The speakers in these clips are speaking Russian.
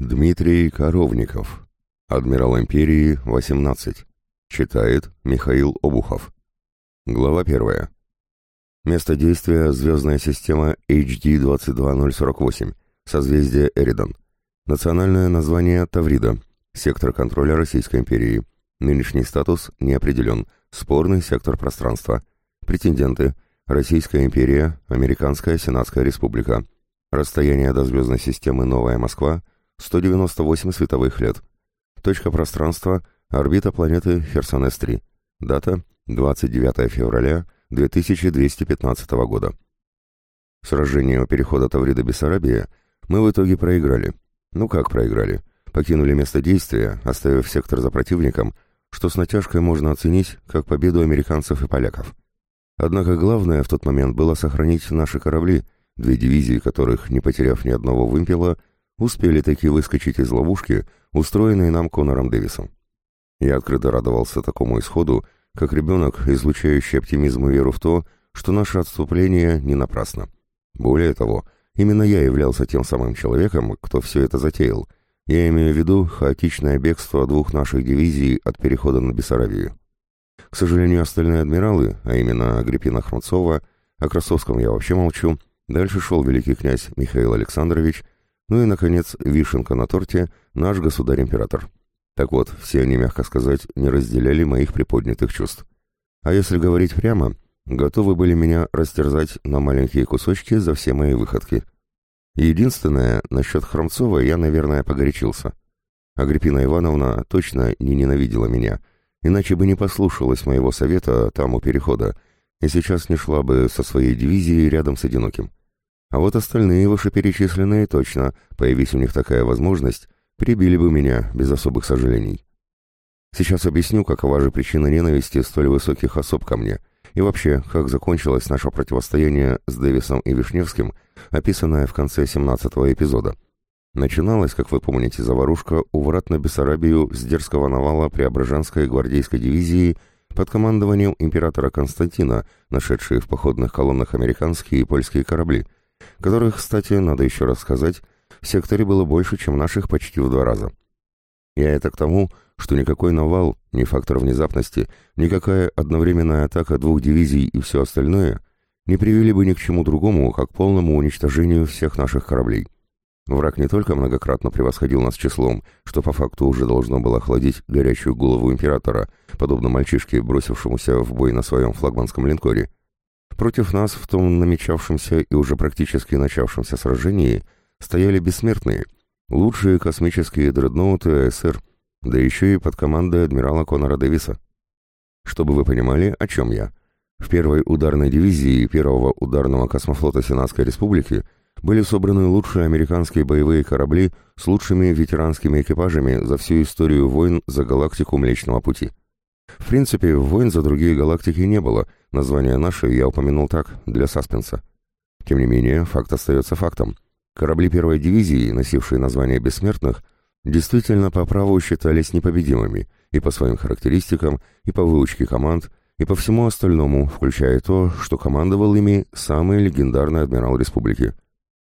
Дмитрий Коровников. Адмирал империи, 18. Читает Михаил Обухов. Глава 1. Место действия – звездная система HD-22048, созвездие Эридан. Национальное название – Таврида, сектор контроля Российской империи. Нынешний статус не определен, спорный сектор пространства. Претенденты – Российская империя, Американская Сенатская республика. Расстояние до звездной системы Новая Москва – 198 световых лет. Точка пространства – орбита планеты Херсонес-3. Дата – 29 февраля 2215 года. Сражение у перехода Таврида-Бессарабия мы в итоге проиграли. Ну как проиграли? Покинули место действия, оставив сектор за противником, что с натяжкой можно оценить как победу американцев и поляков. Однако главное в тот момент было сохранить наши корабли, две дивизии которых, не потеряв ни одного вымпела, успели таки выскочить из ловушки, устроенной нам Конором Дэвисом. Я открыто радовался такому исходу, как ребенок, излучающий оптимизм и веру в то, что наше отступление не напрасно. Более того, именно я являлся тем самым человеком, кто все это затеял. Я имею в виду хаотичное бегство двух наших дивизий от перехода на Бессарабию. К сожалению, остальные адмиралы, а именно Агриппина Хромцова, о Красовском я вообще молчу, дальше шел великий князь Михаил Александрович, ну и, наконец, вишенка на торте, наш государь-император. Так вот, все они, мягко сказать, не разделяли моих приподнятых чувств. А если говорить прямо, готовы были меня растерзать на маленькие кусочки за все мои выходки. Единственное, насчет Хромцова я, наверное, погорячился. Агриппина Ивановна точно не ненавидела меня, иначе бы не послушалась моего совета там у перехода, и сейчас не шла бы со своей дивизией рядом с одиноким. А вот остальные вышеперечисленные точно, появись у них такая возможность, прибили бы меня без особых сожалений. Сейчас объясню, какова же причина ненависти столь высоких особ ко мне, и вообще, как закончилось наше противостояние с Дэвисом и Вишневским, описанное в конце 17-го эпизода. Начиналась, как вы помните, заварушка у врат на Бессарабию с дерзкого навала Преображенской гвардейской дивизии под командованием императора Константина, нашедшие в походных колоннах американские и польские корабли, которых, кстати, надо еще раз сказать, в секторе было больше, чем наших почти в два раза. Я это к тому, что никакой навал, ни фактор внезапности, никакая одновременная атака двух дивизий и все остальное не привели бы ни к чему другому, как полному уничтожению всех наших кораблей. Враг не только многократно превосходил нас числом, что по факту уже должно было охладить горячую голову императора, подобно мальчишке, бросившемуся в бой на своем флагманском линкоре. Против нас в том намечавшемся и уже практически начавшемся сражении – стояли бессмертные, лучшие космические дредноуты СССР, да еще и под командой адмирала Конора Дэвиса. Чтобы вы понимали, о чем я. В первой ударной дивизии первого ударного космофлота Сенатской Республики были собраны лучшие американские боевые корабли с лучшими ветеранскими экипажами за всю историю войн за галактику Млечного Пути. В принципе, войн за другие галактики не было, название наше я упомянул так, для саспенса. Тем не менее, факт остается фактом – Корабли первой дивизии, носившие название «Бессмертных», действительно по праву считались непобедимыми и по своим характеристикам, и по выучке команд, и по всему остальному, включая то, что командовал ими самый легендарный адмирал республики.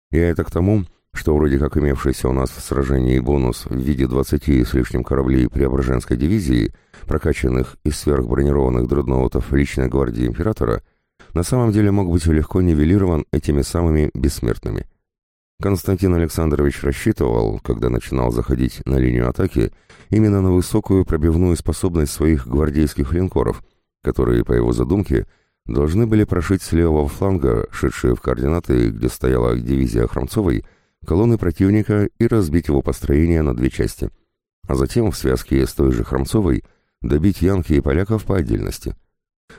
Я это к тому, что вроде как имевшийся у нас в сражении бонус в виде 20 с лишним кораблей Преображенской дивизии, прокачанных из сверхбронированных дредноутов личной гвардии императора, на самом деле мог быть легко нивелирован этими самыми бессмертными. Константин Александрович рассчитывал, когда начинал заходить на линию атаки, именно на высокую пробивную способность своих гвардейских линкоров, которые, по его задумке, должны были прошить с левого фланга, шедшие в координаты, где стояла дивизия Хромцовой, колонны противника и разбить его построение на две части, а затем в связке с той же Хромцовой добить янки и поляков по отдельности.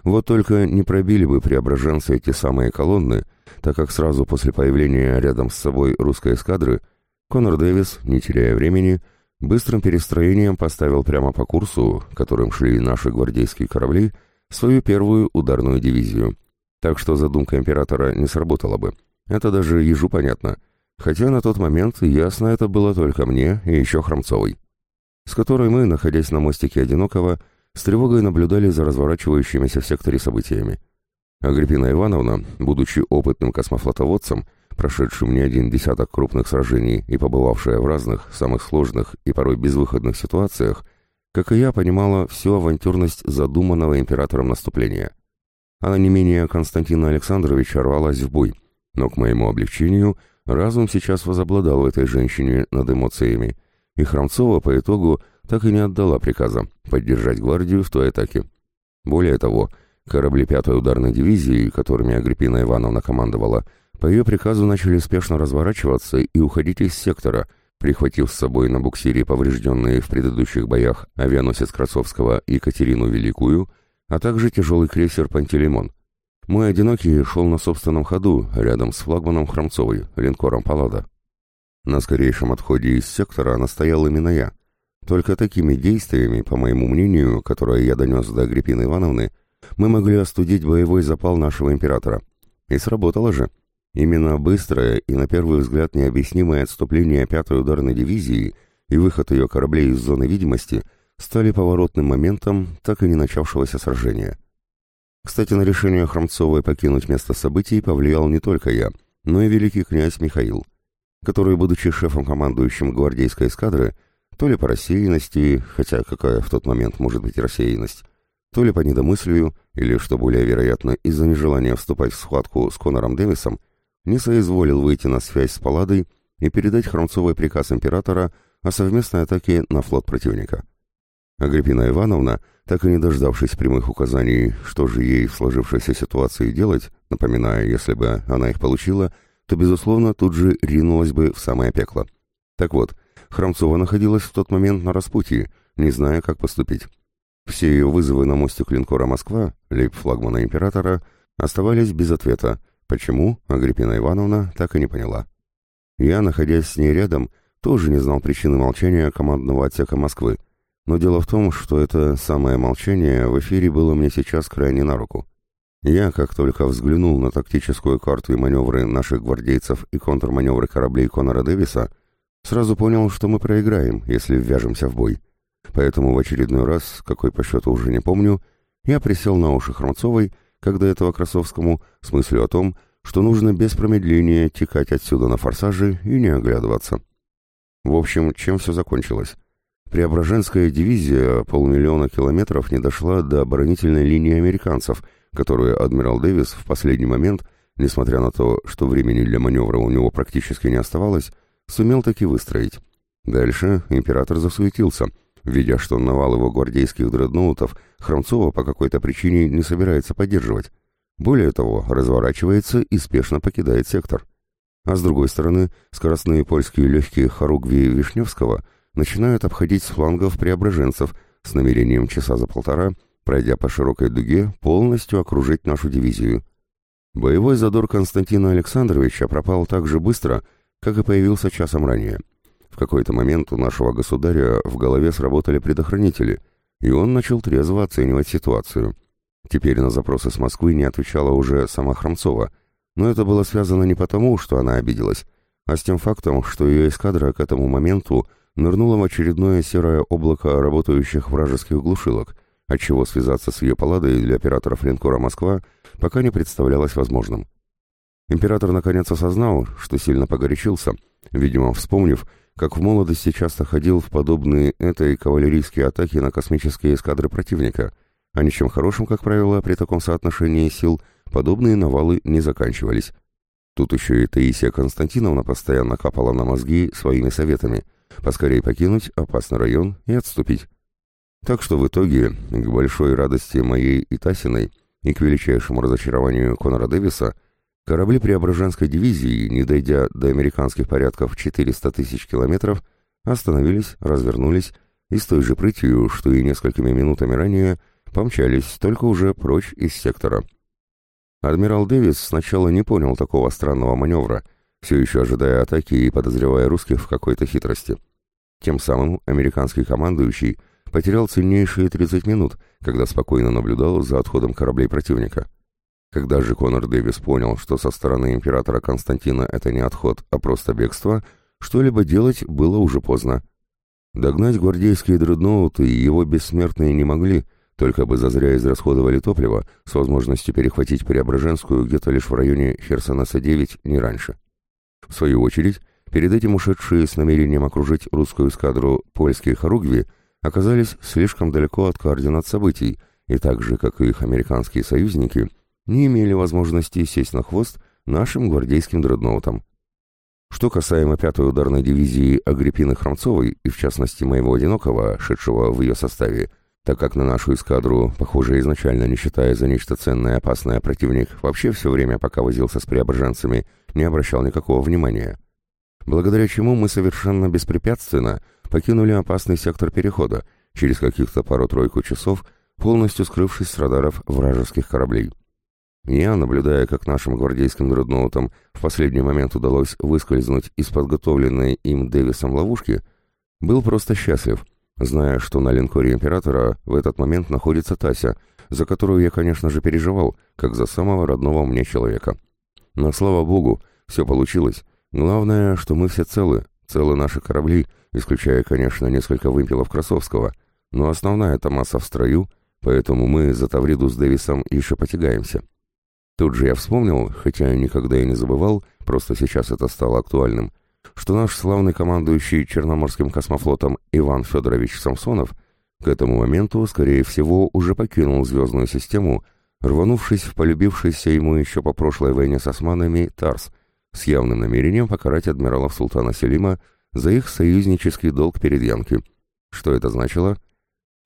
Вот только не пробили бы преображенцы эти самые колонны, так как сразу после появления рядом с собой русской эскадры Конор Дэвис, не теряя времени, быстрым перестроением поставил прямо по курсу, которым шли наши гвардейские корабли, свою первую ударную дивизию. Так что задумка императора не сработала бы. Это даже ежу понятно. Хотя на тот момент ясно это было только мне и еще Хромцовой, с которой мы, находясь на мостике Одинокого, с тревогой наблюдали за разворачивающимися в секторе событиями. Агриппина Ивановна, будучи опытным космофлотоводцем, прошедшим не один десяток крупных сражений и побывавшая в разных, самых сложных и порой безвыходных ситуациях, как и я, понимала всю авантюрность задуманного императором наступления. Она не менее Константина Александровича рвалась в бой, но к моему облегчению разум сейчас возобладал этой женщине над эмоциями, и Храмцова по итогу так и не отдала приказа поддержать гвардию в той атаке. Более того, корабли пятой ударной дивизии, которыми Агриппина Ивановна командовала, по ее приказу начали спешно разворачиваться и уходить из сектора, прихватив с собой на буксире поврежденные в предыдущих боях авианосец Красовского Екатерину Великую, а также тяжелый крейсер «Пантелеймон». Мой одинокий шел на собственном ходу, рядом с флагманом Хромцовой, линкором «Паллада». На скорейшем отходе из сектора настоял именно я. Только такими действиями, по моему мнению, которое я донес до Агриппины Ивановны, мы могли остудить боевой запал нашего императора. И сработало же. Именно быстрое и, на первый взгляд, необъяснимое отступление пятой ударной дивизии и выход ее кораблей из зоны видимости стали поворотным моментом так и не начавшегося сражения. Кстати, на решение Хромцовой покинуть место событий повлиял не только я, но и великий князь Михаил, который, будучи шефом-командующим гвардейской эскадры, то ли по рассеянности, хотя какая в тот момент может быть рассеянность, то ли по недомыслию, или, что более вероятно, из-за нежелания вступать в схватку с Конором Дэвисом, не соизволил выйти на связь с Палладой и передать Хромцовой приказ императора о совместной атаке на флот противника. Агриппина Ивановна, так и не дождавшись прямых указаний, что же ей в сложившейся ситуации делать, напоминая, если бы она их получила, то, безусловно, тут же ринулась бы в самое пекло. Так вот, Храмцова находилась в тот момент на распутье, не зная, как поступить. Все ее вызовы на мостик линкора «Москва», лейб-флагмана императора, оставались без ответа, почему Агриппина Ивановна так и не поняла. Я, находясь с ней рядом, тоже не знал причины молчания командного отсека Москвы, но дело в том, что это самое молчание в эфире было мне сейчас крайне на руку. Я, как только взглянул на тактическую карту и маневры наших гвардейцев и контрманевры кораблей Конора Дэвиса, сразу понял, что мы проиграем, если ввяжемся в бой. Поэтому в очередной раз, какой по счету уже не помню, я присел на уши Хромцовой, когда этого Красовскому, с мыслью о том, что нужно без промедления текать отсюда на форсаже и не оглядываться. В общем, чем все закончилось? Преображенская дивизия полмиллиона километров не дошла до оборонительной линии американцев, которую адмирал Дэвис в последний момент, несмотря на то, что времени для маневра у него практически не оставалось, сумел таки выстроить. Дальше император засуетился, видя, что навал его гвардейских дредноутов Хромцова по какой-то причине не собирается поддерживать. Более того, разворачивается и спешно покидает сектор. А с другой стороны, скоростные польские легкие Харугви Вишневского – начинают обходить с флангов преображенцев с намерением часа за полтора, пройдя по широкой дуге, полностью окружить нашу дивизию. Боевой задор Константина Александровича пропал так же быстро, как и появился часом ранее. В какой-то момент у нашего государя в голове сработали предохранители, и он начал трезво оценивать ситуацию. Теперь на запросы с Москвы не отвечала уже сама Хромцова, но это было связано не потому, что она обиделась, а с тем фактом, что ее эскадра к этому моменту нырнуло в очередное серое облако работающих вражеских глушилок, отчего связаться с ее палладой для операторов линкора «Москва» пока не представлялось возможным. Император наконец осознал, что сильно погорячился, видимо, вспомнив, как в молодости часто ходил в подобные этой кавалерийские атаки на космические эскадры противника, а ничем хорошим, как правило, при таком соотношении сил подобные навалы не заканчивались. Тут еще и Таисия Константиновна постоянно капала на мозги своими советами – поскорее покинуть опасный район и отступить. Так что в итоге, к большой радости моей и Тасиной, и к величайшему разочарованию Конора Дэвиса, корабли Преображенской дивизии, не дойдя до американских порядков 400 тысяч километров, остановились, развернулись и с той же прытью, что и несколькими минутами ранее, помчались, только уже прочь из сектора. Адмирал Дэвис сначала не понял такого странного маневра, все еще ожидая атаки и подозревая русских в какой-то хитрости. Тем самым американский командующий потерял ценнейшие 30 минут, когда спокойно наблюдал за отходом кораблей противника. Когда же Конор Дэвис понял, что со стороны императора Константина это не отход, а просто бегство, что-либо делать было уже поздно. Догнать гвардейские дредноуты его бессмертные не могли, только бы зазря израсходовали топливо, с возможностью перехватить Преображенскую где-то лишь в районе Херсонеса-9 не раньше. В свою очередь, перед этим ушедшие с намерением окружить русскую эскадру польские хоругви оказались слишком далеко от координат событий и так же, как и их американские союзники, не имели возможности сесть на хвост нашим гвардейским дредноутам. Что касаемо пятой ударной дивизии Агриппины Хромцовой и, в частности, моего одинокого, шедшего в ее составе, так как на нашу эскадру, похоже, изначально не считая за нечто ценное и опасное, противник вообще все время, пока возился с преображенцами, не обращал никакого внимания. Благодаря чему мы совершенно беспрепятственно покинули опасный сектор перехода, через каких-то пару-тройку часов, полностью скрывшись с радаров вражеских кораблей. Я, наблюдая, как нашим гвардейским дредноутам в последний момент удалось выскользнуть из подготовленной им Дэвисом ловушки, был просто счастлив, зная, что на линкоре Императора в этот момент находится Тася, за которую я, конечно же, переживал, как за самого родного мне человека. Но, слава богу, все получилось. Главное, что мы все целы, целы наши корабли, исключая, конечно, несколько вымпелов Красовского, но основная-то масса в строю, поэтому мы за Тавриду с Дэвисом еще потягаемся. Тут же я вспомнил, хотя никогда и не забывал, просто сейчас это стало актуальным, что наш славный командующий Черноморским космофлотом Иван Федорович Самсонов к этому моменту, скорее всего, уже покинул звездную систему, рванувшись в полюбившийся ему еще по прошлой войне с османами Тарс, с явным намерением покарать адмиралов Султана Селима за их союзнический долг перед Янки. Что это значило?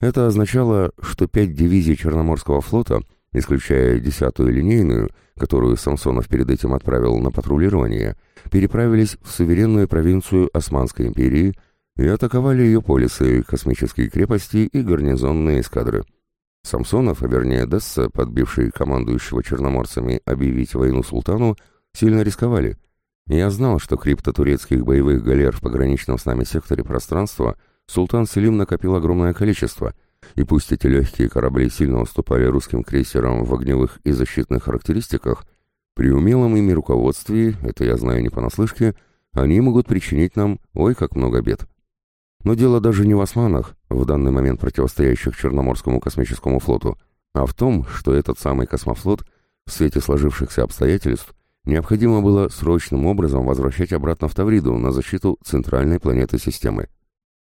Это означало, что пять дивизий Черноморского флота — исключая десятую линейную, которую Самсонов перед этим отправил на патрулирование, переправились в суверенную провинцию Османской империи и атаковали ее полисы, космические крепости и гарнизонные эскадры. Самсонов, а вернее Десса, подбивший командующего черноморцами объявить войну султану, сильно рисковали. Я знал, что крипто-турецких боевых галер в пограничном с нами секторе пространства султан Селим накопил огромное количество – и пусть эти легкие корабли сильно уступали русским крейсерам в огневых и защитных характеристиках, при умелом ими руководстве, это я знаю не понаслышке, они могут причинить нам ой как много бед. Но дело даже не в османах, в данный момент противостоящих Черноморскому космическому флоту, а в том, что этот самый космофлот в свете сложившихся обстоятельств необходимо было срочным образом возвращать обратно в Тавриду на защиту центральной планеты системы.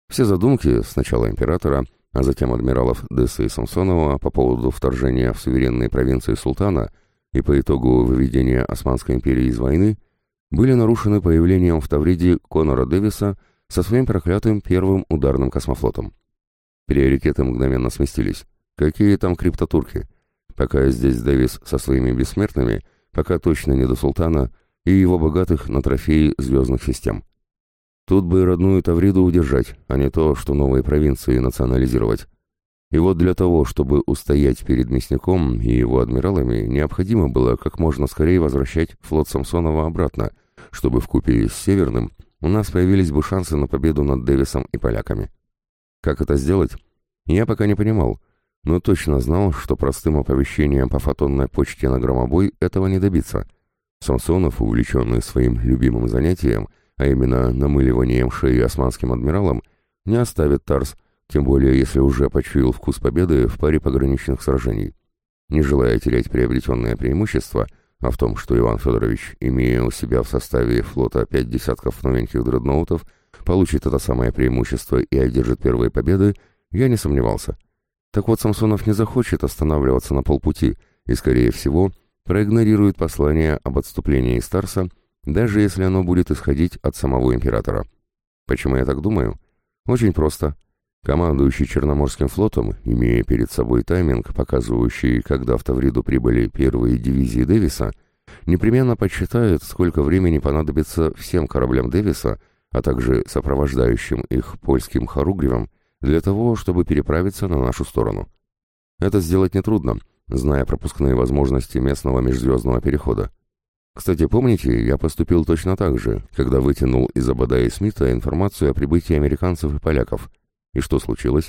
Все задумки, сначала императора, а затем адмиралов Десса и Самсонова по поводу вторжения в суверенные провинции султана и по итогу выведения Османской империи из войны, были нарушены появлением в Тавриде Конора Дэвиса со своим проклятым первым ударным космофлотом. Приоритеты мгновенно сместились. Какие там криптотурки? Пока здесь Дэвис со своими бессмертными, пока точно не до султана и его богатых на трофеи звездных систем. Тут бы и родную Тавриду удержать, а не то, что новые провинции национализировать. И вот для того, чтобы устоять перед Мясником и его адмиралами, необходимо было как можно скорее возвращать флот Самсонова обратно, чтобы в купе с Северным у нас появились бы шансы на победу над Дэвисом и поляками. Как это сделать? Я пока не понимал, но точно знал, что простым оповещением по фотонной почте на громобой этого не добиться. Самсонов, увлеченный своим любимым занятием, а именно намыливанием шеи османским адмиралам, не оставит Тарс, тем более если уже почуял вкус победы в паре пограничных сражений. Не желая терять приобретенное преимущество, а в том, что Иван Федорович, имея у себя в составе флота пять десятков новеньких дредноутов, получит это самое преимущество и одержит первые победы, я не сомневался. Так вот, Самсонов не захочет останавливаться на полпути и, скорее всего, проигнорирует послание об отступлении из Тарса даже если оно будет исходить от самого императора. Почему я так думаю? Очень просто. Командующий Черноморским флотом, имея перед собой тайминг, показывающий, когда в Тавриду прибыли первые дивизии Дэвиса, непременно подсчитает, сколько времени понадобится всем кораблям Дэвиса, а также сопровождающим их польским хоругривам, для того, чтобы переправиться на нашу сторону. Это сделать нетрудно, зная пропускные возможности местного межзвездного перехода. Кстати, помните, я поступил точно так же, когда вытянул из Абада Смита информацию о прибытии американцев и поляков. И что случилось?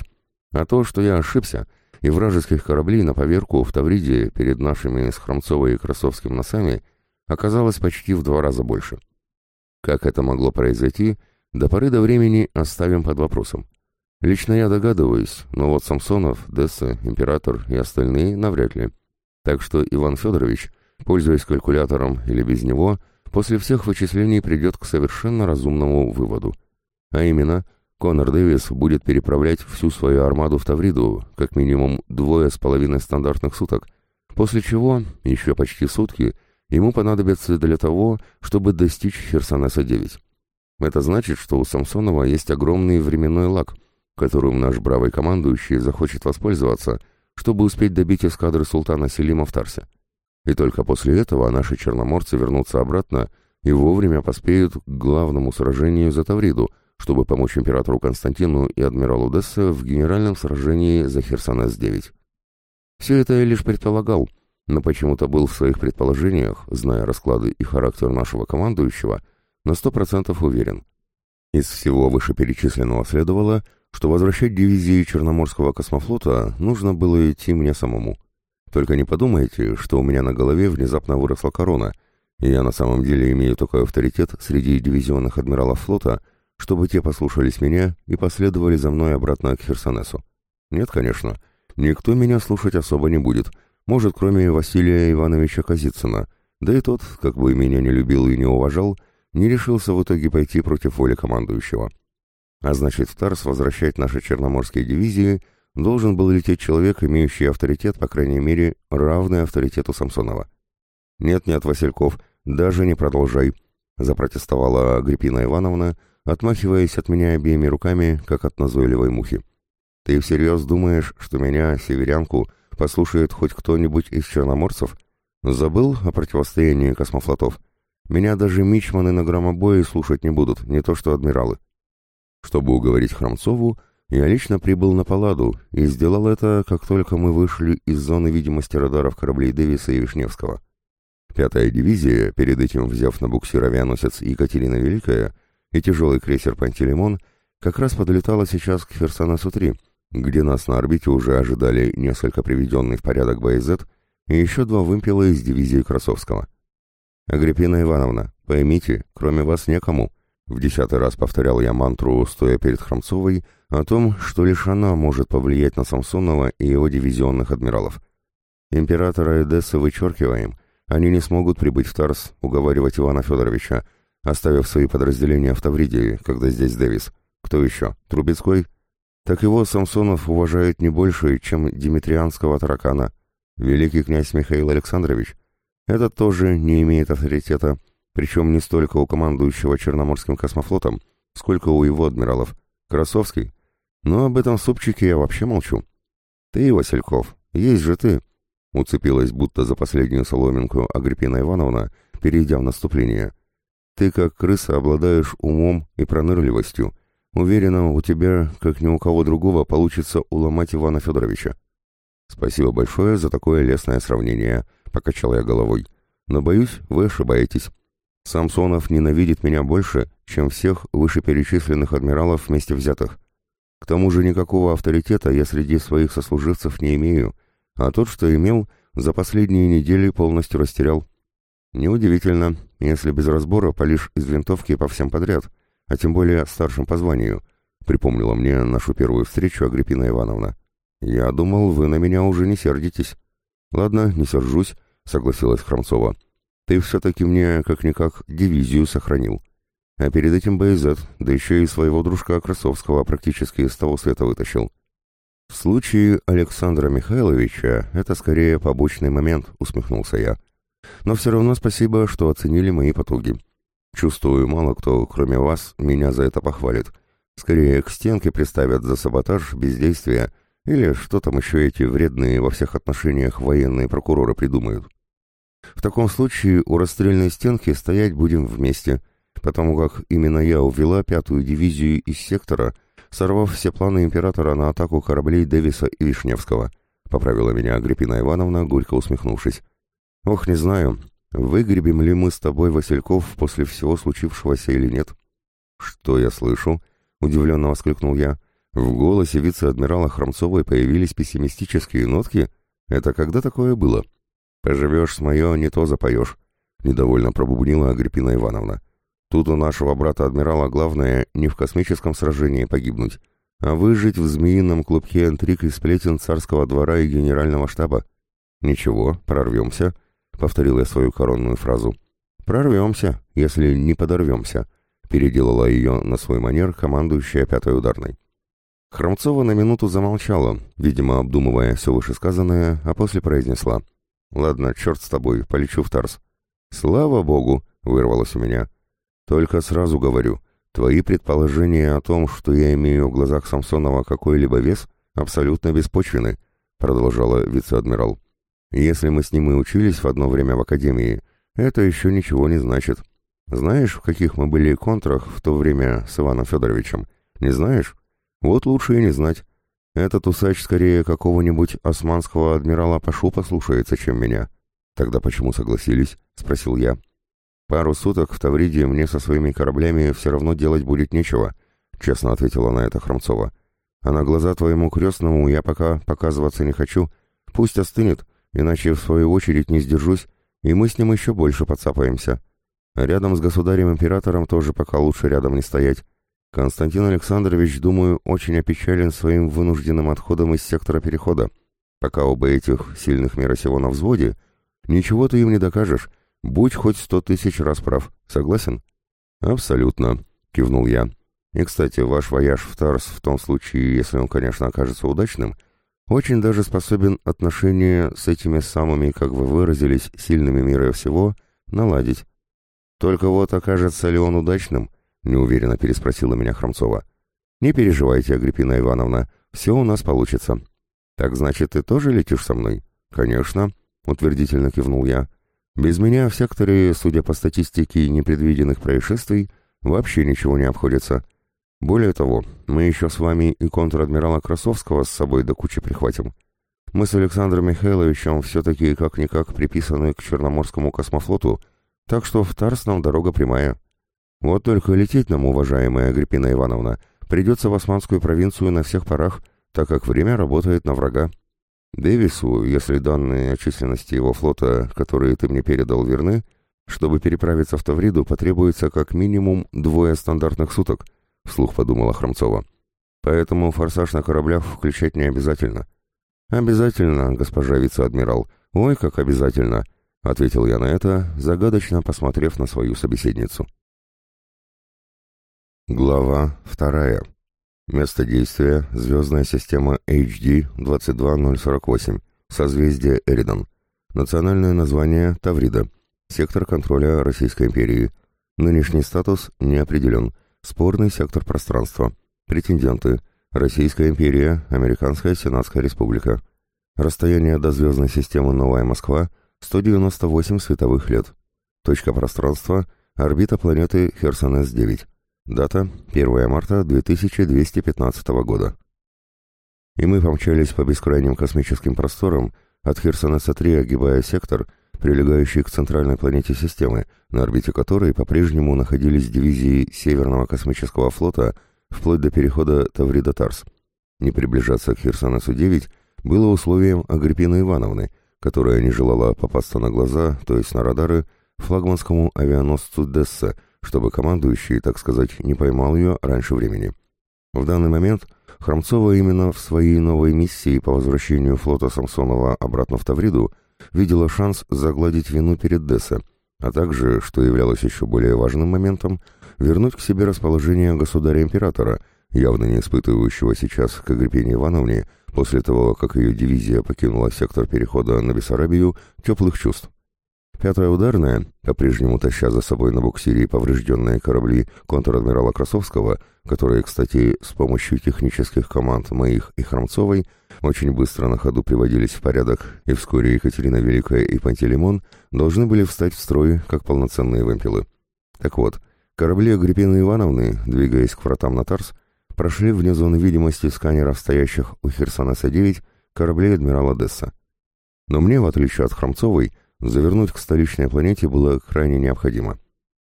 А то, что я ошибся, и вражеских кораблей на поверку в Тавриде перед нашими с Хромцовой и Красовским носами оказалось почти в два раза больше. Как это могло произойти, до поры до времени оставим под вопросом. Лично я догадываюсь, но вот Самсонов, Десса, Император и остальные навряд ли. Так что Иван Федорович Пользуясь калькулятором или без него, после всех вычислений придет к совершенно разумному выводу. А именно, Конор Дэвис будет переправлять всю свою армаду в Тавриду, как минимум двое с половиной стандартных суток, после чего, еще почти сутки, ему понадобится для того, чтобы достичь Херсонеса-9. Это значит, что у Самсонова есть огромный временной лаг, которым наш бравый командующий захочет воспользоваться, чтобы успеть добить эскадры султана Селима в Тарсе. И только после этого наши черноморцы вернутся обратно и вовремя поспеют к главному сражению за Тавриду, чтобы помочь императору Константину и адмиралу Дессе в генеральном сражении за Херсонес-9. Все это я лишь предполагал, но почему-то был в своих предположениях, зная расклады и характер нашего командующего, на сто процентов уверен. Из всего вышеперечисленного следовало, что возвращать дивизии Черноморского космофлота нужно было идти мне самому – только не подумайте, что у меня на голове внезапно выросла корона, и я на самом деле имею такой авторитет среди дивизионных адмиралов флота, чтобы те послушались меня и последовали за мной обратно к Херсонесу. Нет, конечно, никто меня слушать особо не будет, может, кроме Василия Ивановича Казицына, да и тот, как бы меня не любил и не уважал, не решился в итоге пойти против воли командующего. А значит, в Тарс возвращать наши черноморские дивизии – должен был лететь человек, имеющий авторитет, по крайней мере, равный авторитету Самсонова. «Нет-нет, Васильков, даже не продолжай», — запротестовала Агриппина Ивановна, отмахиваясь от меня обеими руками, как от назойливой мухи. «Ты всерьез думаешь, что меня, северянку, послушает хоть кто-нибудь из черноморцев? Забыл о противостоянии космофлотов? Меня даже мичманы на громобое слушать не будут, не то что адмиралы». Чтобы уговорить Хромцову, я лично прибыл на Палладу и сделал это, как только мы вышли из зоны видимости радаров кораблей Дэвиса и Вишневского. Пятая дивизия, перед этим взяв на буксир авианосец Екатерина Великая и тяжелый крейсер Пантелеймон, как раз подлетала сейчас к Херсонесу-3, где нас на орбите уже ожидали несколько приведенных в порядок БЗ и еще два вымпела из дивизии Красовского. «Агриппина Ивановна, поймите, кроме вас некому», в десятый раз повторял я мантру, стоя перед Хромцовой, о том, что лишь она может повлиять на Самсонова и его дивизионных адмиралов. Императора Эдессы вычеркиваем, они не смогут прибыть в Тарс, уговаривать Ивана Федоровича, оставив свои подразделения в Тавриде, когда здесь Дэвис. Кто еще? Трубецкой? Так его Самсонов уважает не больше, чем Димитрианского таракана. Великий князь Михаил Александрович. Этот тоже не имеет авторитета, причем не столько у командующего Черноморским космофлотом, сколько у его адмиралов. Красовский? Но об этом супчике я вообще молчу. Ты, Васильков, есть же ты. Уцепилась будто за последнюю соломинку Агриппина Ивановна, перейдя в наступление. Ты, как крыса, обладаешь умом и пронырливостью. Уверена, у тебя, как ни у кого другого, получится уломать Ивана Федоровича. Спасибо большое за такое лестное сравнение, покачал я головой. Но боюсь, вы ошибаетесь. Самсонов ненавидит меня больше, чем всех вышеперечисленных адмиралов вместе взятых. К тому же никакого авторитета я среди своих сослуживцев не имею, а тот, что имел, за последние недели полностью растерял. Неудивительно, если без разбора палишь из винтовки по всем подряд, а тем более старшим по званию, припомнила мне нашу первую встречу Агриппина Ивановна. Я думал, вы на меня уже не сердитесь. Ладно, не сержусь, согласилась Хромцова. Ты все-таки мне, как-никак, дивизию сохранил. А перед этим БЗ, да еще и своего дружка Красовского практически из того света вытащил. В случае Александра Михайловича это скорее побочный момент, усмехнулся я. Но все равно спасибо, что оценили мои потуги. Чувствую, мало кто, кроме вас, меня за это похвалит. Скорее, к стенке приставят за саботаж, бездействие или что там еще эти вредные во всех отношениях военные прокуроры придумают. В таком случае у расстрельной стенки стоять будем вместе, потому как именно я увела пятую дивизию из сектора, сорвав все планы императора на атаку кораблей Дэвиса и Вишневского, поправила меня Агриппина Ивановна, горько усмехнувшись. Ох, не знаю, выгребем ли мы с тобой, Васильков, после всего случившегося или нет. Что я слышу? Удивленно воскликнул я. В голосе вице-адмирала Хромцовой появились пессимистические нотки. Это когда такое было? — «Поживешь с мое, не то запоешь», — недовольно пробубнила Агриппина Ивановна. «Тут у нашего брата-адмирала главное не в космическом сражении погибнуть, а выжить в змеином клубке интриг и сплетен царского двора и генерального штаба». «Ничего, прорвемся», — повторил я свою коронную фразу. «Прорвемся, если не подорвемся», — переделала ее на свой манер командующая пятой ударной. Хромцова на минуту замолчала, видимо, обдумывая все вышесказанное, а после произнесла. «Ладно, черт с тобой, полечу в Тарс». «Слава богу!» — вырвалось у меня. «Только сразу говорю, твои предположения о том, что я имею в глазах Самсонова какой-либо вес, абсолютно беспочвены», — продолжала вице-адмирал. «Если мы с ним и учились в одно время в академии, это еще ничего не значит. Знаешь, в каких мы были контрах в то время с Иваном Федоровичем? Не знаешь? Вот лучше и не знать. Этот усач скорее какого-нибудь османского адмирала Пашу послушается, чем меня. Тогда почему согласились? Спросил я. Пару суток в Тавриде мне со своими кораблями все равно делать будет нечего, честно ответила на это Хромцова. А на глаза твоему крестному я пока показываться не хочу. Пусть остынет, иначе в свою очередь не сдержусь, и мы с ним еще больше подцапаемся. рядом с государем-императором тоже пока лучше рядом не стоять. Константин Александрович, думаю, очень опечален своим вынужденным отходом из сектора перехода. Пока оба этих сильных мира сего на взводе, ничего ты им не докажешь. Будь хоть сто тысяч раз прав. Согласен? Абсолютно, кивнул я. И, кстати, ваш вояж в Тарс, в том случае, если он, конечно, окажется удачным, очень даже способен отношения с этими самыми, как вы выразились, сильными мира всего, наладить. Только вот окажется ли он удачным, неуверенно переспросила меня Хромцова. «Не переживайте, Агриппина Ивановна, все у нас получится». «Так значит, ты тоже летишь со мной?» «Конечно», — утвердительно кивнул я. «Без меня в секторе, судя по статистике непредвиденных происшествий, вообще ничего не обходится. Более того, мы еще с вами и контр-адмирала Красовского с собой до кучи прихватим. Мы с Александром Михайловичем все-таки как-никак приписаны к Черноморскому космофлоту, так что в Тарс нам дорога прямая». Вот только лететь нам, уважаемая Агриппина Ивановна, придется в османскую провинцию на всех парах, так как время работает на врага. Дэвису, если данные о численности его флота, которые ты мне передал, верны, чтобы переправиться в Тавриду, потребуется как минимум двое стандартных суток, вслух подумала Хромцова. Поэтому форсаж на кораблях включать не обязательно. Обязательно, госпожа вице-адмирал. Ой, как обязательно, ответил я на это, загадочно посмотрев на свою собеседницу. Глава вторая. Место действия – звездная система HD 22048, созвездие Эридон. Национальное название – Таврида. Сектор контроля Российской империи. Нынешний статус не определен. Спорный сектор пространства. Претенденты – Российская империя, Американская Сенатская республика. Расстояние до звездной системы Новая Москва – 198 световых лет. Точка пространства – орбита планеты Херсонес-9. Дата 1 марта 2215 года. И мы помчались по бескрайним космическим просторам, от Херсонеса-3 огибая сектор, прилегающий к центральной планете системы, на орбите которой по-прежнему находились дивизии Северного космического флота вплоть до перехода Таврида-Тарс. Не приближаться к Херсонесу-9 было условием Агриппины Ивановны, которая не желала попасться на глаза, то есть на радары, флагманскому авианосцу Десса, чтобы командующий, так сказать, не поймал ее раньше времени. В данный момент Хромцова именно в своей новой миссии по возвращению флота Самсонова обратно в Тавриду видела шанс загладить вину перед Десса, а также, что являлось еще более важным моментом, вернуть к себе расположение государя-императора, явно не испытывающего сейчас к Агриппине Ивановне, после того, как ее дивизия покинула сектор перехода на Бессарабию, теплых чувств. Пятая ударная, по-прежнему таща за собой на буксире поврежденные корабли контр-адмирала Красовского, которые, кстати, с помощью технических команд моих и Хромцовой очень быстро на ходу приводились в порядок, и вскоре Екатерина Великая и Пантелеймон должны были встать в строй, как полноценные вымпелы. Так вот, корабли Агриппины Ивановны, двигаясь к вратам на Тарс, прошли вне зоны видимости сканеров, стоящих у Херсонеса-9, кораблей адмирала Десса. Но мне, в отличие от Хромцовой, завернуть к столичной планете было крайне необходимо.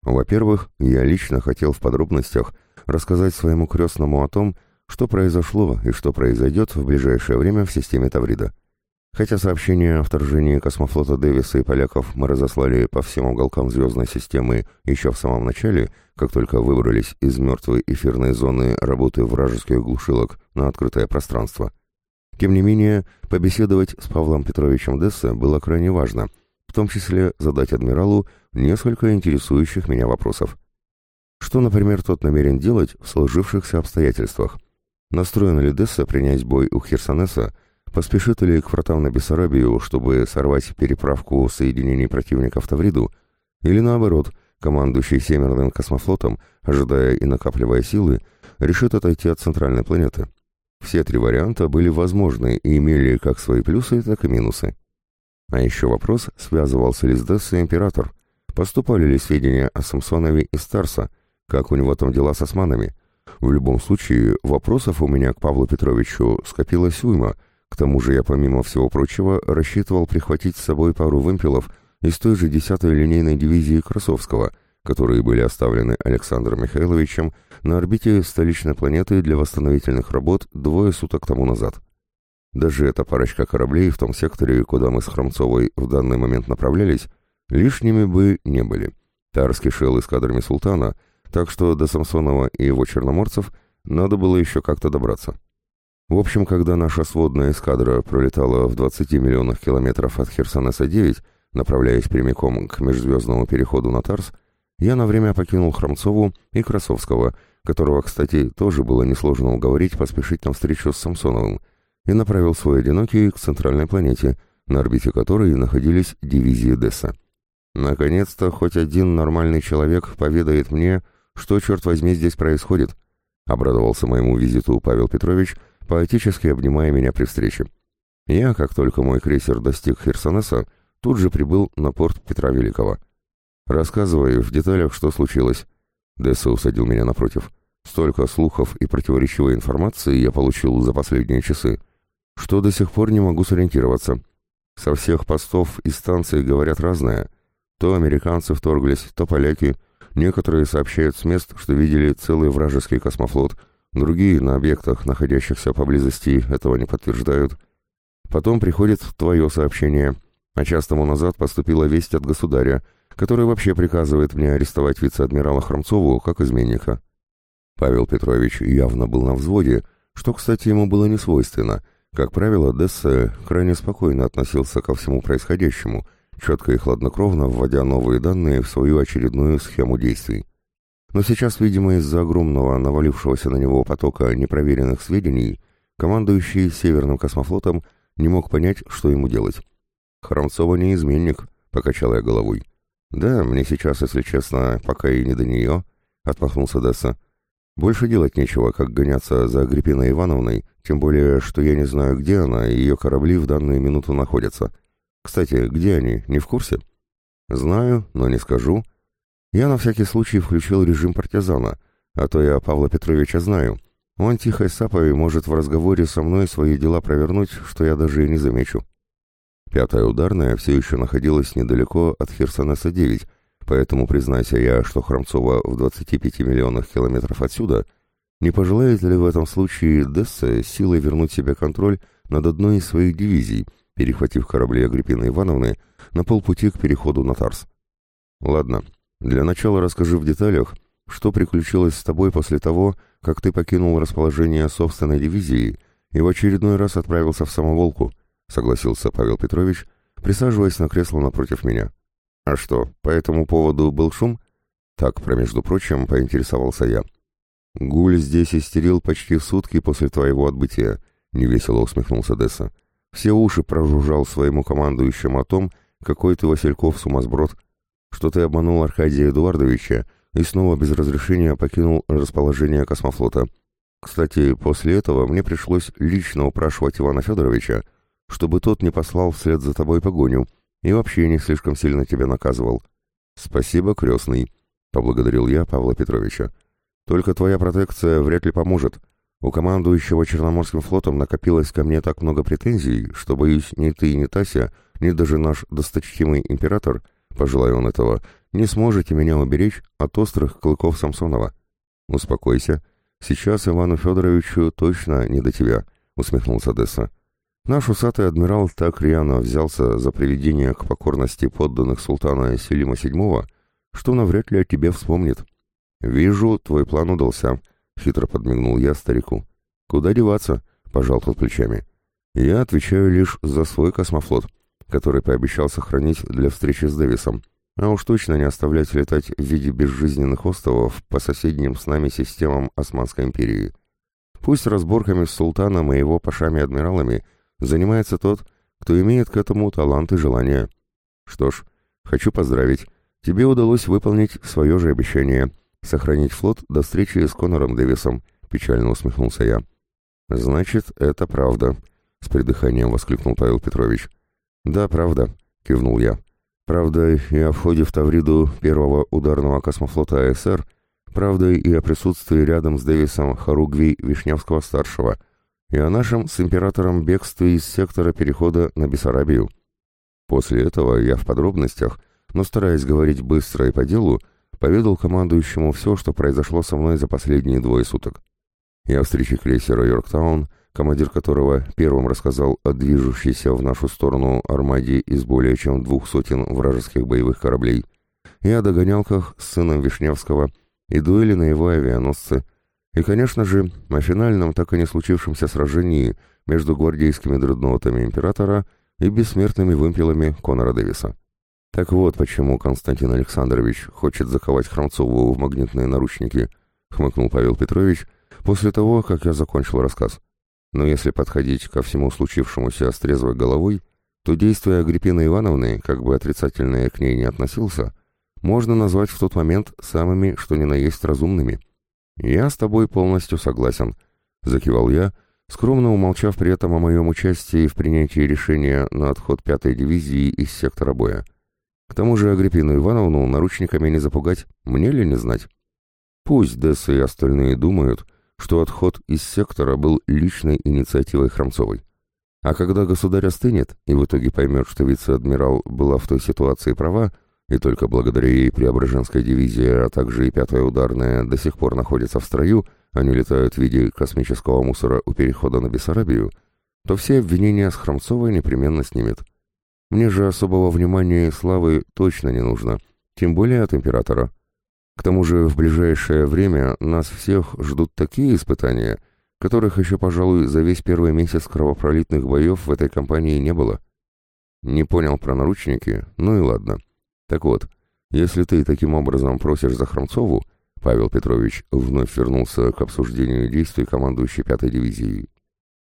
Во-первых, я лично хотел в подробностях рассказать своему крестному о том, что произошло и что произойдет в ближайшее время в системе Таврида. Хотя сообщение о вторжении космофлота Дэвиса и поляков мы разослали по всем уголкам звездной системы еще в самом начале, как только выбрались из мертвой эфирной зоны работы вражеских глушилок на открытое пространство. Тем не менее, побеседовать с Павлом Петровичем Дессе было крайне важно – в том числе задать адмиралу несколько интересующих меня вопросов. Что, например, тот намерен делать в сложившихся обстоятельствах? Настроен ли Десса принять бой у Херсонеса? Поспешит ли к вратам на Бессарабию, чтобы сорвать переправку соединений противников в Тавриду? Или наоборот, командующий Северным космофлотом, ожидая и накапливая силы, решит отойти от центральной планеты? Все три варианта были возможны и имели как свои плюсы, так и минусы. А еще вопрос, связывался ли с Дессой император? Поступали ли сведения о Самсонове из Старса? Как у него там дела с османами? В любом случае, вопросов у меня к Павлу Петровичу скопилось уйма, к тому же я, помимо всего прочего, рассчитывал прихватить с собой пару вымпелов из той же 10-й линейной дивизии Красовского, которые были оставлены Александром Михайловичем на орбите столичной планеты для восстановительных работ двое суток тому назад. Даже эта парочка кораблей в том секторе, куда мы с Хромцовой в данный момент направлялись, лишними бы не были. Тар скишел эскадрами султана — так что до Самсонова и его черноморцев надо было еще как-то добраться. В общем, когда наша сводная эскадра пролетала в 20 миллионах километров от Херсонеса-9, направляясь прямиком к межзвездному переходу на Тарс, я на время покинул Хромцову и Красовского, которого, кстати, тоже было несложно уговорить поспешить на встречу с Самсоновым, и направил свой одинокий к центральной планете, на орбите которой находились дивизии Десса. Наконец-то хоть один нормальный человек поведает мне, что, черт возьми, здесь происходит?» — обрадовался моему визиту Павел Петрович, поэтически обнимая меня при встрече. Я, как только мой крейсер достиг Херсонеса, тут же прибыл на порт Петра Великого. «Рассказывай в деталях, что случилось». Десса усадил меня напротив. «Столько слухов и противоречивой информации я получил за последние часы, что до сих пор не могу сориентироваться. Со всех постов и станций говорят разное. То американцы вторглись, то поляки — Некоторые сообщают с мест, что видели целый вражеский космофлот, другие на объектах, находящихся поблизости, этого не подтверждают. Потом приходит твое сообщение, а час тому назад поступила весть от государя, который вообще приказывает мне арестовать вице-адмирала Хромцову как изменника. Павел Петрович явно был на взводе, что, кстати, ему было не свойственно. Как правило, Десса крайне спокойно относился ко всему происходящему — четко и хладнокровно вводя новые данные в свою очередную схему действий. Но сейчас, видимо, из-за огромного навалившегося на него потока непроверенных сведений, командующий Северным космофлотом не мог понять, что ему делать. «Хромцова не изменник», — покачал я головой. «Да, мне сейчас, если честно, пока и не до нее», — отмахнулся Десса. «Больше делать нечего, как гоняться за Агриппиной Ивановной, тем более, что я не знаю, где она, и ее корабли в данную минуту находятся. Кстати, где они, не в курсе? Знаю, но не скажу. Я на всякий случай включил режим партизана, а то я Павла Петровича знаю. Он тихой сапой может в разговоре со мной свои дела провернуть, что я даже и не замечу. Пятая ударная все еще находилась недалеко от Херсонеса-9, поэтому признайся я, что Хромцова в 25 миллионах километров отсюда, не пожелает ли в этом случае Десса силой вернуть себе контроль над одной из своих дивизий — перехватив корабли Агриппины Ивановны на полпути к переходу на Тарс. «Ладно, для начала расскажи в деталях, что приключилось с тобой после того, как ты покинул расположение собственной дивизии и в очередной раз отправился в самоволку», согласился Павел Петрович, присаживаясь на кресло напротив меня. «А что, по этому поводу был шум?» Так, промежду прочим, поинтересовался я. «Гуль здесь истерил почти сутки после твоего отбытия», — невесело усмехнулся Десса. Все уши прожужжал своему командующему о том, какой ты, Васильков, сумасброд, что ты обманул Аркадия Эдуардовича и снова без разрешения покинул расположение космофлота. Кстати, после этого мне пришлось лично упрашивать Ивана Федоровича, чтобы тот не послал вслед за тобой погоню и вообще не слишком сильно тебя наказывал. «Спасибо, крестный», — поблагодарил я Павла Петровича. «Только твоя протекция вряд ли поможет. У командующего Черноморским флотом накопилось ко мне так много претензий, что, боюсь, ни ты, ни Тася, ни даже наш досточтимый император, пожелаю он этого, не сможете меня уберечь от острых клыков Самсонова. Успокойся. Сейчас Ивану Федоровичу точно не до тебя, усмехнулся Десса. Наш усатый адмирал так рьяно взялся за приведение к покорности подданных султана Селима VII, что навряд ли о тебе вспомнит. Вижу, твой план удался, — хитро подмигнул я старику. «Куда деваться?» — пожал тот плечами. «Я отвечаю лишь за свой космофлот. который пообещал сохранить для встречи с Дэвисом, а уж точно не оставлять летать в виде безжизненных островов по соседним с нами системам Османской империи. Пусть разборками с султаном и его пашами-адмиралами занимается тот, кто имеет к этому талант и желание. Что ж, хочу поздравить. Тебе удалось выполнить свое же обещание — сохранить флот до встречи с Конором Дэвисом, — печально усмехнулся я. Значит, это правда, — с придыханием воскликнул Павел Петрович. Да, правда, — кивнул я. Правда и о входе в Тавриду первого ударного космофлота АСР, правда и о присутствии рядом с Дэвисом Харугви Вишневского-старшего — и о нашем с императором бегстве из сектора перехода на Бессарабию. После этого я в подробностях, но стараясь говорить быстро и по делу, поведал командующему все, что произошло со мной за последние двое суток. И о встрече крейсера «Йорктаун», командир которого первым рассказал о движущейся в нашу сторону армаде из более чем двух сотен вражеских боевых кораблей, и о догонялках с сыном Вишневского и дуэли на его авианосце, и, конечно же, о финальном, так и не случившемся сражении между гвардейскими дредноутами императора и бессмертными вымпелами Конора Дэвиса. Так вот, почему Константин Александрович хочет заковать Хромцову в магнитные наручники, хмыкнул Павел Петрович после того, как я закончил рассказ. Но если подходить ко всему случившемуся с трезвой головой, то действия Агриппины Ивановны, как бы отрицательно я к ней не относился, можно назвать в тот момент самыми, что ни на есть разумными – «Я с тобой полностью согласен», — закивал я, скромно умолчав при этом о моем участии в принятии решения на отход пятой дивизии из сектора боя. К тому же Агриппину Ивановну наручниками не запугать, мне ли не знать? Пусть Десс и остальные думают, что отход из сектора был личной инициативой Хромцовой. А когда государь остынет и в итоге поймет, что вице-адмирал была в той ситуации права, и только благодаря ей Преображенская дивизия, а также и пятая ударная до сих пор находятся в строю, они летают в виде космического мусора у перехода на Бессарабию, то все обвинения с Хромцовой непременно снимет. Мне же особого внимания и славы точно не нужно, тем более от императора. К тому же в ближайшее время нас всех ждут такие испытания, которых еще, пожалуй, за весь первый месяц кровопролитных боев в этой кампании не было. Не понял про наручники, ну и ладно. Так вот, если ты таким образом просишь за Хромцову, Павел Петрович вновь вернулся к обсуждению действий командующей пятой дивизии,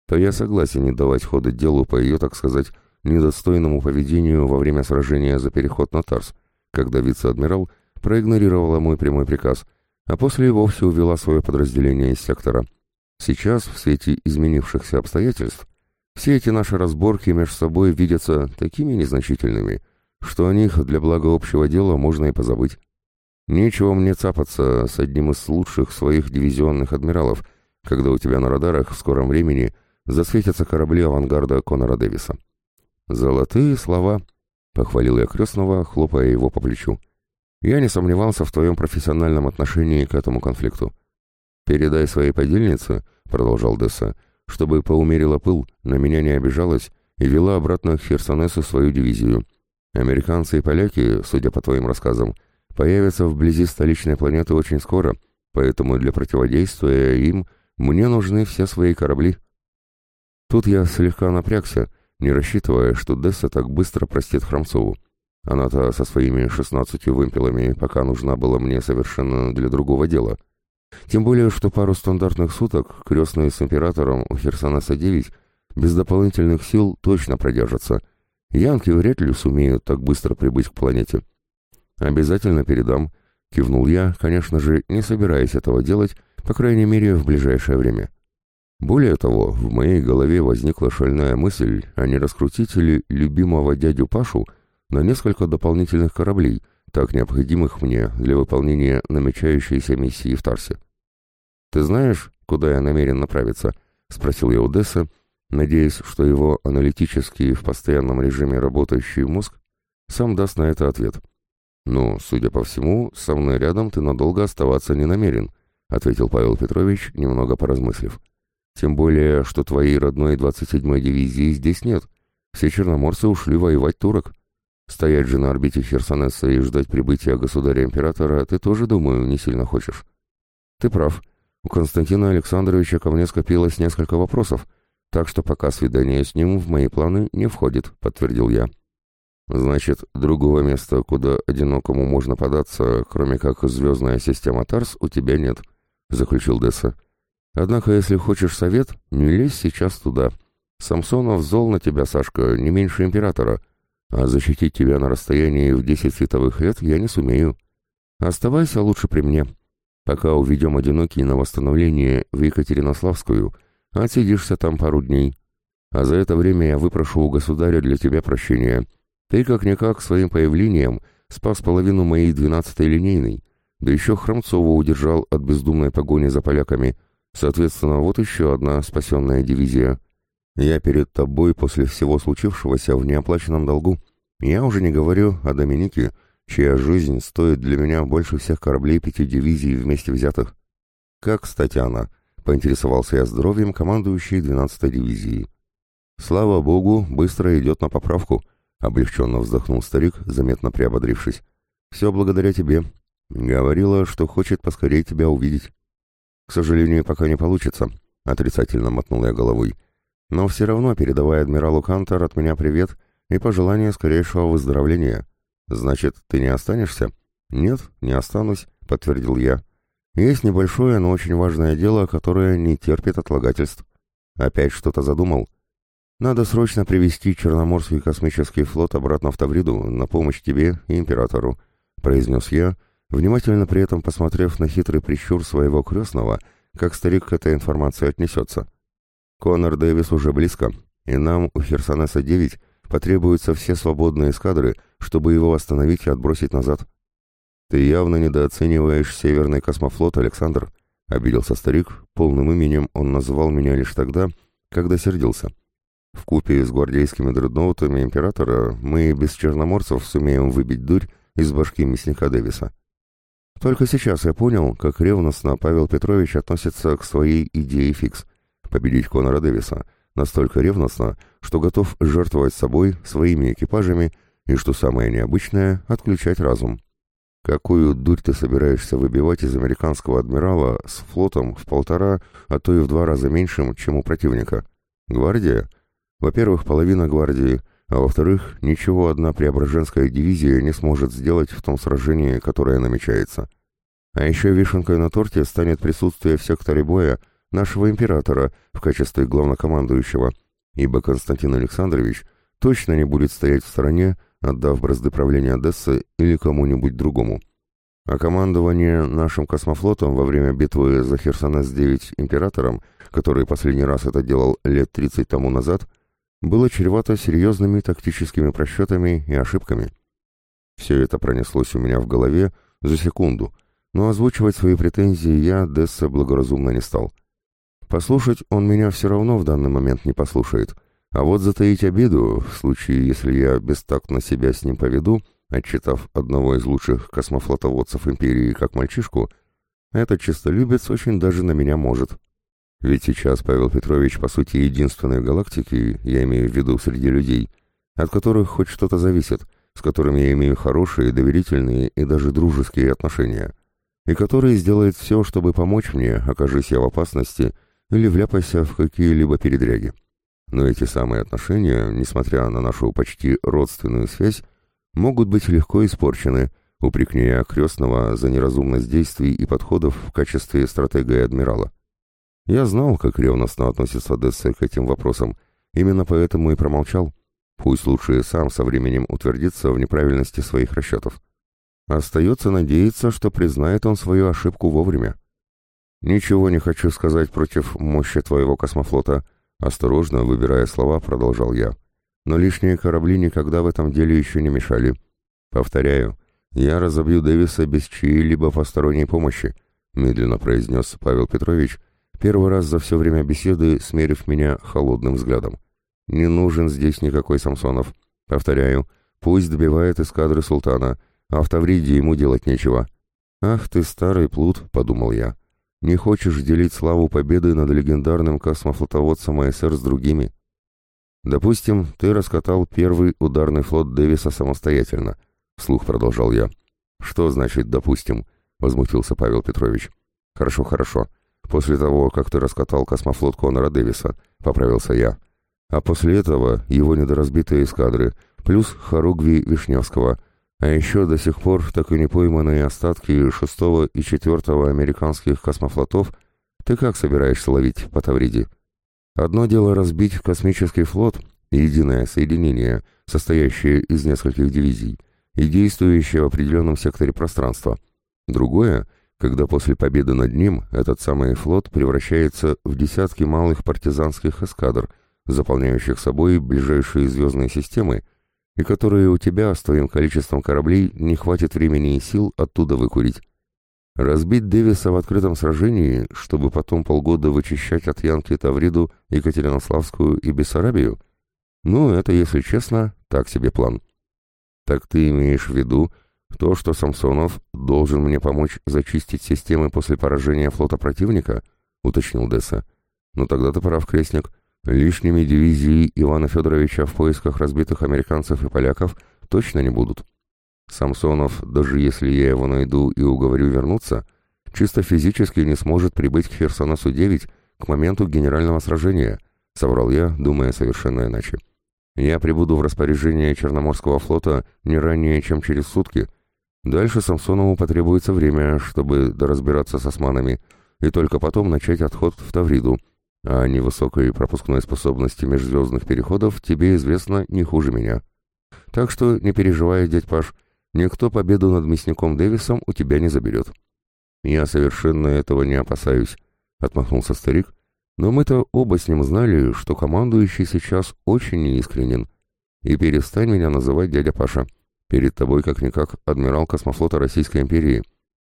то я согласен не давать хода делу по ее, так сказать, недостойному поведению во время сражения за переход на Тарс, когда вице-адмирал проигнорировала мой прямой приказ, а после и вовсе увела свое подразделение из сектора. Сейчас, в свете изменившихся обстоятельств, все эти наши разборки между собой видятся такими незначительными – что о них для блага общего дела можно и позабыть. Нечего мне цапаться с одним из лучших своих дивизионных адмиралов, когда у тебя на радарах в скором времени засветятся корабли авангарда Конора Дэвиса. «Золотые слова», — похвалил я крестного, хлопая его по плечу. «Я не сомневался в твоем профессиональном отношении к этому конфликту. Передай своей подельнице», — продолжал Десса, — «чтобы поумерила пыл, на меня не обижалась и вела обратно к Херсонесу свою дивизию». Американцы и поляки, судя по твоим рассказам, появятся вблизи столичной планеты очень скоро, поэтому для противодействия им мне нужны все свои корабли. Тут я слегка напрягся, не рассчитывая, что Десса так быстро простит Хромцову. Она-то со своими шестнадцатью вымпелами пока нужна была мне совершенно для другого дела. Тем более, что пару стандартных суток крестные с императором у Херсонеса-9 без дополнительных сил точно продержатся — Янки вряд ли сумеют так быстро прибыть к планете. Обязательно передам, кивнул я, конечно же, не собираясь этого делать, по крайней мере, в ближайшее время. Более того, в моей голове возникла шальная мысль, а не раскрутить ли любимого дядю Пашу на несколько дополнительных кораблей, так необходимых мне для выполнения намечающейся миссии в Тарсе. «Ты знаешь, куда я намерен направиться?» — спросил я Одесса, надеясь, что его аналитический в постоянном режиме работающий мозг сам даст на это ответ. «Ну, судя по всему, со мной рядом ты надолго оставаться не намерен», ответил Павел Петрович, немного поразмыслив. «Тем более, что твоей родной 27-й дивизии здесь нет. Все черноморцы ушли воевать турок. Стоять же на орбите Херсонеса и ждать прибытия государя-императора ты тоже, думаю, не сильно хочешь». «Ты прав. У Константина Александровича ко мне скопилось несколько вопросов, так что пока свидание с ним в мои планы не входит», — подтвердил я. Значит, другого места, куда одинокому можно податься, кроме как звездная система Тарс, у тебя нет, заключил Десса. Однако, если хочешь совет, не лезь сейчас туда. Самсонов зол на тебя, Сашка, не меньше императора, а защитить тебя на расстоянии в десять световых лет я не сумею. Оставайся лучше при мне. Пока уведем одинокий на восстановление в Екатеринославскую, отсидишься там пару дней. А за это время я выпрошу у государя для тебя прощения. Ты как-никак своим появлением спас половину моей двенадцатой линейной, да еще Хромцова удержал от бездумной погони за поляками — Соответственно, вот еще одна спасенная дивизия. Я перед тобой после всего случившегося в неоплаченном долгу. Я уже не говорю о Доминике, чья жизнь стоит для меня больше всех кораблей пяти дивизий вместе взятых. Как, кстати, она? Поинтересовался я здоровьем командующей 12-й дивизии. Слава богу, быстро идет на поправку, облегченно вздохнул старик, заметно приободрившись. Все благодаря тебе. Говорила, что хочет поскорее тебя увидеть. «К сожалению, пока не получится», — отрицательно мотнул я головой. «Но все равно передавай адмиралу Кантор от меня привет и пожелание скорейшего выздоровления. Значит, ты не останешься?» «Нет, не останусь», — подтвердил я. «Есть небольшое, но очень важное дело, которое не терпит отлагательств. Опять что-то задумал?» «Надо срочно привести Черноморский космический флот обратно в Тавриду на помощь тебе и императору», — произнес я, внимательно при этом посмотрев на хитрый прищур своего крестного, как старик к этой информации отнесется. «Конор Дэвис уже близко, и нам у Херсонеса-9 потребуются все свободные эскадры, чтобы его остановить и отбросить назад». «Ты явно недооцениваешь Северный космофлот, Александр», — обиделся старик, полным именем он называл меня лишь тогда, когда сердился. В купе с гвардейскими дредноутами Императора мы без черноморцев сумеем выбить дурь из башки мясника Дэвиса. Только сейчас я понял, как ревностно Павел Петрович относится к своей идее фикс — победить Конора Дэвиса, настолько ревностно, что готов жертвовать собой, своими экипажами и, что самое необычное, отключать разум. Какую дурь ты собираешься выбивать из американского адмирала с флотом в полтора, а то и в два раза меньшим, чем у противника? Гвардия? Во-первых, половина гвардии — а во-вторых, ничего одна Преображенская дивизия не сможет сделать в том сражении, которое намечается. А еще вишенкой на торте станет присутствие в секторе боя нашего императора в качестве главнокомандующего, ибо Константин Александрович точно не будет стоять в стороне, отдав бразды правления Одессы или кому-нибудь другому. А командование нашим космофлотом во время битвы за Херсонес-9 императором, который последний раз это делал лет 30 тому назад, было чревато серьезными тактическими просчетами и ошибками. Все это пронеслось у меня в голове за секунду, но озвучивать свои претензии я Десса благоразумно не стал. Послушать он меня все равно в данный момент не послушает, а вот затаить обиду, в случае, если я бестактно себя с ним поведу, отчитав одного из лучших космофлотоводцев империи как мальчишку, этот честолюбец очень даже на меня может. Ведь сейчас Павел Петрович, по сути, единственный в галактике, я имею в виду среди людей, от которых хоть что-то зависит, с которыми я имею хорошие, доверительные и даже дружеские отношения, и который сделает все, чтобы помочь мне, окажись я в опасности или вляпайся в какие-либо передряги. Но эти самые отношения, несмотря на нашу почти родственную связь, могут быть легко испорчены, упрекнея крестного за неразумность действий и подходов в качестве стратега и адмирала. Я знал, как ревностно относится Дессе к этим вопросам, именно поэтому и промолчал. Пусть лучше сам со временем утвердится в неправильности своих расчетов. Остается надеяться, что признает он свою ошибку вовремя. «Ничего не хочу сказать против мощи твоего космофлота», осторожно, выбирая слова, продолжал я. «Но лишние корабли никогда в этом деле еще не мешали. Повторяю, я разобью Дэвиса без чьей-либо посторонней помощи», медленно произнес Павел Петрович, первый раз за все время беседы смерив меня холодным взглядом. «Не нужен здесь никакой Самсонов. Повторяю, пусть добивает эскадры султана, а в Тавриде ему делать нечего». «Ах ты, старый плут», — подумал я. «Не хочешь делить славу победы над легендарным космофлотоводцем АСР с другими?» «Допустим, ты раскатал первый ударный флот Дэвиса самостоятельно», — вслух продолжал я. «Что значит «допустим»?» — возмутился Павел Петрович. «Хорошо, хорошо после того, как ты раскатал космофлот Конора Дэвиса», — поправился я. «А после этого его недоразбитые эскадры, плюс Харугви Вишневского, а еще до сих пор так и не пойманные остатки шестого и четвертого американских космофлотов ты как собираешься ловить по Тавриде? Одно дело разбить космический флот, единое соединение, состоящее из нескольких дивизий, и действующее в определенном секторе пространства. Другое, когда после победы над ним этот самый флот превращается в десятки малых партизанских эскадр, заполняющих собой ближайшие звездные системы, и которые у тебя с твоим количеством кораблей не хватит времени и сил оттуда выкурить. Разбить Дэвиса в открытом сражении, чтобы потом полгода вычищать от Янки Тавриду, Екатеринославскую и Бессарабию? Ну, это, если честно, так себе план. Так ты имеешь в виду то, что Самсонов должен мне помочь зачистить системы после поражения флота противника? Уточнил Десса. Ну тогда ты прав, Крестник. Лишними дивизии Ивана Федоровича в поисках разбитых американцев и поляков точно не будут. Самсонов, даже если я его найду и уговорю вернуться, чисто физически не сможет прибыть к Херсонесу-9 к моменту генерального сражения, соврал я, думая совершенно иначе. Я прибуду в распоряжение Черноморского флота не ранее, чем через сутки. Дальше Самсонову потребуется время, чтобы доразбираться с османами, и только потом начать отход в Тавриду. А о невысокой пропускной способности межзвездных переходов тебе известно не хуже меня. Так что не переживай, дядь Паш, никто победу над мясником Дэвисом у тебя не заберет. Я совершенно этого не опасаюсь, — отмахнулся старик, но мы-то оба с ним знали, что командующий сейчас очень неискренен. И перестань меня называть дядя Паша. Перед тобой, как-никак, адмирал космофлота Российской империи.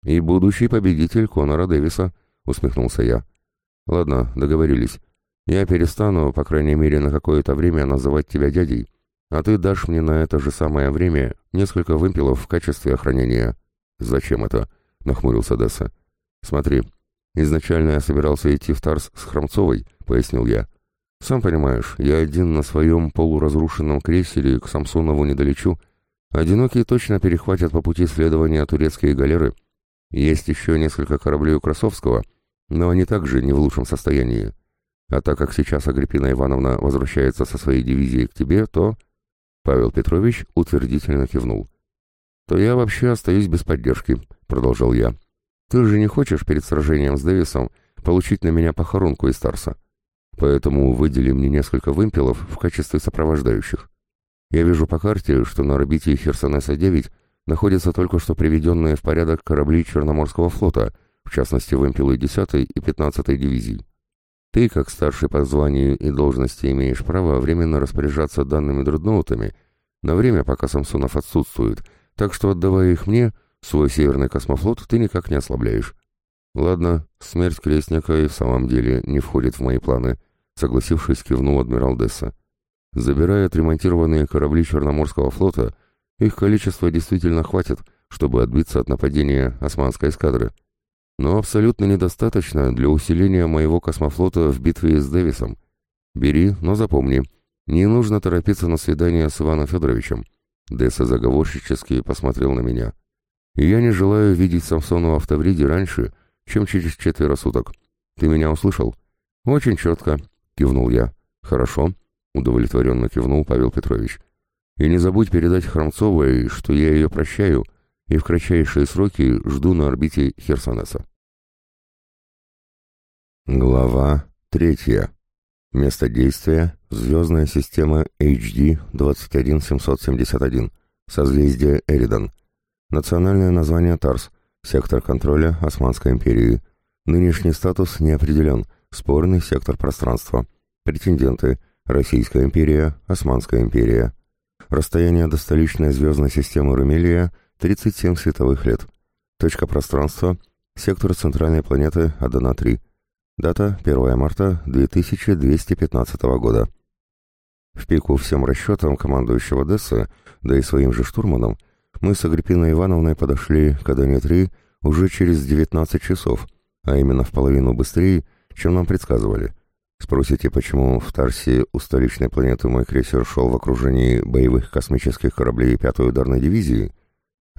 И будущий победитель Конора Дэвиса, усмехнулся я. Ладно, договорились. Я перестану, по крайней мере, на какое-то время называть тебя дядей, а ты дашь мне на это же самое время несколько вымпелов в качестве охранения. Зачем это? Нахмурился Десса. Смотри, «Изначально я собирался идти в Тарс с Хромцовой», — пояснил я. «Сам понимаешь, я один на своем полуразрушенном крейсере к Самсонову не долечу. Одинокие точно перехватят по пути следования турецкие галеры. Есть еще несколько кораблей у Красовского, но они также не в лучшем состоянии. А так как сейчас Агриппина Ивановна возвращается со своей дивизией к тебе, то...» Павел Петрович утвердительно кивнул. «То я вообще остаюсь без поддержки», — продолжал я. Ты же не хочешь перед сражением с Дэвисом получить на меня похоронку из Тарса. Поэтому выдели мне несколько вымпелов в качестве сопровождающих. Я вижу по карте, что на орбите Херсонеса-9 находятся только что приведенные в порядок корабли Черноморского флота, в частности вымпелы 10 и 15 дивизий. Ты, как старший по званию и должности, имеешь право временно распоряжаться данными дредноутами на время, пока Самсонов отсутствует, так что, отдавая их мне, Свой северный космофлот ты никак не ослабляешь. Ладно, смерть крестника и в самом деле не входит в мои планы, согласившись, кивнул адмирал Десса. Забирая отремонтированные корабли Черноморского флота, их количество действительно хватит, чтобы отбиться от нападения османской эскадры. Но абсолютно недостаточно для усиления моего космофлота в битве с Дэвисом. Бери, но запомни, не нужно торопиться на свидание с Иваном Федоровичем. Десса заговорщически посмотрел на меня я не желаю видеть Самсонова в Тавриде раньше, чем через четверо суток. Ты меня услышал? Очень четко, кивнул я. Хорошо, удовлетворенно кивнул Павел Петрович. И не забудь передать Хромцовой, что я ее прощаю и в кратчайшие сроки жду на орбите Херсонеса. Глава третья. Место действия – звездная система HD 21771, созвездие Эридан, Национальное название Тарс, сектор контроля Османской империи. Нынешний статус не определен, спорный сектор пространства. Претенденты – Российская империя, Османская империя. Расстояние до столичной звездной системы Румелия – 37 световых лет. Точка пространства – сектор центральной планеты Адана-3. Дата – 1 марта 2215 года. В пику всем расчетам командующего Десса, да и своим же штурманом – мы с Агриппиной Ивановной подошли к Адане-3 уже через 19 часов, а именно в половину быстрее, чем нам предсказывали. Спросите, почему в Тарсе у столичной планеты мой крейсер шел в окружении боевых космических кораблей 5-й ударной дивизии?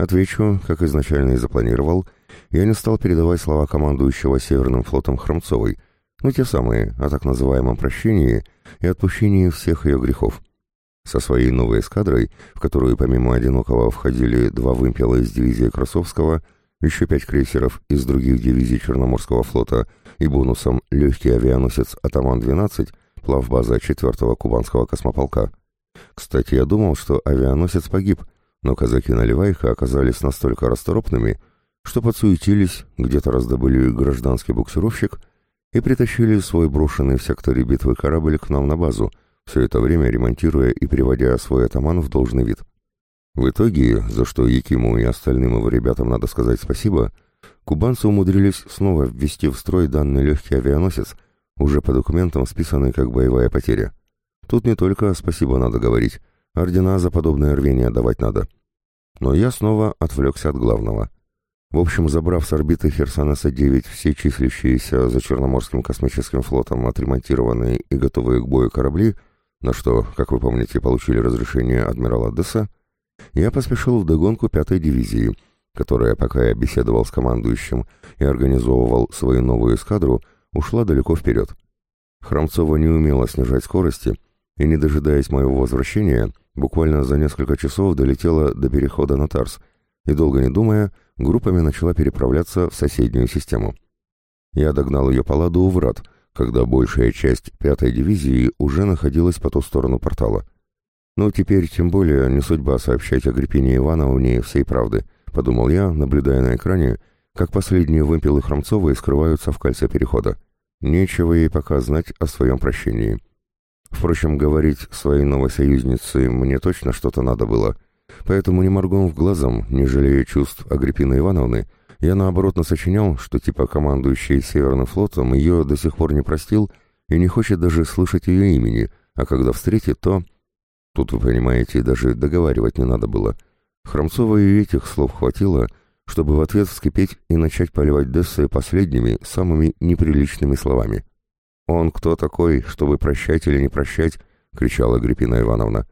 Отвечу, как изначально и запланировал, я не стал передавать слова командующего Северным флотом Хромцовой, но те самые, о так называемом прощении и отпущении всех ее грехов. Со своей новой эскадрой, в которую помимо «Одинокого» входили два вымпела из дивизии Красовского, еще пять крейсеров из других дивизий Черноморского флота и бонусом легкий авианосец «Атаман-12», плавбаза 4-го Кубанского космополка. Кстати, я думал, что авианосец погиб, но казаки Наливайха оказались настолько расторопными, что подсуетились, где-то раздобыли гражданский буксировщик и притащили свой брошенный в секторе битвы корабль к нам на базу, все это время ремонтируя и приводя свой атаман в должный вид. В итоге, за что Якиму и остальным его ребятам надо сказать спасибо, кубанцы умудрились снова ввести в строй данный легкий авианосец, уже по документам списанный как боевая потеря. Тут не только спасибо надо говорить, ордена за подобное рвение давать надо. Но я снова отвлекся от главного. В общем, забрав с орбиты Херсонеса-9 все числящиеся за Черноморским космическим флотом отремонтированные и готовые к бою корабли, на что, как вы помните, получили разрешение адмирала Десса, я поспешил в догонку пятой дивизии, которая, пока я беседовал с командующим и организовывал свою новую эскадру, ушла далеко вперед. Храмцова не умела снижать скорости, и, не дожидаясь моего возвращения, буквально за несколько часов долетела до перехода на Тарс, и, долго не думая, группами начала переправляться в соседнюю систему. Я догнал ее по ладу у врат, когда большая часть пятой дивизии уже находилась по ту сторону портала. Но теперь тем более не судьба сообщать о Гриппине Ивановне всей правды, подумал я, наблюдая на экране, как последние вымпелы Хромцовой скрываются в кольце перехода. Нечего ей пока знать о своем прощении. Впрочем, говорить своей новой союзнице мне точно что-то надо было, поэтому не моргнув глазом, не жалея чувств Агриппины Ивановны, я наоборот насочинял, что типа командующий Северным флотом ее до сих пор не простил и не хочет даже слышать ее имени, а когда встретит, то... Тут, вы понимаете, даже договаривать не надо было. Хромцова и этих слов хватило, чтобы в ответ вскипеть и начать поливать Дессы последними, самыми неприличными словами. «Он кто такой, чтобы прощать или не прощать?» — кричала Гриппина Ивановна.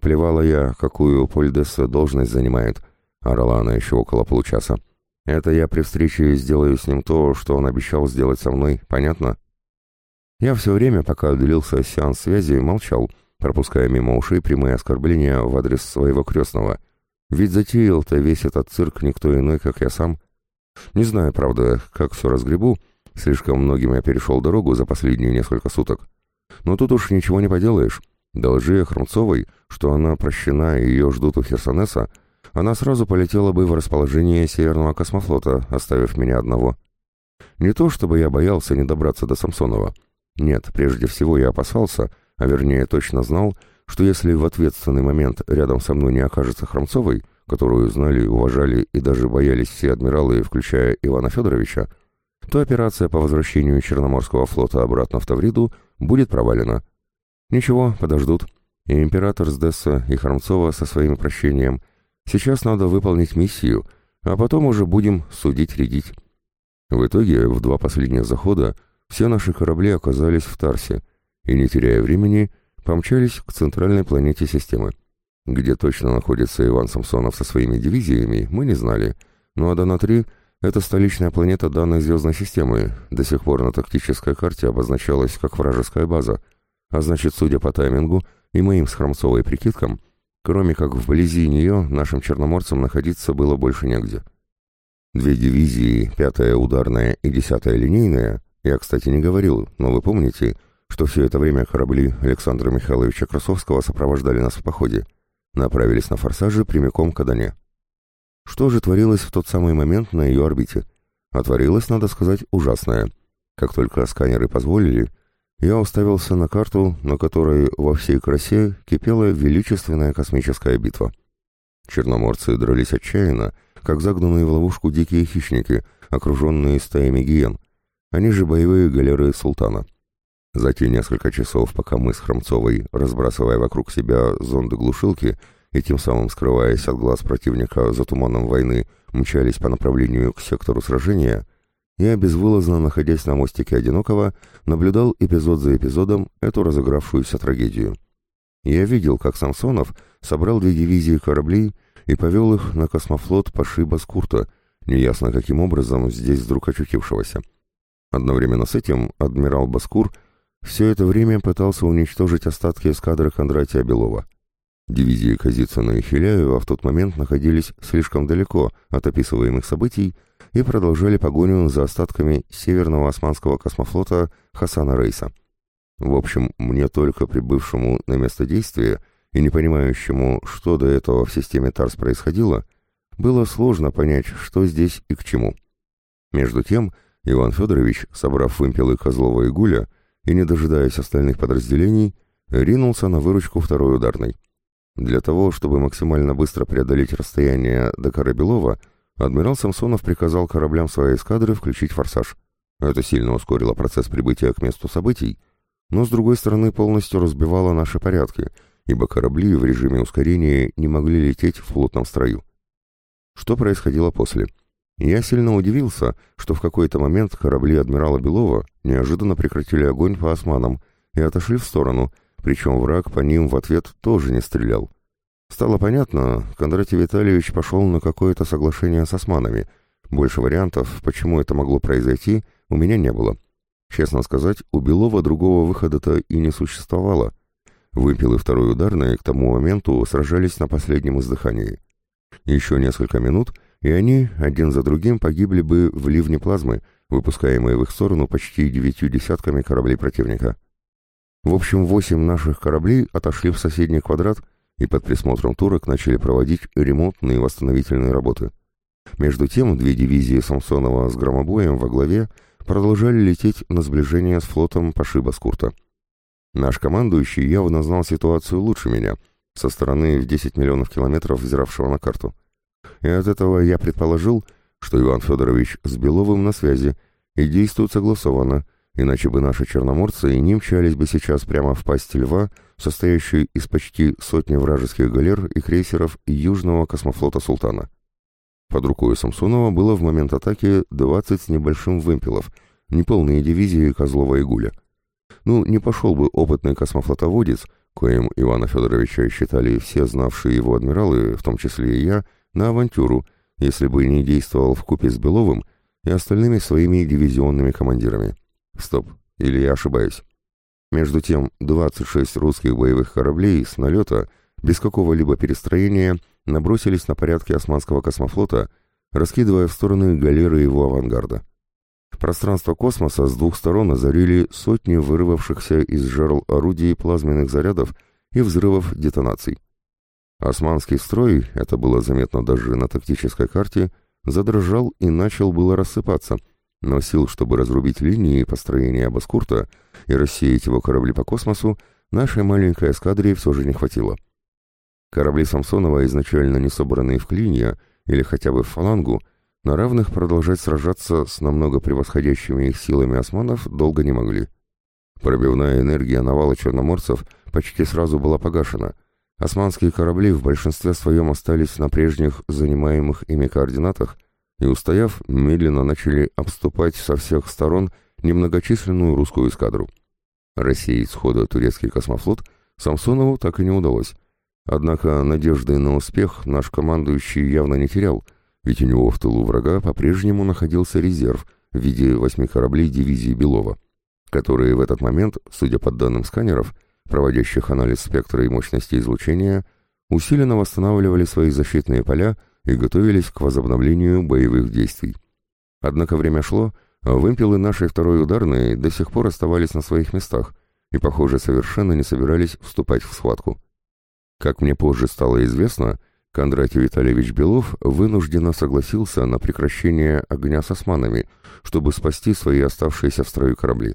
«Плевала я, какую Польдесса должность занимает», — орала она еще около получаса. «Это я при встрече сделаю с ним то, что он обещал сделать со мной, понятно?» Я все время, пока длился сеанс связи, молчал — пропуская мимо ушей прямые оскорбления в адрес своего крестного. Ведь затеял-то весь этот цирк никто иной, как я сам. Не знаю, правда, как все разгребу, слишком многим я перешел дорогу за последние несколько суток. Но тут уж ничего не поделаешь. Должи Хромцовой, что она прощена и ее ждут у Херсонеса, она сразу полетела бы в расположение Северного космофлота, оставив меня одного. Не то чтобы я боялся не добраться до Самсонова. Нет, прежде всего я опасался — а вернее точно знал, что если в ответственный момент рядом со мной не окажется Хромцовой, которую знали, уважали и даже боялись все адмиралы, включая Ивана Федоровича, то операция по возвращению Черноморского флота обратно в Тавриду будет провалена. Ничего, подождут. И император с Десса, и Хромцова со своим прощением. Сейчас надо выполнить миссию, а потом уже будем судить-рядить. В итоге, в два последних захода, все наши корабли оказались в Тарсе — и, не теряя времени, помчались к центральной планете системы. Где точно находится Иван Самсонов со своими дивизиями, мы не знали, но Адана-3 — это столичная планета данной звездной системы, до сих пор на тактической карте обозначалась как вражеская база, а значит, судя по таймингу и моим с Хромцовой прикидкам, кроме как вблизи нее нашим черноморцам находиться было больше негде. Две дивизии, пятая ударная и десятая линейная, я, кстати, не говорил, но вы помните — что все это время корабли Александра Михайловича Красовского сопровождали нас в походе, направились на форсаже прямиком к Адане. Что же творилось в тот самый момент на ее орбите? А творилось, надо сказать, ужасное. Как только сканеры позволили, я уставился на карту, на которой во всей красе кипела величественная космическая битва. Черноморцы дрались отчаянно, как загнанные в ловушку дикие хищники, окруженные стаями гиен. Они же боевые галеры султана. За те несколько часов, пока мы с Хромцовой, разбрасывая вокруг себя зонды-глушилки и тем самым скрываясь от глаз противника за туманом войны, мчались по направлению к сектору сражения, я, безвылазно находясь на мостике Одинокого, наблюдал эпизод за эпизодом эту разыгравшуюся трагедию. Я видел, как Самсонов собрал две дивизии кораблей и повел их на космофлот Паши Баскурта, неясно каким образом здесь вдруг очутившегося. Одновременно с этим адмирал Баскур все это время пытался уничтожить остатки эскадры Кондратия Белова. Дивизии Казицына и Хиляева в тот момент находились слишком далеко от описываемых событий и продолжали погоню за остатками северного османского космофлота Хасана Рейса. В общем, мне только прибывшему на место действия и не понимающему, что до этого в системе ТАРС происходило, было сложно понять, что здесь и к чему. Между тем, Иван Федорович, собрав вымпелы Козлова и Гуля и не дожидаясь остальных подразделений, ринулся на выручку второй ударной. Для того, чтобы максимально быстро преодолеть расстояние до Корабелова, адмирал Самсонов приказал кораблям своей эскадры включить форсаж. Это сильно ускорило процесс прибытия к месту событий, но, с другой стороны, полностью разбивало наши порядки, ибо корабли в режиме ускорения не могли лететь в плотном строю. Что происходило после? Я сильно удивился, что в какой-то момент корабли адмирала Белова неожиданно прекратили огонь по османам и отошли в сторону, причем враг по ним в ответ тоже не стрелял. Стало понятно, Кондратий Витальевич пошел на какое-то соглашение с османами. Больше вариантов, почему это могло произойти, у меня не было. Честно сказать, у Белова другого выхода-то и не существовало. Выпил и второй ударный к тому моменту сражались на последнем издыхании. Еще несколько минут, и они один за другим погибли бы в ливне плазмы, выпускаемой в их сторону почти девятью десятками кораблей противника. В общем, восемь наших кораблей отошли в соседний квадрат и под присмотром турок начали проводить ремонтные и восстановительные работы. Между тем, две дивизии Самсонова с громобоем во главе продолжали лететь на сближение с флотом Паши-Баскурта. Наш командующий явно знал ситуацию лучше меня, со стороны в 10 миллионов километров взиравшего на карту. И от этого я предположил, что Иван Федорович с Беловым на связи и действует согласованно, иначе бы наши черноморцы не мчались бы сейчас прямо в пасть льва, состоящую из почти сотни вражеских галер и крейсеров Южного космофлота «Султана». Под рукой Самсонова было в момент атаки 20 с небольшим вымпелов, неполные дивизии Козлова и Гуля. Ну, не пошел бы опытный космофлотоводец, коим Ивана Федоровича считали все знавшие его адмиралы, в том числе и я, на авантюру, если бы не действовал в купе с Беловым и остальными своими дивизионными командирами. Стоп, или я ошибаюсь? Между тем, 26 русских боевых кораблей с налета, без какого-либо перестроения, набросились на порядки османского космофлота, раскидывая в стороны галеры его авангарда. Пространство космоса с двух сторон озарили сотни вырвавшихся из жерл орудий плазменных зарядов и взрывов детонаций. Османский строй, это было заметно даже на тактической карте, задрожал и начал было рассыпаться – но сил, чтобы разрубить линии построения Баскурта и рассеять его корабли по космосу, нашей маленькой эскадре все же не хватило. Корабли Самсонова, изначально не собранные в клинья или хотя бы в фалангу, на равных продолжать сражаться с намного превосходящими их силами османов долго не могли. Пробивная энергия навала черноморцев почти сразу была погашена. Османские корабли в большинстве своем остались на прежних занимаемых ими координатах и, устояв, медленно начали обступать со всех сторон немногочисленную русскую эскадру. Рассеять схода турецкий космофлот Самсонову так и не удалось. Однако надежды на успех наш командующий явно не терял, ведь у него в тылу врага по-прежнему находился резерв в виде восьми кораблей дивизии Белова, которые в этот момент, судя по данным сканеров, проводящих анализ спектра и мощности излучения, усиленно восстанавливали свои защитные поля и готовились к возобновлению боевых действий. Однако время шло, а вымпелы нашей второй ударной до сих пор оставались на своих местах и, похоже, совершенно не собирались вступать в схватку. Как мне позже стало известно, Кондратий Витальевич Белов вынужденно согласился на прекращение огня с османами, чтобы спасти свои оставшиеся в строю корабли.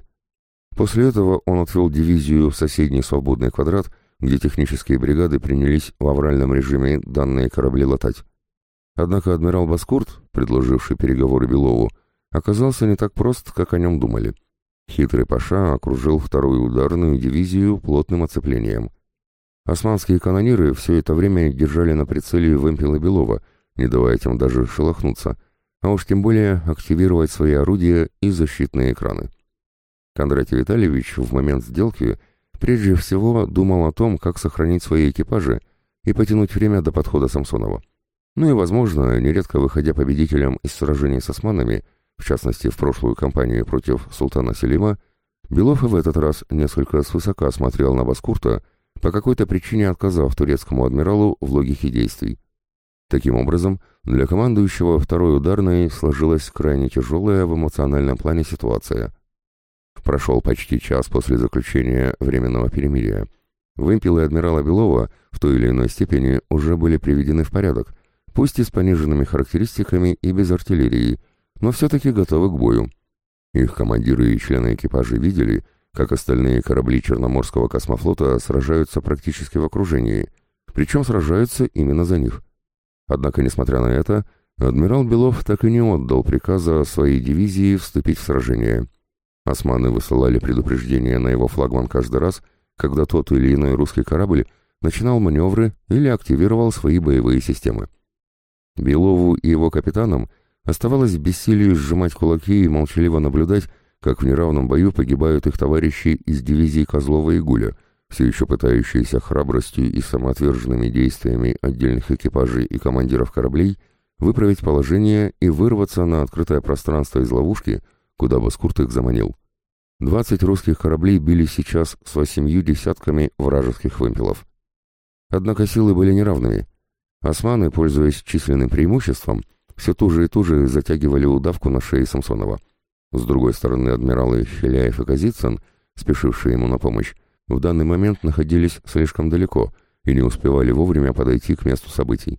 После этого он отвел дивизию в соседний свободный квадрат, где технические бригады принялись в авральном режиме данные корабли латать. Однако адмирал Баскурт, предложивший переговоры Белову, оказался не так прост, как о нем думали. Хитрый Паша окружил вторую ударную дивизию плотным оцеплением. Османские канониры все это время держали на прицеле вымпела Белова, не давая тем даже шелохнуться, а уж тем более активировать свои орудия и защитные экраны. Кондратий Витальевич в момент сделки прежде всего думал о том, как сохранить свои экипажи и потянуть время до подхода Самсонова. Ну и, возможно, нередко выходя победителем из сражений с османами, в частности, в прошлую кампанию против султана Селима, Белов и в этот раз несколько свысока смотрел на Баскурта, по какой-то причине отказав турецкому адмиралу в логике действий. Таким образом, для командующего второй ударной сложилась крайне тяжелая в эмоциональном плане ситуация. Прошел почти час после заключения Временного перемирия. Вымпелы адмирала Белова в той или иной степени уже были приведены в порядок, пусть и с пониженными характеристиками и без артиллерии, но все-таки готовы к бою. Их командиры и члены экипажа видели, как остальные корабли Черноморского космофлота сражаются практически в окружении, причем сражаются именно за них. Однако, несмотря на это, адмирал Белов так и не отдал приказа своей дивизии вступить в сражение. Османы высылали предупреждения на его флагман каждый раз, когда тот или иной русский корабль начинал маневры или активировал свои боевые системы. Белову и его капитанам оставалось в бессилии сжимать кулаки и молчаливо наблюдать, как в неравном бою погибают их товарищи из дивизии Козлова и Гуля – все еще пытающиеся храбростью и самоотверженными действиями отдельных экипажей и командиров кораблей выправить положение и вырваться на открытое пространство из ловушки, куда Баскурт их заманил. Двадцать русских кораблей били сейчас с восемью десятками вражеских вымпелов. Однако силы были неравными. Османы, пользуясь численным преимуществом, все туже и туже затягивали удавку на шее Самсонова. С другой стороны, адмиралы Хиляев и Казицын, спешившие ему на помощь, в данный момент находились слишком далеко и не успевали вовремя подойти к месту событий.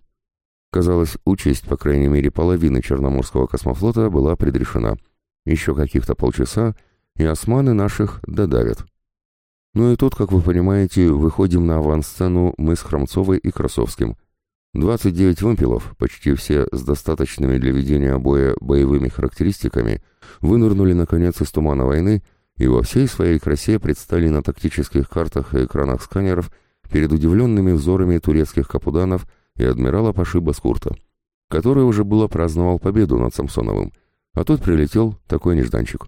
Казалось, участь, по крайней мере, половины Черноморского космофлота была предрешена. Еще каких-то полчаса, и османы наших додавят. Ну и тут, как вы понимаете, выходим на авансцену мы с Хромцовой и Красовским. 29 вымпелов, почти все с достаточными для ведения боя боевыми характеристиками, вынырнули наконец из тумана войны и во всей своей красе предстали на тактических картах и экранах сканеров перед удивленными взорами турецких капуданов и адмирала Паши Баскурта, который уже было праздновал победу над Самсоновым, а тут прилетел такой нежданчик.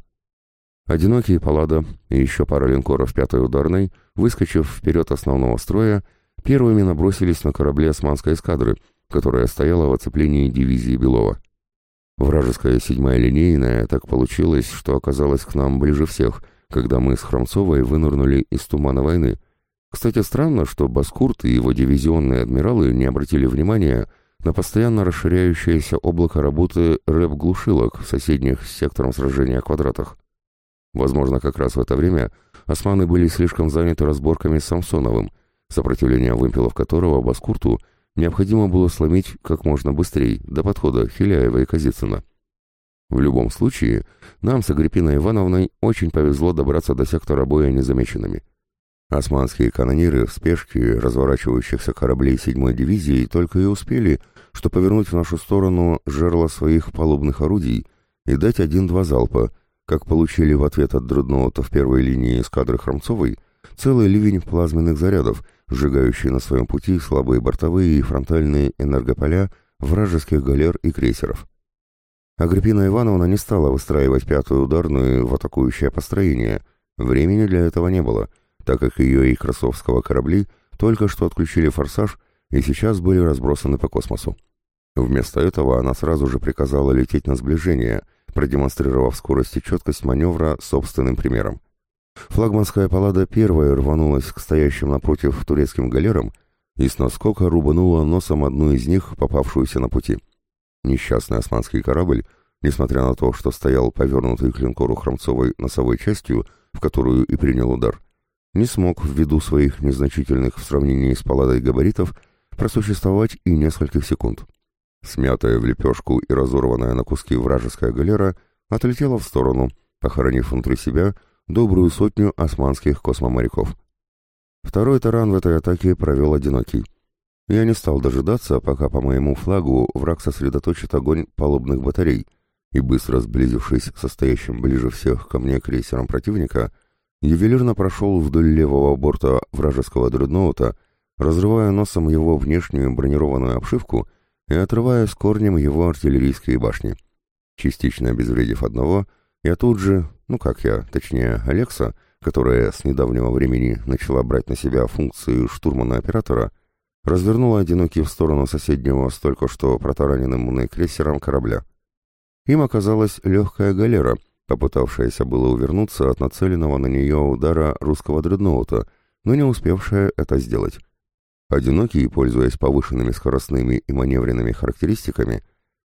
Одинокий Паллада и еще пара линкоров пятой ударной, выскочив вперед основного строя, первыми набросились на корабли османской эскадры, которая стояла в оцеплении дивизии Белова. Вражеская седьмая линейная так получилось, что оказалась к нам ближе всех, когда мы с Хромцовой вынырнули из тумана войны. Кстати, странно, что Баскурт и его дивизионные адмиралы не обратили внимания на постоянно расширяющееся облако работы рэп-глушилок в соседних с сектором сражения квадратах. Возможно, как раз в это время османы были слишком заняты разборками с Самсоновым, сопротивление вымпелов которого Баскурту – необходимо было сломить как можно быстрее, до подхода Хиляева и Казицына. В любом случае, нам с Агриппиной Ивановной очень повезло добраться до сектора боя незамеченными. Османские канониры в спешке разворачивающихся кораблей 7-й дивизии только и успели, что повернуть в нашу сторону жерло своих палубных орудий и дать один-два залпа, как получили в ответ от дредноута в первой линии эскадры Хромцовой целый ливень плазменных зарядов, сжигающие на своем пути слабые бортовые и фронтальные энергополя вражеских галер и крейсеров. Агриппина Ивановна не стала выстраивать пятую ударную в атакующее построение, времени для этого не было, так как ее и Красовского корабли только что отключили форсаж и сейчас были разбросаны по космосу. Вместо этого она сразу же приказала лететь на сближение, продемонстрировав скорость и четкость маневра собственным примером. Флагманская палада первая рванулась к стоящим напротив турецким галерам и с наскока рубанула носом одну из них, попавшуюся на пути. Несчастный османский корабль, несмотря на то, что стоял повернутый к линкору Хромцовой носовой частью, в которую и принял удар, не смог ввиду своих незначительных в сравнении с паладой габаритов просуществовать и нескольких секунд. Смятая в лепешку и разорванная на куски вражеская галера отлетела в сторону, похоронив внутри себя добрую сотню османских космоморяков. Второй таран в этой атаке провел одинокий. Я не стал дожидаться, пока по моему флагу враг сосредоточит огонь палубных батарей, и быстро сблизившись со стоящим ближе всех ко мне крейсером противника, ювелирно прошел вдоль левого борта вражеского дредноута, разрывая носом его внешнюю бронированную обшивку и отрывая с корнем его артиллерийские башни. Частично обезвредив одного, я тут же, ну как я, точнее Алекса, которая с недавнего времени начала брать на себя функции штурмана-оператора, развернула одинокий в сторону соседнего с только что протараненным мной крейсером корабля. Им оказалась легкая галера, попытавшаяся было увернуться от нацеленного на нее удара русского дредноута, но не успевшая это сделать. Одинокий, пользуясь повышенными скоростными и маневренными характеристиками,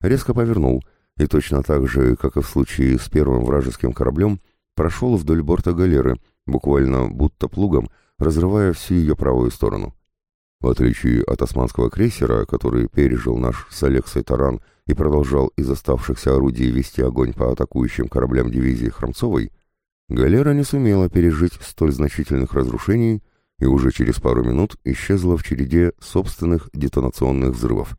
резко повернул и точно так же, как и в случае с первым вражеским кораблем, прошел вдоль борта галеры, буквально будто плугом, разрывая всю ее правую сторону. В отличие от османского крейсера, который пережил наш с Алексой таран и продолжал из оставшихся орудий вести огонь по атакующим кораблям дивизии Хромцовой, галера не сумела пережить столь значительных разрушений и уже через пару минут исчезла в череде собственных детонационных взрывов.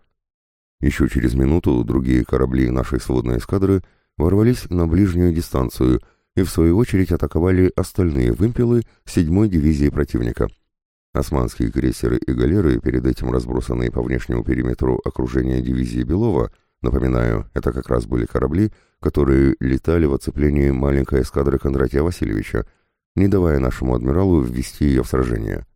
Еще через минуту другие корабли нашей сводной эскадры ворвались на ближнюю дистанцию и в свою очередь атаковали остальные вымпелы 7-й дивизии противника – Османские крейсеры и галеры, перед этим разбросанные по внешнему периметру окружения дивизии Белова, напоминаю, это как раз были корабли, которые летали в оцеплении маленькой эскадры Кондратия Васильевича, не давая нашему адмиралу ввести ее в сражение.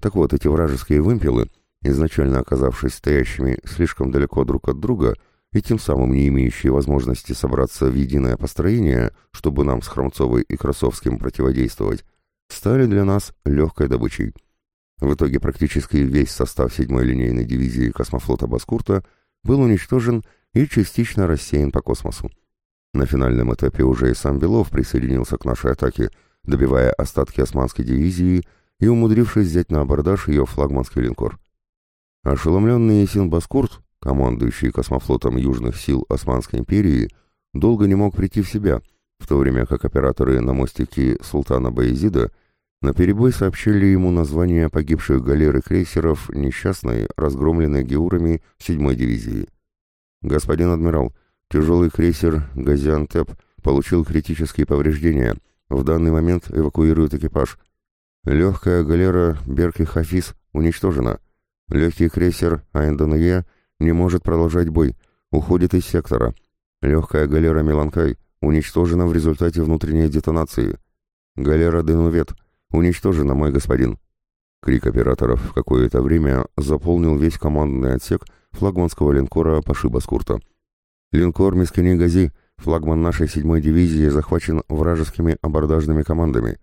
Так вот, эти вражеские вымпелы, изначально оказавшись стоящими слишком далеко друг от друга и тем самым не имеющие возможности собраться в единое построение, чтобы нам с Хромцовой и Красовским противодействовать, стали для нас легкой добычей. В итоге практически весь состав 7-й линейной дивизии космофлота Баскурта был уничтожен и частично рассеян по космосу. На финальном этапе уже и сам Белов присоединился к нашей атаке, добивая остатки османской дивизии и умудрившись взять на абордаж ее флагманский линкор. Ошеломленный Есин Баскурт, командующий космофлотом Южных сил Османской империи, долго не мог прийти в себя, в то время как операторы на мостике Султана Баязида – на перебой сообщили ему названия погибших галер и крейсеров несчастной, разгромленной геурами 7-й дивизии. «Господин адмирал, тяжелый крейсер «Газиантеп» получил критические повреждения. В данный момент эвакуируют экипаж. Легкая галера «Берки Хафиз» уничтожена. Легкий крейсер «Айндонае» не может продолжать бой, уходит из сектора. Легкая галера «Меланкай» уничтожена в результате внутренней детонации. Галера «Денувет» «Уничтожено, мой господин!» Крик операторов в какое-то время заполнил весь командный отсек флагманского линкора Пашибаскурта. Линкор Мискини Гази, флагман нашей седьмой дивизии, захвачен вражескими абордажными командами.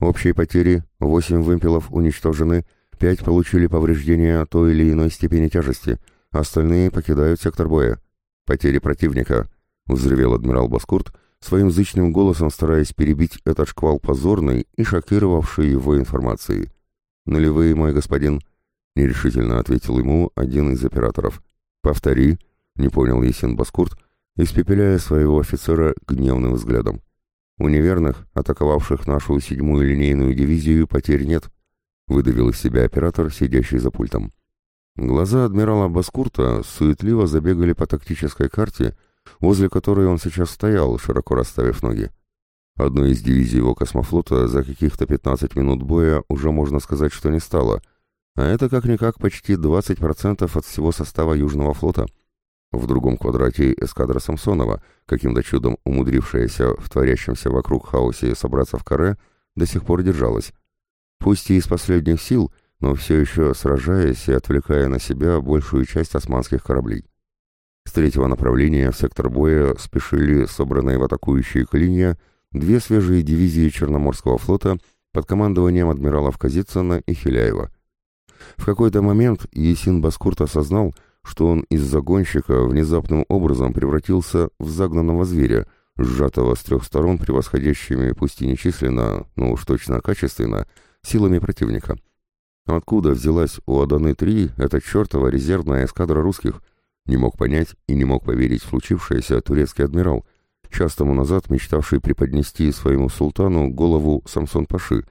Общие потери — восемь вымпелов уничтожены, пять получили повреждения той или иной степени тяжести, остальные покидают сектор боя. Потери противника —— взревел адмирал Баскурт, своим зычным голосом стараясь перебить этот шквал позорной и шокировавшей его информации. «Нулевые, мой господин», — нерешительно ответил ему один из операторов. «Повтори», — не понял Есен Баскурт, испепеляя своего офицера гневным взглядом. «У неверных, атаковавших нашу седьмую линейную дивизию, потерь нет», — выдавил из себя оператор, сидящий за пультом. Глаза адмирала Баскурта суетливо забегали по тактической карте — возле которой он сейчас стоял, широко расставив ноги. Одной из дивизий его космофлота за каких-то 15 минут боя уже можно сказать, что не стало, а это как-никак почти 20% от всего состава Южного флота. В другом квадрате эскадра Самсонова, каким-то чудом умудрившаяся в творящемся вокруг хаосе собраться в каре, до сих пор держалась. Пусть и из последних сил, но все еще сражаясь и отвлекая на себя большую часть османских кораблей. С третьего направления в сектор боя спешили собранные в атакующие клинья две свежие дивизии Черноморского флота под командованием адмиралов Казицына и Хиляева. В какой-то момент Есин Баскурт осознал, что он из загонщика внезапным образом превратился в загнанного зверя, сжатого с трех сторон превосходящими, пусть и нечисленно, но уж точно качественно, силами противника. Откуда взялась у Аданы-3 эта чертова резервная эскадра русских – не мог понять и не мог поверить в случившееся турецкий адмирал, час тому назад мечтавший преподнести своему султану голову Самсон Паши,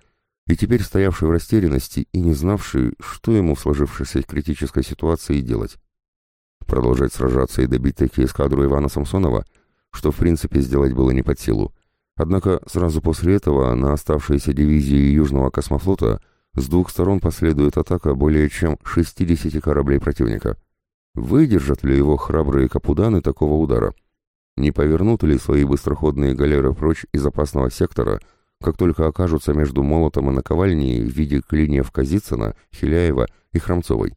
и теперь стоявший в растерянности и не знавший, что ему в сложившейся критической ситуации делать. Продолжать сражаться и добить такие эскадру Ивана Самсонова, что в принципе сделать было не под силу. Однако сразу после этого на оставшиеся дивизии Южного космофлота с двух сторон последует атака более чем 60 кораблей противника – Выдержат ли его храбрые капуданы такого удара? Не повернут ли свои быстроходные галеры прочь из опасного сектора, как только окажутся между молотом и наковальней в виде клиньев Казицына, Хиляева и Хромцовой?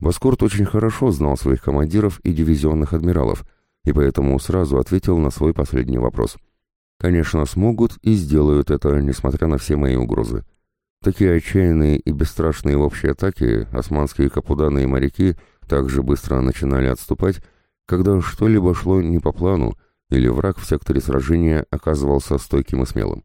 Баскорт очень хорошо знал своих командиров и дивизионных адмиралов, и поэтому сразу ответил на свой последний вопрос. Конечно, смогут и сделают это, несмотря на все мои угрозы. Такие отчаянные и бесстрашные в общей атаке османские капуданы и моряки также быстро начинали отступать, когда что-либо шло не по плану, или враг в секторе сражения оказывался стойким и смелым.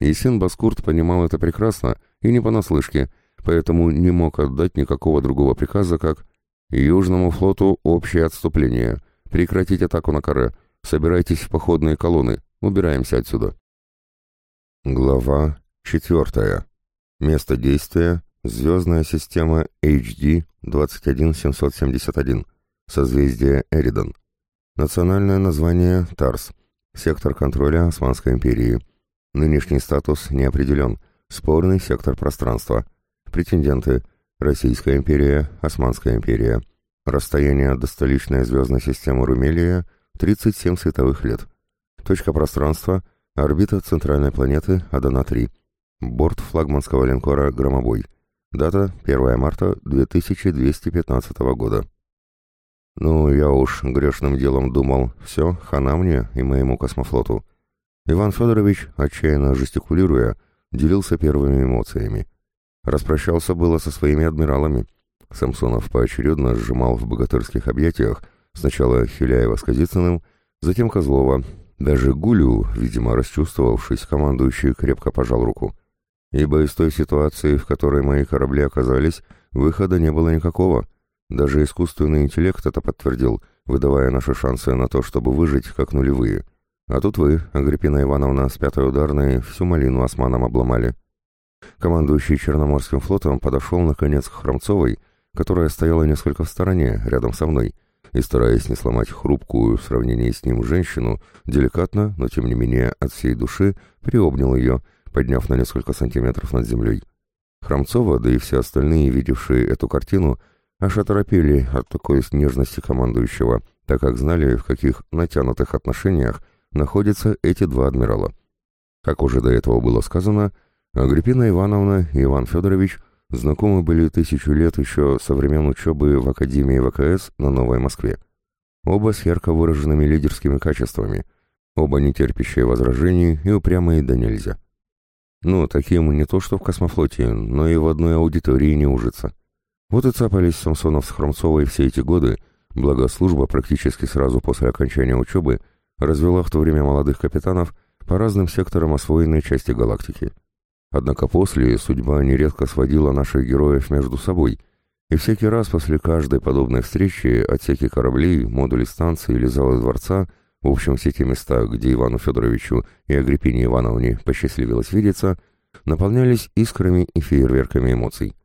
Есен Баскурт понимал это прекрасно и не понаслышке, поэтому не мог отдать никакого другого приказа, как «Южному флоту общее отступление, прекратить атаку на Каре, собирайтесь в походные колонны, убираемся отсюда». Глава четвертая. Место действия – звездная система HD 21771, созвездие Эридон. Национальное название – Тарс, сектор контроля Османской империи. Нынешний статус не определен, спорный сектор пространства. Претенденты – Российская империя, Османская империя. Расстояние до столичной звездной системы Румелия – 37 световых лет. Точка пространства – орбита центральной планеты Адана-3. Борт флагманского линкора «Громобой». Дата 1 марта 2215 года. Ну, я уж грешным делом думал, все, хана мне и моему космофлоту. Иван Федорович, отчаянно жестикулируя, делился первыми эмоциями. Распрощался было со своими адмиралами. Самсонов поочередно сжимал в богатырских объятиях сначала Хиляева с Казицыным, затем Козлова. Даже Гулю, видимо, расчувствовавшись, командующий крепко пожал руку ибо из той ситуации, в которой мои корабли оказались, выхода не было никакого. Даже искусственный интеллект это подтвердил, выдавая наши шансы на то, чтобы выжить, как нулевые. А тут вы, Агриппина Ивановна, с пятой ударной, всю малину османам обломали. Командующий Черноморским флотом подошел, наконец, к Хромцовой, которая стояла несколько в стороне, рядом со мной, и, стараясь не сломать хрупкую в сравнении с ним женщину, деликатно, но тем не менее от всей души, приобнял ее, подняв на несколько сантиметров над землей. Хромцова, да и все остальные, видевшие эту картину, аж оторопели от такой нежности командующего, так как знали, в каких натянутых отношениях находятся эти два адмирала. Как уже до этого было сказано, Агриппина Ивановна и Иван Федорович знакомы были тысячу лет еще со времен учебы в Академии ВКС на Новой Москве. Оба с ярко выраженными лидерскими качествами, оба не терпящие возражений и упрямые да нельзя. Ну, таким не то что в космофлоте, но и в одной аудитории не ужиться. Вот и цапались Самсонов с Хромцовой все эти годы, благо служба практически сразу после окончания учебы развела в то время молодых капитанов по разным секторам освоенной части галактики. Однако после судьба нередко сводила наших героев между собой, и всякий раз после каждой подобной встречи отсеки кораблей, модули станции или залы дворца – в общем, все те места, где Ивану Федоровичу и Агриппине Ивановне посчастливилось видеться, наполнялись искрами и фейерверками эмоций.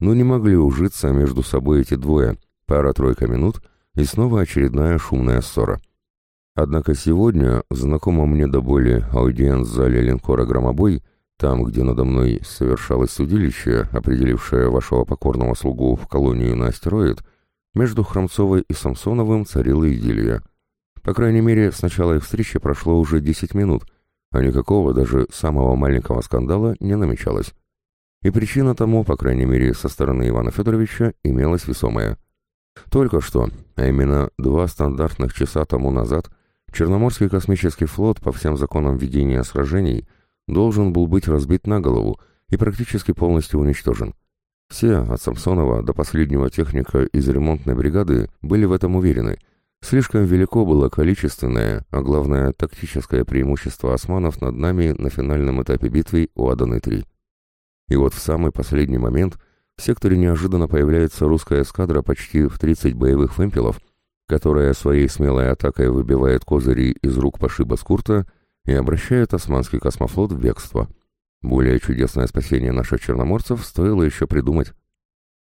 Но не могли ужиться между собой эти двое, пара-тройка минут, и снова очередная шумная ссора. Однако сегодня, в знакомом мне до боли аудиенц-зале линкора «Громобой», там, где надо мной совершалось судилище, определившее вашего покорного слугу в колонию на астероид, между Хромцовой и Самсоновым царила идиллия — по крайней мере, с начала их встречи прошло уже 10 минут, а никакого даже самого маленького скандала не намечалось. И причина тому, по крайней мере, со стороны Ивана Федоровича, имелась весомая. Только что, а именно два стандартных часа тому назад, Черноморский космический флот по всем законам ведения сражений должен был быть разбит на голову и практически полностью уничтожен. Все, от Самсонова до последнего техника из ремонтной бригады, были в этом уверены, Слишком велико было количественное, а главное тактическое преимущество османов над нами на финальном этапе битвы у Аданы-3. И вот в самый последний момент в секторе неожиданно появляется русская эскадра почти в 30 боевых вымпелов, которая своей смелой атакой выбивает козыри из рук пошиба Скурта и обращает османский космофлот в бегство. Более чудесное спасение наших черноморцев стоило еще придумать.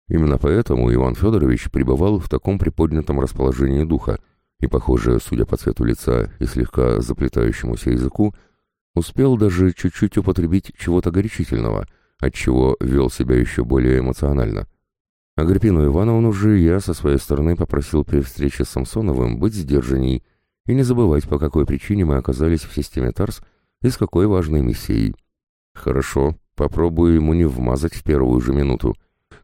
Именно поэтому Иван Федорович пребывал в таком приподнятом расположении духа и, похоже, судя по цвету лица и слегка заплетающемуся языку, успел даже чуть-чуть употребить чего-то горячительного, отчего вел себя еще более эмоционально. Агриппину Ивановну же я со своей стороны попросил при встрече с Самсоновым быть сдержанней и не забывать, по какой причине мы оказались в системе ТАРС и с какой важной миссией. Хорошо, попробую ему не вмазать в первую же минуту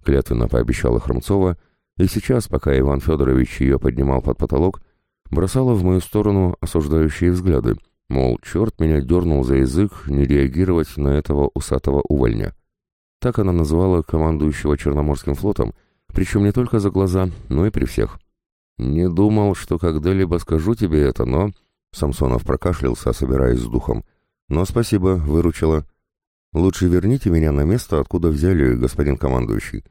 клятвенно пообещала Хромцова, и сейчас, пока Иван Федорович ее поднимал под потолок, бросала в мою сторону осуждающие взгляды, мол, черт меня дернул за язык не реагировать на этого усатого увольня. Так она называла командующего Черноморским флотом, причем не только за глаза, но и при всех. «Не думал, что когда-либо скажу тебе это, но...» Самсонов прокашлялся, собираясь с духом. «Но спасибо, выручила. Лучше верните меня на место, откуда взяли, господин командующий».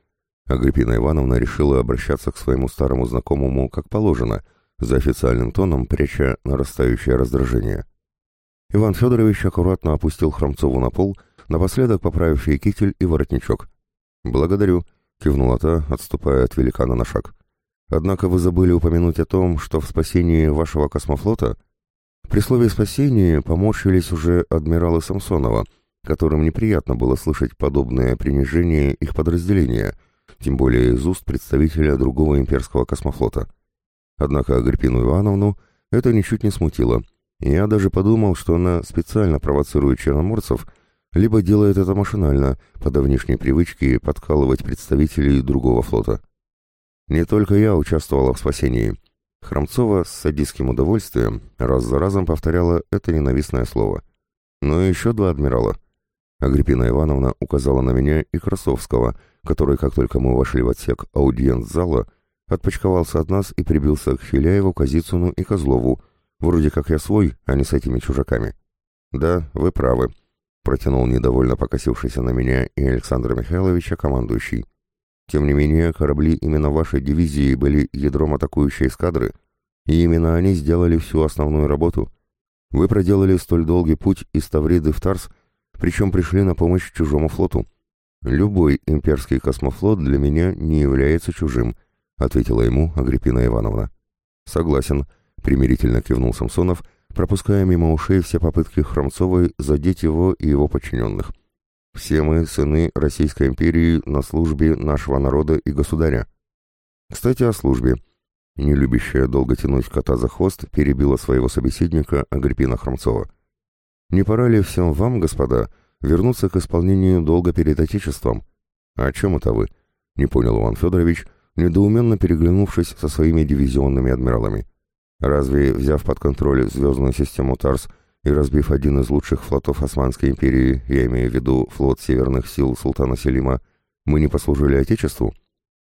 Агриппина Ивановна решила обращаться к своему старому знакомому как положено, за официальным тоном пряча нарастающее раздражение. Иван Федорович аккуратно опустил Хромцову на пол, напоследок поправив ей китель и воротничок. «Благодарю», — кивнула та, отступая от великана на шаг. «Однако вы забыли упомянуть о том, что в спасении вашего космофлота...» При слове «спасении» поморщились уже адмиралы Самсонова, которым неприятно было слышать подобное принижение их подразделения, тем более из уст представителя другого имперского космофлота. Однако Агриппину Ивановну это ничуть не смутило. Я даже подумал, что она специально провоцирует черноморцев либо делает это машинально, по давнишней привычке подкалывать представителей другого флота. Не только я участвовала в спасении. Хромцова с садистским удовольствием раз за разом повторяла это ненавистное слово. Но еще два адмирала. Агриппина Ивановна указала на меня и Красовского, который, как только мы вошли в отсек аудиенц-зала, отпочковался от нас и прибился к Филяеву, Казицыну и Козлову, вроде как я свой, а не с этими чужаками. «Да, вы правы», протянул недовольно покосившийся на меня и Александра Михайловича командующий. Тем не менее, корабли именно вашей дивизии были ядром атакующей эскадры, и именно они сделали всю основную работу. Вы проделали столь долгий путь из Тавриды в Тарс, причем пришли на помощь чужому флоту. Любой имперский космофлот для меня не является чужим, ответила ему Агриппина Ивановна. Согласен, примирительно кивнул Самсонов пропуская мимо ушей все попытки Хромцовой задеть его и его подчиненных. Все мы сыны Российской империи на службе нашего народа и государя. Кстати, о службе. Не любящая долго тянуть кота за хвост, перебила своего собеседника Агриппина Хромцова. Не пора ли всем вам, господа, вернуться к исполнению долга перед Отечеством? А о чем это вы? Не понял Иван Федорович, недоуменно переглянувшись со своими дивизионными адмиралами. Разве, взяв под контроль звездную систему Тарс и разбив один из лучших флотов Османской империи, я имею в виду флот северных сил султана Селима, мы не послужили Отечеству?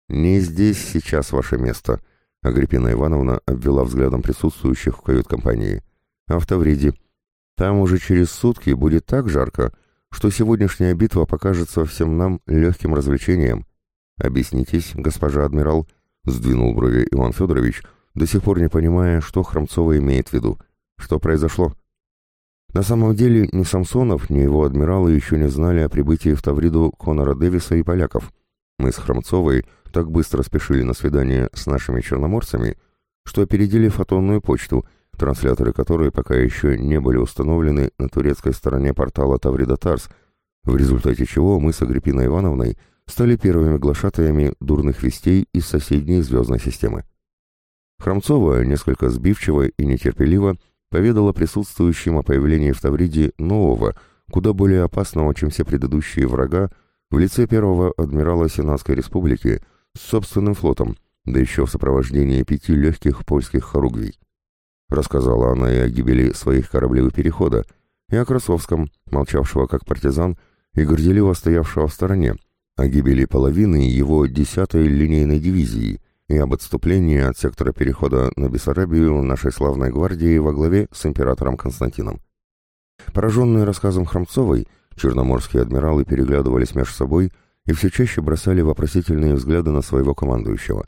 Не здесь сейчас ваше место, Агриппина Ивановна обвела взглядом присутствующих в кают-компании. А в Тавриде. Там уже через сутки будет так жарко, что сегодняшняя битва покажется всем нам легким развлечением. Объяснитесь, госпожа адмирал, сдвинул брови Иван Федорович, до сих пор не понимая, что Хромцова имеет в виду, что произошло. На самом деле ни Самсонов, ни его адмиралы еще не знали о прибытии в Тавриду Конора Дэвиса и поляков. Мы с Хромцовой так быстро спешили на свидание с нашими черноморцами, что опередили фотонную почту, трансляторы которой пока еще не были установлены на турецкой стороне портала Таврида Тарс, в результате чего мы с Агриппиной Ивановной стали первыми глашатаями дурных вестей из соседней звездной системы. Хромцова, несколько сбивчиво и нетерпеливо, поведала присутствующим о появлении в Тавриде нового, куда более опасного, чем все предыдущие врага, в лице первого адмирала Сенатской республики с собственным флотом, да еще в сопровождении пяти легких польских хоругвий. Рассказала она и о гибели своих кораблей перехода, и о Красовском, молчавшего как партизан и горделиво стоявшего в стороне, о гибели половины его десятой линейной дивизии – и об отступлении от сектора перехода на Бессарабию нашей славной гвардии во главе с императором Константином. Пораженные рассказом Хромцовой, черноморские адмиралы переглядывались между собой и все чаще бросали вопросительные взгляды на своего командующего,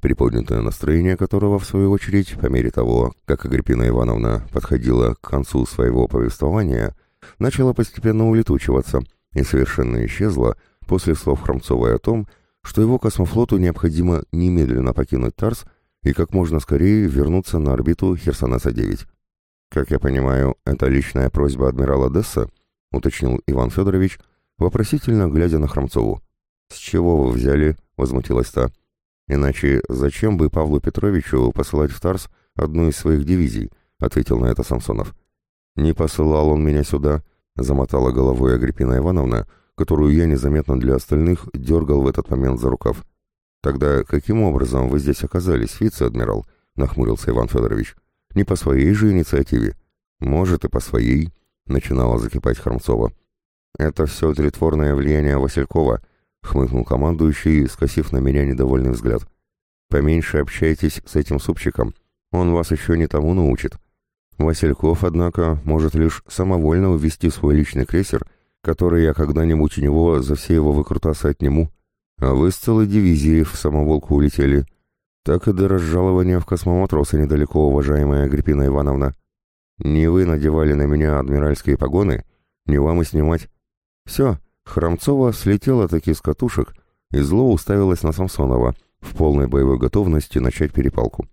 приподнятое настроение которого, в свою очередь, по мере того, как Агриппина Ивановна подходила к концу своего повествования, начало постепенно улетучиваться и совершенно исчезло после слов Хромцовой о том, что его космофлоту необходимо немедленно покинуть Тарс и как можно скорее вернуться на орбиту Херсонеса-9. «Как я понимаю, это личная просьба адмирала Десса?» — уточнил Иван Федорович, вопросительно глядя на Хромцову. «С чего вы взяли?» — возмутилась та. «Иначе зачем бы Павлу Петровичу посылать в Тарс одну из своих дивизий?» — ответил на это Самсонов. «Не посылал он меня сюда», — замотала головой Агриппина Ивановна, — которую я незаметно для остальных дергал в этот момент за рукав. «Тогда каким образом вы здесь оказались, вице-адмирал?» — нахмурился Иван Федорович. «Не по своей же инициативе?» «Может, и по своей», — начинала закипать Хромцова. «Это все тлетворное влияние Василькова», — хмыкнул командующий, скосив на меня недовольный взгляд. «Поменьше общайтесь с этим супчиком, он вас еще не тому научит. Васильков, однако, может лишь самовольно увести свой личный крейсер, который я когда-нибудь у него за все его выкрутасы отниму. А вы с целой дивизией в самоволку улетели. Так и до разжалования в космоматросы недалеко, уважаемая Агриппина Ивановна. Не вы надевали на меня адмиральские погоны, не вам и снимать. Все, Храмцова слетела таки с катушек и зло уставилась на Самсонова в полной боевой готовности начать перепалку.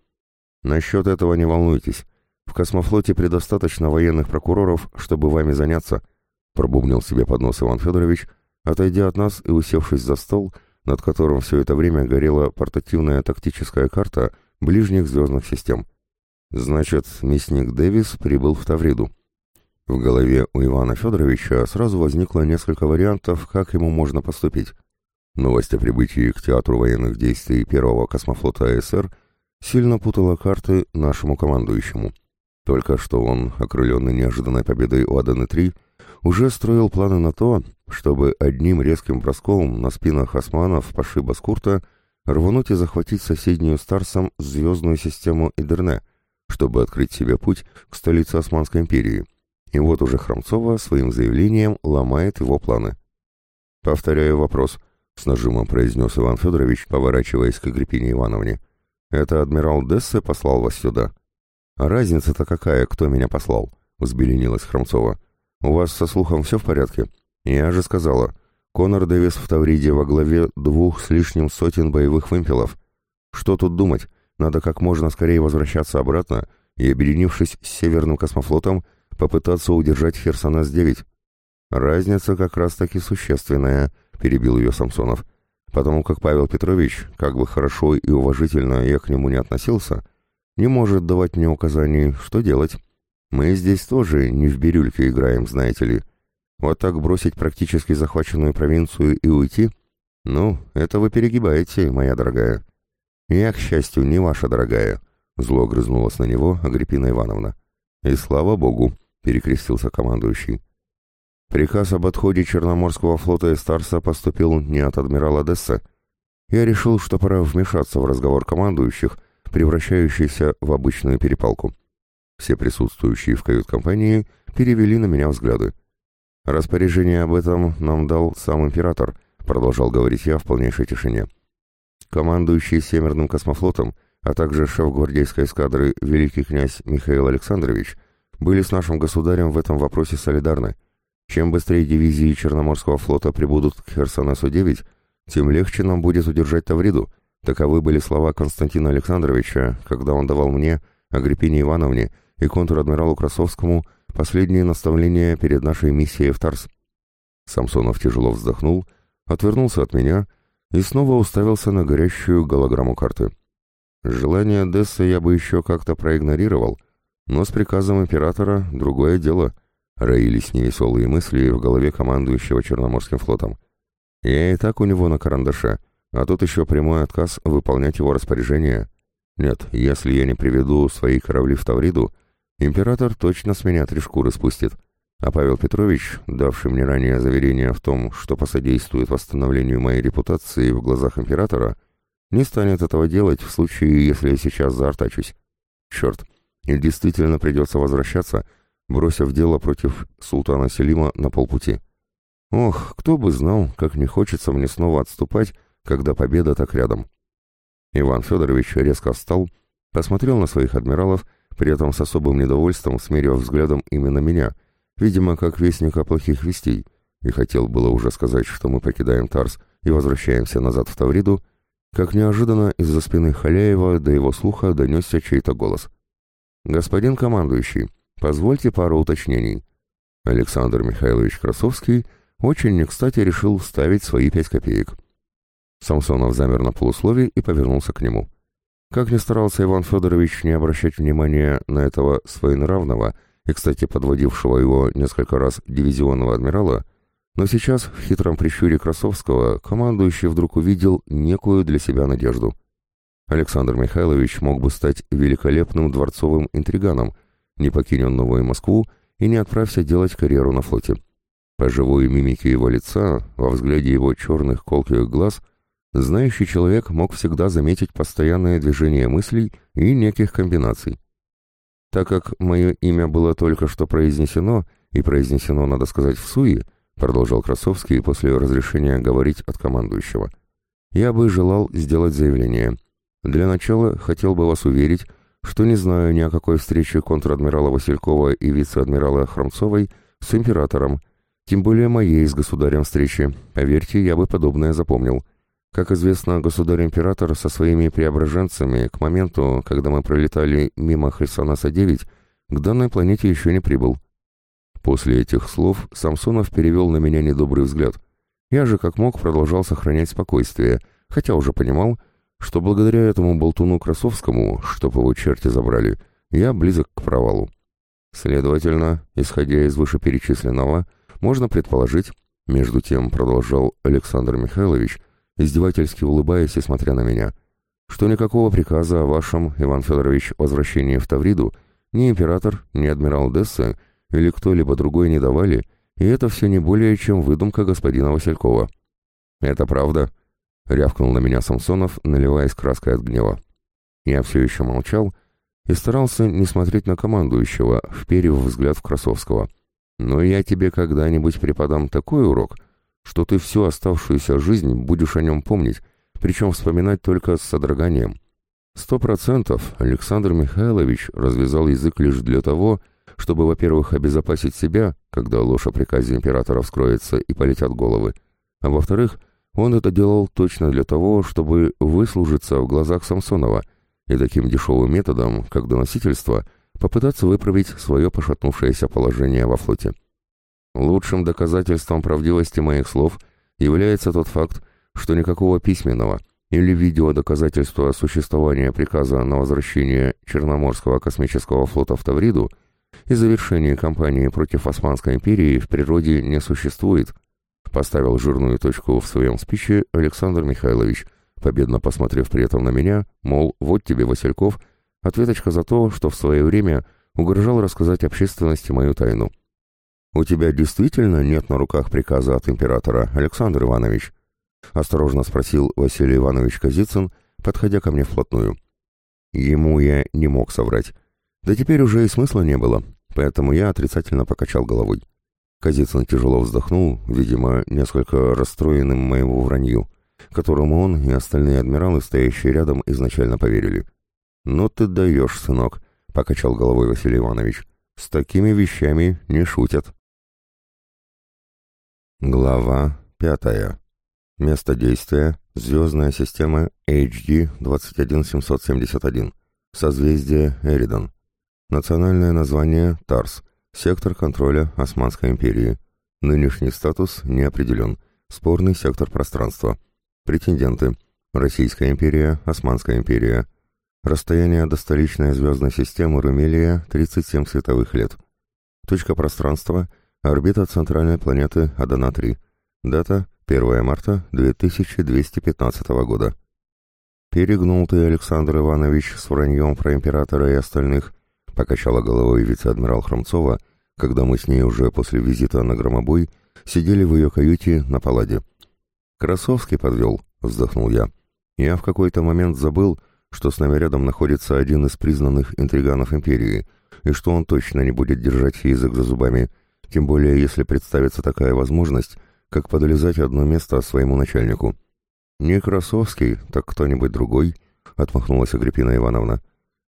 Насчет этого не волнуйтесь. В космофлоте предостаточно военных прокуроров, чтобы вами заняться, пробубнил себе под нос Иван Федорович, отойдя от нас и усевшись за стол, над которым все это время горела портативная тактическая карта ближних звездных систем. Значит, мясник Дэвис прибыл в Тавриду. В голове у Ивана Федоровича сразу возникло несколько вариантов, как ему можно поступить. Новость о прибытии к театру военных действий первого космофлота АСР сильно путала карты нашему командующему. Только что он, окрыленный неожиданной победой у Аданы-3, уже строил планы на то, чтобы одним резким броском на спинах османов Паши Баскурта рвануть и захватить соседнюю Старсом звездную систему Идерне, чтобы открыть себе путь к столице Османской империи – и вот уже Хромцова своим заявлением ломает его планы. «Повторяю вопрос», — с нажимом произнес Иван Федорович, поворачиваясь к Агриппине Ивановне. «Это адмирал Дессе послал вас сюда?» «А разница-то какая, кто меня послал?» — взбеленилась Хромцова. «У вас со слухом все в порядке?» «Я же сказала. Конор Дэвис в Тавриде во главе двух с лишним сотен боевых вымпелов. Что тут думать? Надо как можно скорее возвращаться обратно и, объединившись с Северным космофлотом, попытаться удержать Херсонес-9. Разница как раз-таки существенная, перебил ее Самсонов. Потому как Павел Петрович, как бы хорошо и уважительно я к нему не относился, не может давать мне указаний, что делать. Мы здесь тоже не в бирюльке играем, знаете ли. Вот так бросить практически захваченную провинцию и уйти? Ну, это вы перегибаете, моя дорогая. Я, к счастью, не ваша дорогая, зло грызнулась на него Агриппина Ивановна. И слава богу, — перекрестился командующий. Приказ об отходе Черноморского флота Эстарса поступил не от адмирала Десса. Я решил, что пора вмешаться в разговор командующих, превращающийся в обычную перепалку. Все присутствующие в кают-компании перевели на меня взгляды. «Распоряжение об этом нам дал сам император», — продолжал говорить я в полнейшей тишине. Командующий Северным космофлотом, а также шеф гвардейской эскадры великий князь Михаил Александрович — были с нашим государем в этом вопросе солидарны. Чем быстрее дивизии Черноморского флота прибудут к Херсонесу-9, тем легче нам будет удержать Тавриду. Таковы были слова Константина Александровича, когда он давал мне, Агриппине Ивановне и контр-адмиралу Красовскому последние наставления перед нашей миссией в Тарс. Самсонов тяжело вздохнул, отвернулся от меня и снова уставился на горящую голограмму карты. Желание Десса я бы еще как-то проигнорировал — но с приказом императора другое дело. Роились невеселые мысли в голове командующего Черноморским флотом. Я и так у него на карандаше, а тут еще прямой отказ выполнять его распоряжение. Нет, если я не приведу свои корабли в Тавриду, император точно с меня три шкуры спустит. А Павел Петрович, давший мне ранее заверение в том, что посодействует восстановлению моей репутации в глазах императора, не станет этого делать в случае, если я сейчас заортачусь. Черт, и действительно придется возвращаться, бросив дело против султана Селима на полпути. Ох, кто бы знал, как не хочется мне снова отступать, когда победа так рядом. Иван Федорович резко встал, посмотрел на своих адмиралов, при этом с особым недовольством смерив взглядом именно меня, видимо, как вестника плохих вестей, и хотел было уже сказать, что мы покидаем Тарс и возвращаемся назад в Тавриду, как неожиданно из-за спины Халяева до его слуха донесся чей-то голос. «Господин командующий, позвольте пару уточнений». Александр Михайлович Красовский очень не кстати решил вставить свои пять копеек. Самсонов замер на полуслове и повернулся к нему. Как ни старался Иван Федорович не обращать внимания на этого своенравного и, кстати, подводившего его несколько раз дивизионного адмирала, но сейчас в хитром прищуре Красовского командующий вдруг увидел некую для себя надежду — Александр Михайлович мог бы стать великолепным дворцовым интриганом, не покинь новую Москву и не отправься делать карьеру на флоте. По живой мимике его лица, во взгляде его черных колких глаз, знающий человек мог всегда заметить постоянное движение мыслей и неких комбинаций. Так как мое имя было только что произнесено, и произнесено, надо сказать, в суе, продолжал Красовский после разрешения говорить от командующего, я бы желал сделать заявление. Для начала хотел бы вас уверить, что не знаю ни о какой встрече контр-адмирала Василькова и вице-адмирала Хромцовой с императором, тем более моей с государем встречи. Поверьте, я бы подобное запомнил. Как известно, государь-император со своими преображенцами к моменту, когда мы пролетали мимо Хельсонаса-9, к данной планете еще не прибыл. После этих слов Самсонов перевел на меня недобрый взгляд. Я же как мог продолжал сохранять спокойствие, хотя уже понимал, что благодаря этому болтуну Красовскому, чтоб его черти забрали, я близок к провалу. Следовательно, исходя из вышеперечисленного, можно предположить, между тем продолжал Александр Михайлович, издевательски улыбаясь и смотря на меня, что никакого приказа о вашем, Иван Федорович, возвращении в Тавриду ни император, ни адмирал Десса или кто-либо другой не давали, и это все не более чем выдумка господина Василькова. «Это правда», — рявкнул на меня Самсонов, наливаясь краской от гнева. Я все еще молчал и старался не смотреть на командующего, вперев взгляд в Красовского. «Но я тебе когда-нибудь преподам такой урок», — что ты всю оставшуюся жизнь будешь о нем помнить, причем вспоминать только с содроганием. Сто процентов Александр Михайлович развязал язык лишь для того, чтобы, во-первых, обезопасить себя, когда ложь о приказе императора вскроется и полетят головы, а во-вторых, он это делал точно для того, чтобы выслужиться в глазах Самсонова и таким дешевым методом, как доносительство, попытаться выправить свое пошатнувшееся положение во флоте. Лучшим доказательством правдивости моих слов является тот факт, что никакого письменного или видеодоказательства существования приказа на возвращение Черноморского космического флота в Тавриду и завершение кампании против Османской империи в природе не существует, поставил жирную точку в своем спиче Александр Михайлович, победно посмотрев при этом на меня, мол, вот тебе, Васильков, ответочка за то, что в свое время угрожал рассказать общественности мою тайну. «У тебя действительно нет на руках приказа от императора, Александр Иванович?» — осторожно спросил Василий Иванович Казицын, подходя ко мне вплотную. Ему я не мог соврать. Да теперь уже и смысла не было, поэтому я отрицательно покачал головой. Казицын тяжело вздохнул, видимо, несколько расстроенным моему вранью, которому он и остальные адмиралы, стоящие рядом, изначально поверили. «Ну ты даешь, сынок», — покачал головой Василий Иванович. «С такими вещами не шутят». Глава пятая. Место действия – звездная система HD 21771, созвездие Эридан. Национальное название – Тарс, сектор контроля Османской империи. Нынешний статус не определен, спорный сектор пространства. Претенденты – Российская империя, Османская империя. Расстояние до столичной звездной системы Румелия – 37 световых лет. Точка пространства – Орбита центральной планеты Адана-3. Дата 1 марта 2215 года. «Перегнул ты, Александр Иванович, с враньем про императора и остальных», покачала головой вице-адмирал Хромцова, когда мы с ней уже после визита на громобой сидели в ее каюте на паладе. «Красовский подвел», — вздохнул я. «Я в какой-то момент забыл, что с нами рядом находится один из признанных интриганов империи, и что он точно не будет держать язык за зубами, тем более если представится такая возможность, как подлезать одно место своему начальнику. «Не Красовский, так кто-нибудь другой», — отмахнулась Агриппина Ивановна.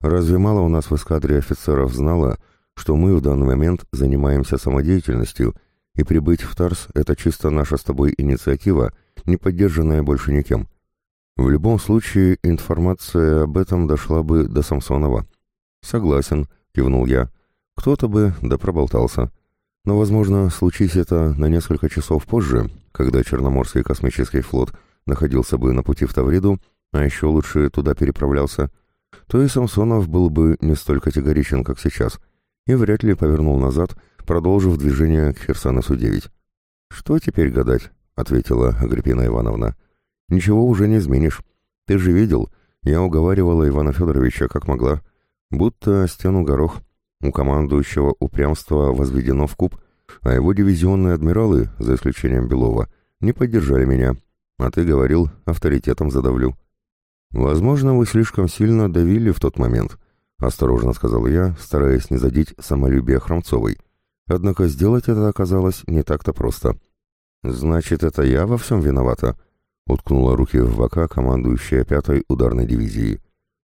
«Разве мало у нас в эскадре офицеров знало, что мы в данный момент занимаемся самодеятельностью, и прибыть в Тарс — это чисто наша с тобой инициатива, не поддержанная больше никем. В любом случае информация об этом дошла бы до Самсонова». «Согласен», — кивнул я. «Кто-то бы да проболтался». Но, возможно, случись это на несколько часов позже, когда Черноморский космический флот находился бы на пути в Тавриду, а еще лучше туда переправлялся, то и Самсонов был бы не столь категоричен, как сейчас, и вряд ли повернул назад, продолжив движение к Херсонесу-9. «Что теперь гадать?» — ответила Агриппина Ивановна. «Ничего уже не изменишь. Ты же видел, я уговаривала Ивана Федоровича как могла, будто стену горох». У командующего упрямство возведено в куб, а его дивизионные адмиралы, за исключением Белова, не поддержали меня. А ты говорил, авторитетом задавлю. Возможно, вы слишком сильно давили в тот момент, осторожно сказал я, стараясь не задеть самолюбие Хромцовой. Однако сделать это оказалось не так-то просто. Значит, это я во всем виновата, уткнула руки в бока командующая пятой ударной дивизии.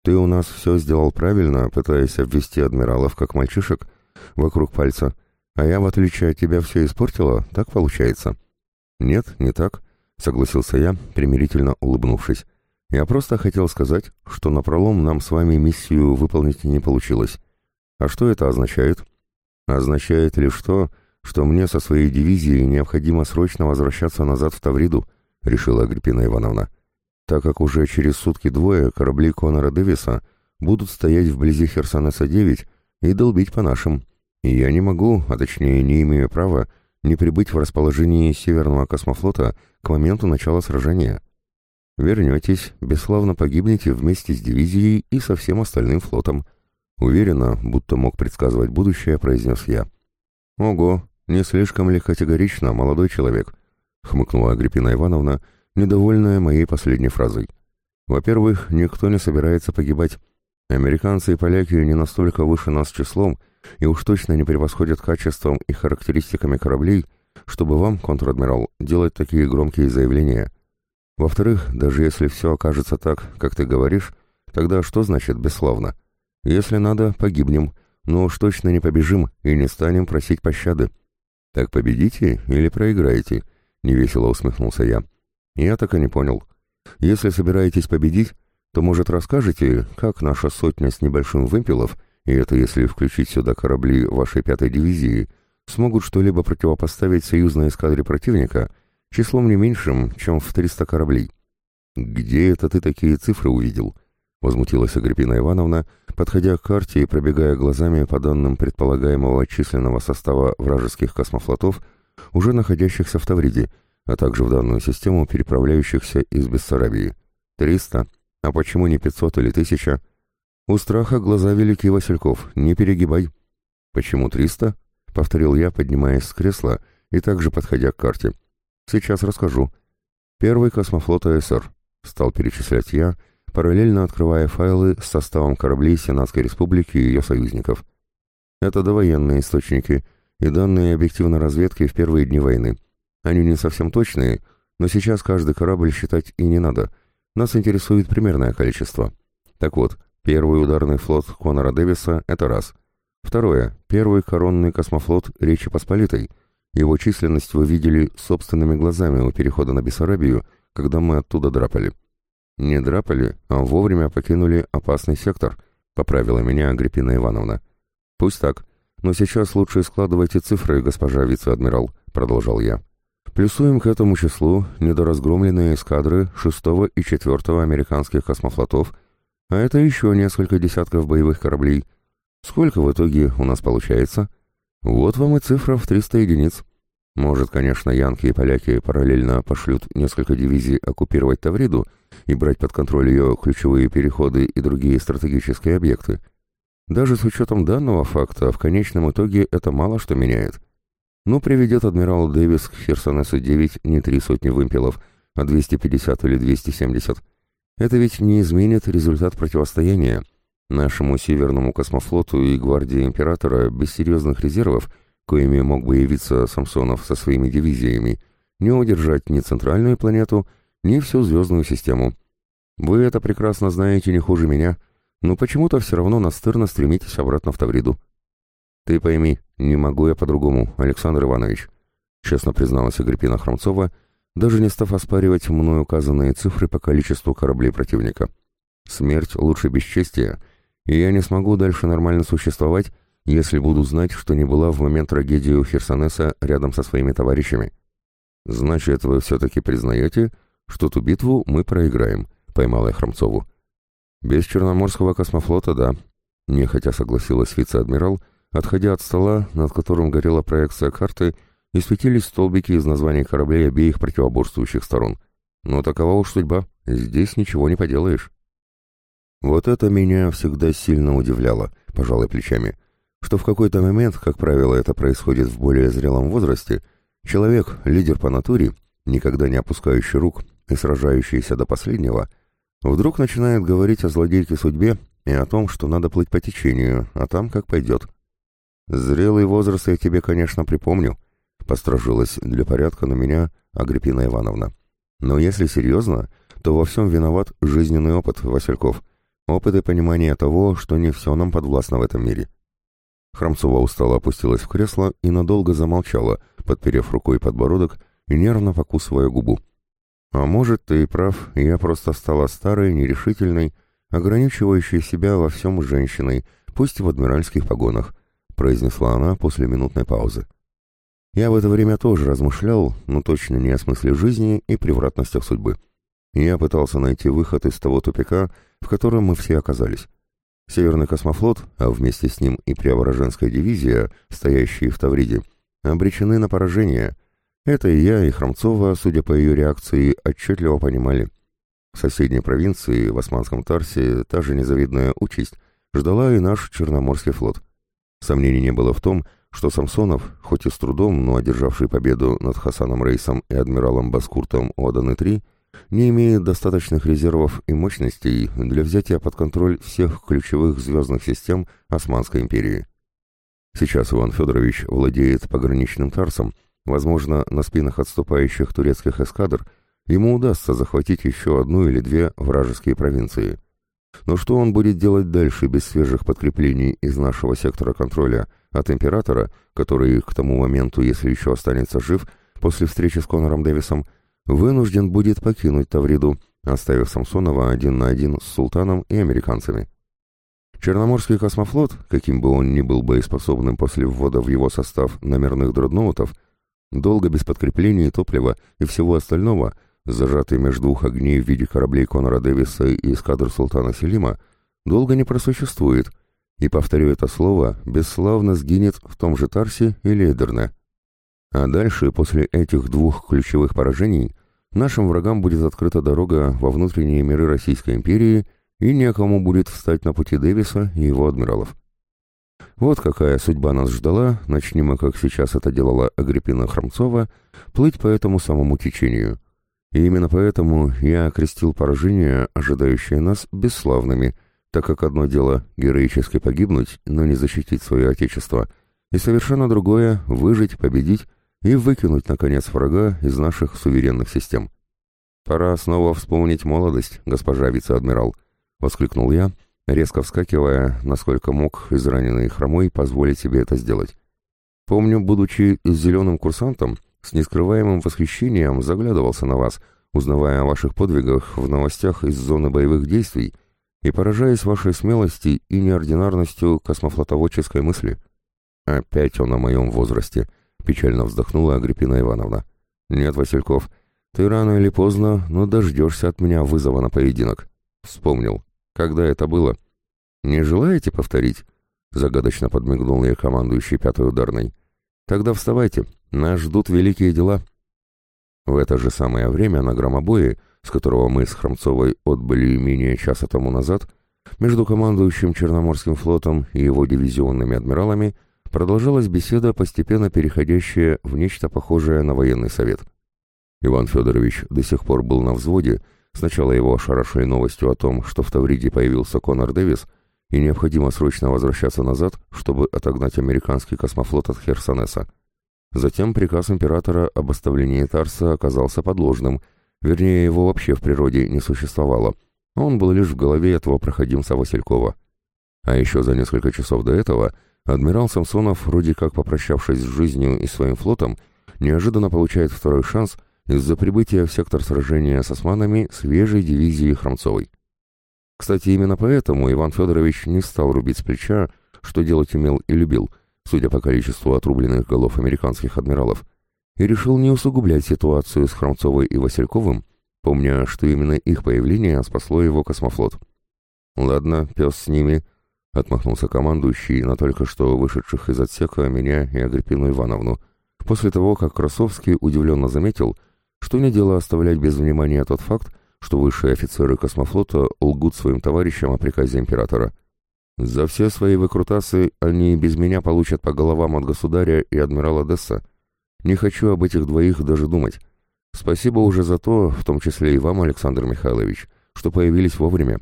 Ты у нас все сделал правильно, пытаясь обвести адмиралов как мальчишек вокруг пальца, а я, в отличие от тебя, все испортила, так получается? Нет, не так, согласился я, примирительно улыбнувшись. Я просто хотел сказать, что напролом нам с вами миссию выполнить не получилось. А что это означает? Означает лишь то, что мне со своей дивизией необходимо срочно возвращаться назад в Тавриду, решила Агриппина Ивановна, так как уже через сутки двое корабли Конора Дэвиса будут стоять вблизи Херсонеса-9 и долбить по нашим. И я не могу, а точнее не имею права, не прибыть в расположении Северного космофлота к моменту начала сражения. Вернетесь, бесславно погибнете вместе с дивизией и со всем остальным флотом. Уверенно, будто мог предсказывать будущее, произнес я. Ого, не слишком ли категорично, молодой человек? Хмыкнула Агриппина Ивановна, недовольная моей последней фразой. Во-первых, никто не собирается погибать. Американцы и поляки не настолько выше нас числом, и уж точно не превосходят качеством и характеристиками кораблей, чтобы вам, контр-адмирал, делать такие громкие заявления. Во-вторых, даже если все окажется так, как ты говоришь, тогда что значит бесславно? Если надо, погибнем, но уж точно не побежим и не станем просить пощады. Так победите или проиграете? Невесело усмехнулся я. Я так и не понял. Если собираетесь победить, то, может, расскажете, как наша сотня с небольшим вымпелов — и это если включить сюда корабли вашей пятой дивизии, смогут что-либо противопоставить союзной эскадре противника числом не меньшим, чем в 300 кораблей. «Где это ты такие цифры увидел?» — возмутилась Агриппина Ивановна, подходя к карте и пробегая глазами по данным предполагаемого численного состава вражеских космофлотов, уже находящихся в Тавриде, а также в данную систему переправляющихся из Бессарабии. «Триста? А почему не пятьсот или тысяча?» «У страха глаза велики, Васильков, не перегибай». «Почему триста?» — повторил я, поднимаясь с кресла и также подходя к карте. «Сейчас расскажу. Первый космофлот АСР», — стал перечислять я, параллельно открывая файлы с составом кораблей Сенатской Республики и ее союзников. Это довоенные источники и данные объективной разведки в первые дни войны. Они не совсем точные, но сейчас каждый корабль считать и не надо. Нас интересует примерное количество. Так вот, Первый ударный флот Конора Дэвиса — это раз. Второе. Первый коронный космофлот Речи Посполитой. Его численность вы видели собственными глазами у перехода на Бессарабию, когда мы оттуда драпали. Не драпали, а вовремя покинули опасный сектор, поправила меня Агриппина Ивановна. Пусть так, но сейчас лучше складывайте цифры, госпожа вице-адмирал, продолжал я. Плюсуем к этому числу недоразгромленные эскадры 6 и 4 американских космофлотов — а это еще несколько десятков боевых кораблей. Сколько в итоге у нас получается? Вот вам и цифра в 300 единиц. Может, конечно, янки и поляки параллельно пошлют несколько дивизий оккупировать Тавриду и брать под контроль ее ключевые переходы и другие стратегические объекты. Даже с учетом данного факта, в конечном итоге это мало что меняет. Ну, приведет адмирал Дэвис к Херсонесу-9 не три сотни вымпелов, а 250 или 270. Это ведь не изменит результат противостояния. Нашему Северному космофлоту и гвардии Императора без серьезных резервов, коими мог бы явиться Самсонов со своими дивизиями, не удержать ни центральную планету, ни всю звездную систему. Вы это прекрасно знаете не хуже меня, но почему-то все равно настырно стремитесь обратно в Тавриду. Ты пойми, не могу я по-другому, Александр Иванович, честно призналась Агриппина Хромцова, — даже не став оспаривать мной указанные цифры по количеству кораблей противника. Смерть лучше бесчестия, и я не смогу дальше нормально существовать, если буду знать, что не была в момент трагедии у Херсонеса рядом со своими товарищами. Значит, вы все-таки признаете, что ту битву мы проиграем, поймал я Хромцову. Без Черноморского космофлота, да, нехотя согласилась вице-адмирал, отходя от стола, над которым горела проекция карты, и светились столбики из названий кораблей обеих противоборствующих сторон. Но такова уж судьба, здесь ничего не поделаешь. Вот это меня всегда сильно удивляло, пожалуй, плечами. что в какой-то момент, как правило, это происходит в более зрелом возрасте, человек, лидер по натуре, никогда не опускающий рук и сражающийся до последнего, вдруг начинает говорить о злодейке судьбе и о том, что надо плыть по течению, а там как пойдет. «Зрелый возраст я тебе, конечно, припомню», — постражилась для порядка на меня Агриппина Ивановна. «Но если серьезно, то во всем виноват жизненный опыт, Васильков. Опыт и понимание того, что не все нам подвластно в этом мире. Храмцова устало опустилась в кресло и надолго замолчала, подперев рукой подбородок и нервно покусывая губу. «А может, ты и прав, я просто стала старой, нерешительной, ограничивающей себя во всем женщиной, пусть в адмиральских погонах», произнесла она после минутной паузы. Я в это время тоже размышлял, но точно не о смысле жизни и превратностях судьбы. Я пытался найти выход из того тупика, в котором мы все оказались. Северный космофлот, а вместе с ним и Преображенская дивизия, стоящие в Тавриде, обречены на поражение. Это и я, и Хромцова, судя по ее реакции, отчетливо понимали. В соседней провинции, в Османском Тарсе, та же незавидная участь ждала и наш Черноморский флот. Сомнений не было в том, что Самсонов, хоть и с трудом, но одержавший победу над Хасаном Рейсом и адмиралом Баскуртом Оданы-3, не имеет достаточных резервов и мощностей для взятия под контроль всех ключевых звездных систем Османской империи. Сейчас Иван Федорович владеет пограничным Тарсом, возможно, на спинах отступающих турецких эскадр ему удастся захватить еще одну или две вражеские провинции. Но что он будет делать дальше без свежих подкреплений из нашего сектора контроля от императора, который к тому моменту, если еще останется жив, после встречи с Конором Дэвисом, вынужден будет покинуть Тавриду, оставив Самсонова один на один с султаном и американцами. Черноморский космофлот, каким бы он ни был боеспособным после ввода в его состав номерных дредноутов, долго без подкреплений топлива и всего остального, зажатый между двух огней в виде кораблей Конора Дэвиса и эскадр султана Селима, долго не просуществует, и, повторю это слово, бесславно сгинет в том же Тарсе или Эдерне. А дальше, после этих двух ключевых поражений, нашим врагам будет открыта дорога во внутренние миры Российской империи и некому будет встать на пути Дэвиса и его адмиралов. Вот какая судьба нас ждала, начни мы, как сейчас это делала Агриппина Хромцова, плыть по этому самому течению. И именно поэтому я окрестил поражения, ожидающие нас, бесславными, так как одно дело героически погибнуть, но не защитить свое отечество, и совершенно другое — выжить, победить и выкинуть, наконец, врага из наших суверенных систем. «Пора снова вспомнить молодость, госпожа вице-адмирал», — воскликнул я, резко вскакивая, насколько мог израненный хромой позволить себе это сделать. «Помню, будучи зеленым курсантом, с нескрываемым восхищением заглядывался на вас, узнавая о ваших подвигах в новостях из зоны боевых действий и поражаясь вашей смелости и неординарностью космофлотоводческой мысли. Опять он о моем возрасте —— печально вздохнула Агриппина Ивановна. «Нет, Васильков, ты рано или поздно, но дождешься от меня вызова на поединок». «Вспомнил. Когда это было?» «Не желаете повторить?» — загадочно подмигнул ей командующий пятой ударной. «Тогда вставайте, нас ждут великие дела». В это же самое время на громобое, с которого мы с Хромцовой отбыли менее часа тому назад, между командующим Черноморским флотом и его дивизионными адмиралами — продолжалась беседа, постепенно переходящая в нечто похожее на военный совет. Иван Федорович до сих пор был на взводе, сначала его ошарашили новостью о том, что в Тавриде появился Конор Дэвис, и необходимо срочно возвращаться назад, чтобы отогнать американский космофлот от Херсонеса. Затем приказ императора об оставлении Тарса оказался подложным, вернее, его вообще в природе не существовало, он был лишь в голове этого проходимца Василькова. А еще за несколько часов до этого – Адмирал Самсонов, вроде как попрощавшись с жизнью и своим флотом, неожиданно получает второй шанс из-за прибытия в сектор сражения с османами свежей дивизии Хромцовой. Кстати, именно поэтому Иван Федорович не стал рубить с плеча, что делать умел и любил, судя по количеству отрубленных голов американских адмиралов, и решил не усугублять ситуацию с Хромцовой и Васильковым, помня, что именно их появление спасло его космофлот. «Ладно, пес с ними», — отмахнулся командующий на только что вышедших из отсека меня и Агриппину Ивановну, после того, как Красовский удивленно заметил, что не дело оставлять без внимания тот факт, что высшие офицеры космофлота лгут своим товарищам о приказе императора. За все свои выкрутасы они без меня получат по головам от государя и адмирала Десса. Не хочу об этих двоих даже думать. Спасибо уже за то, в том числе и вам, Александр Михайлович, что появились вовремя.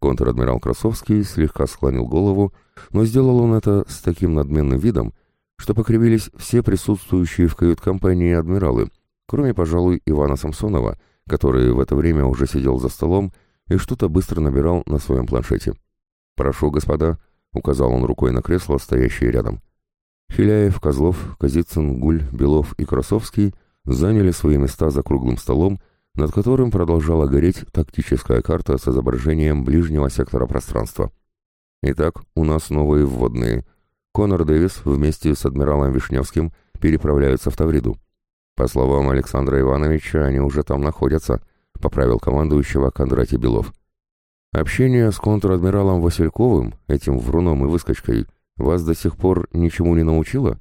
Контр-адмирал Красовский слегка склонил голову, но сделал он это с таким надменным видом, что покривились все присутствующие в кают-компании адмиралы, кроме, пожалуй, Ивана Самсонова, который в это время уже сидел за столом и что-то быстро набирал на своем планшете. «Прошу, господа», — указал он рукой на кресло, стоящее рядом. Хиляев, Козлов, Казицын, Гуль, Белов и Красовский заняли свои места за круглым столом, над которым продолжала гореть тактическая карта с изображением ближнего сектора пространства. Итак, у нас новые вводные. Конор Дэвис вместе с адмиралом Вишневским переправляются в Тавриду. По словам Александра Ивановича, они уже там находятся, поправил командующего Кондратий Белов. Общение с контр-адмиралом Васильковым, этим вруном и выскочкой, вас до сих пор ничему не научило?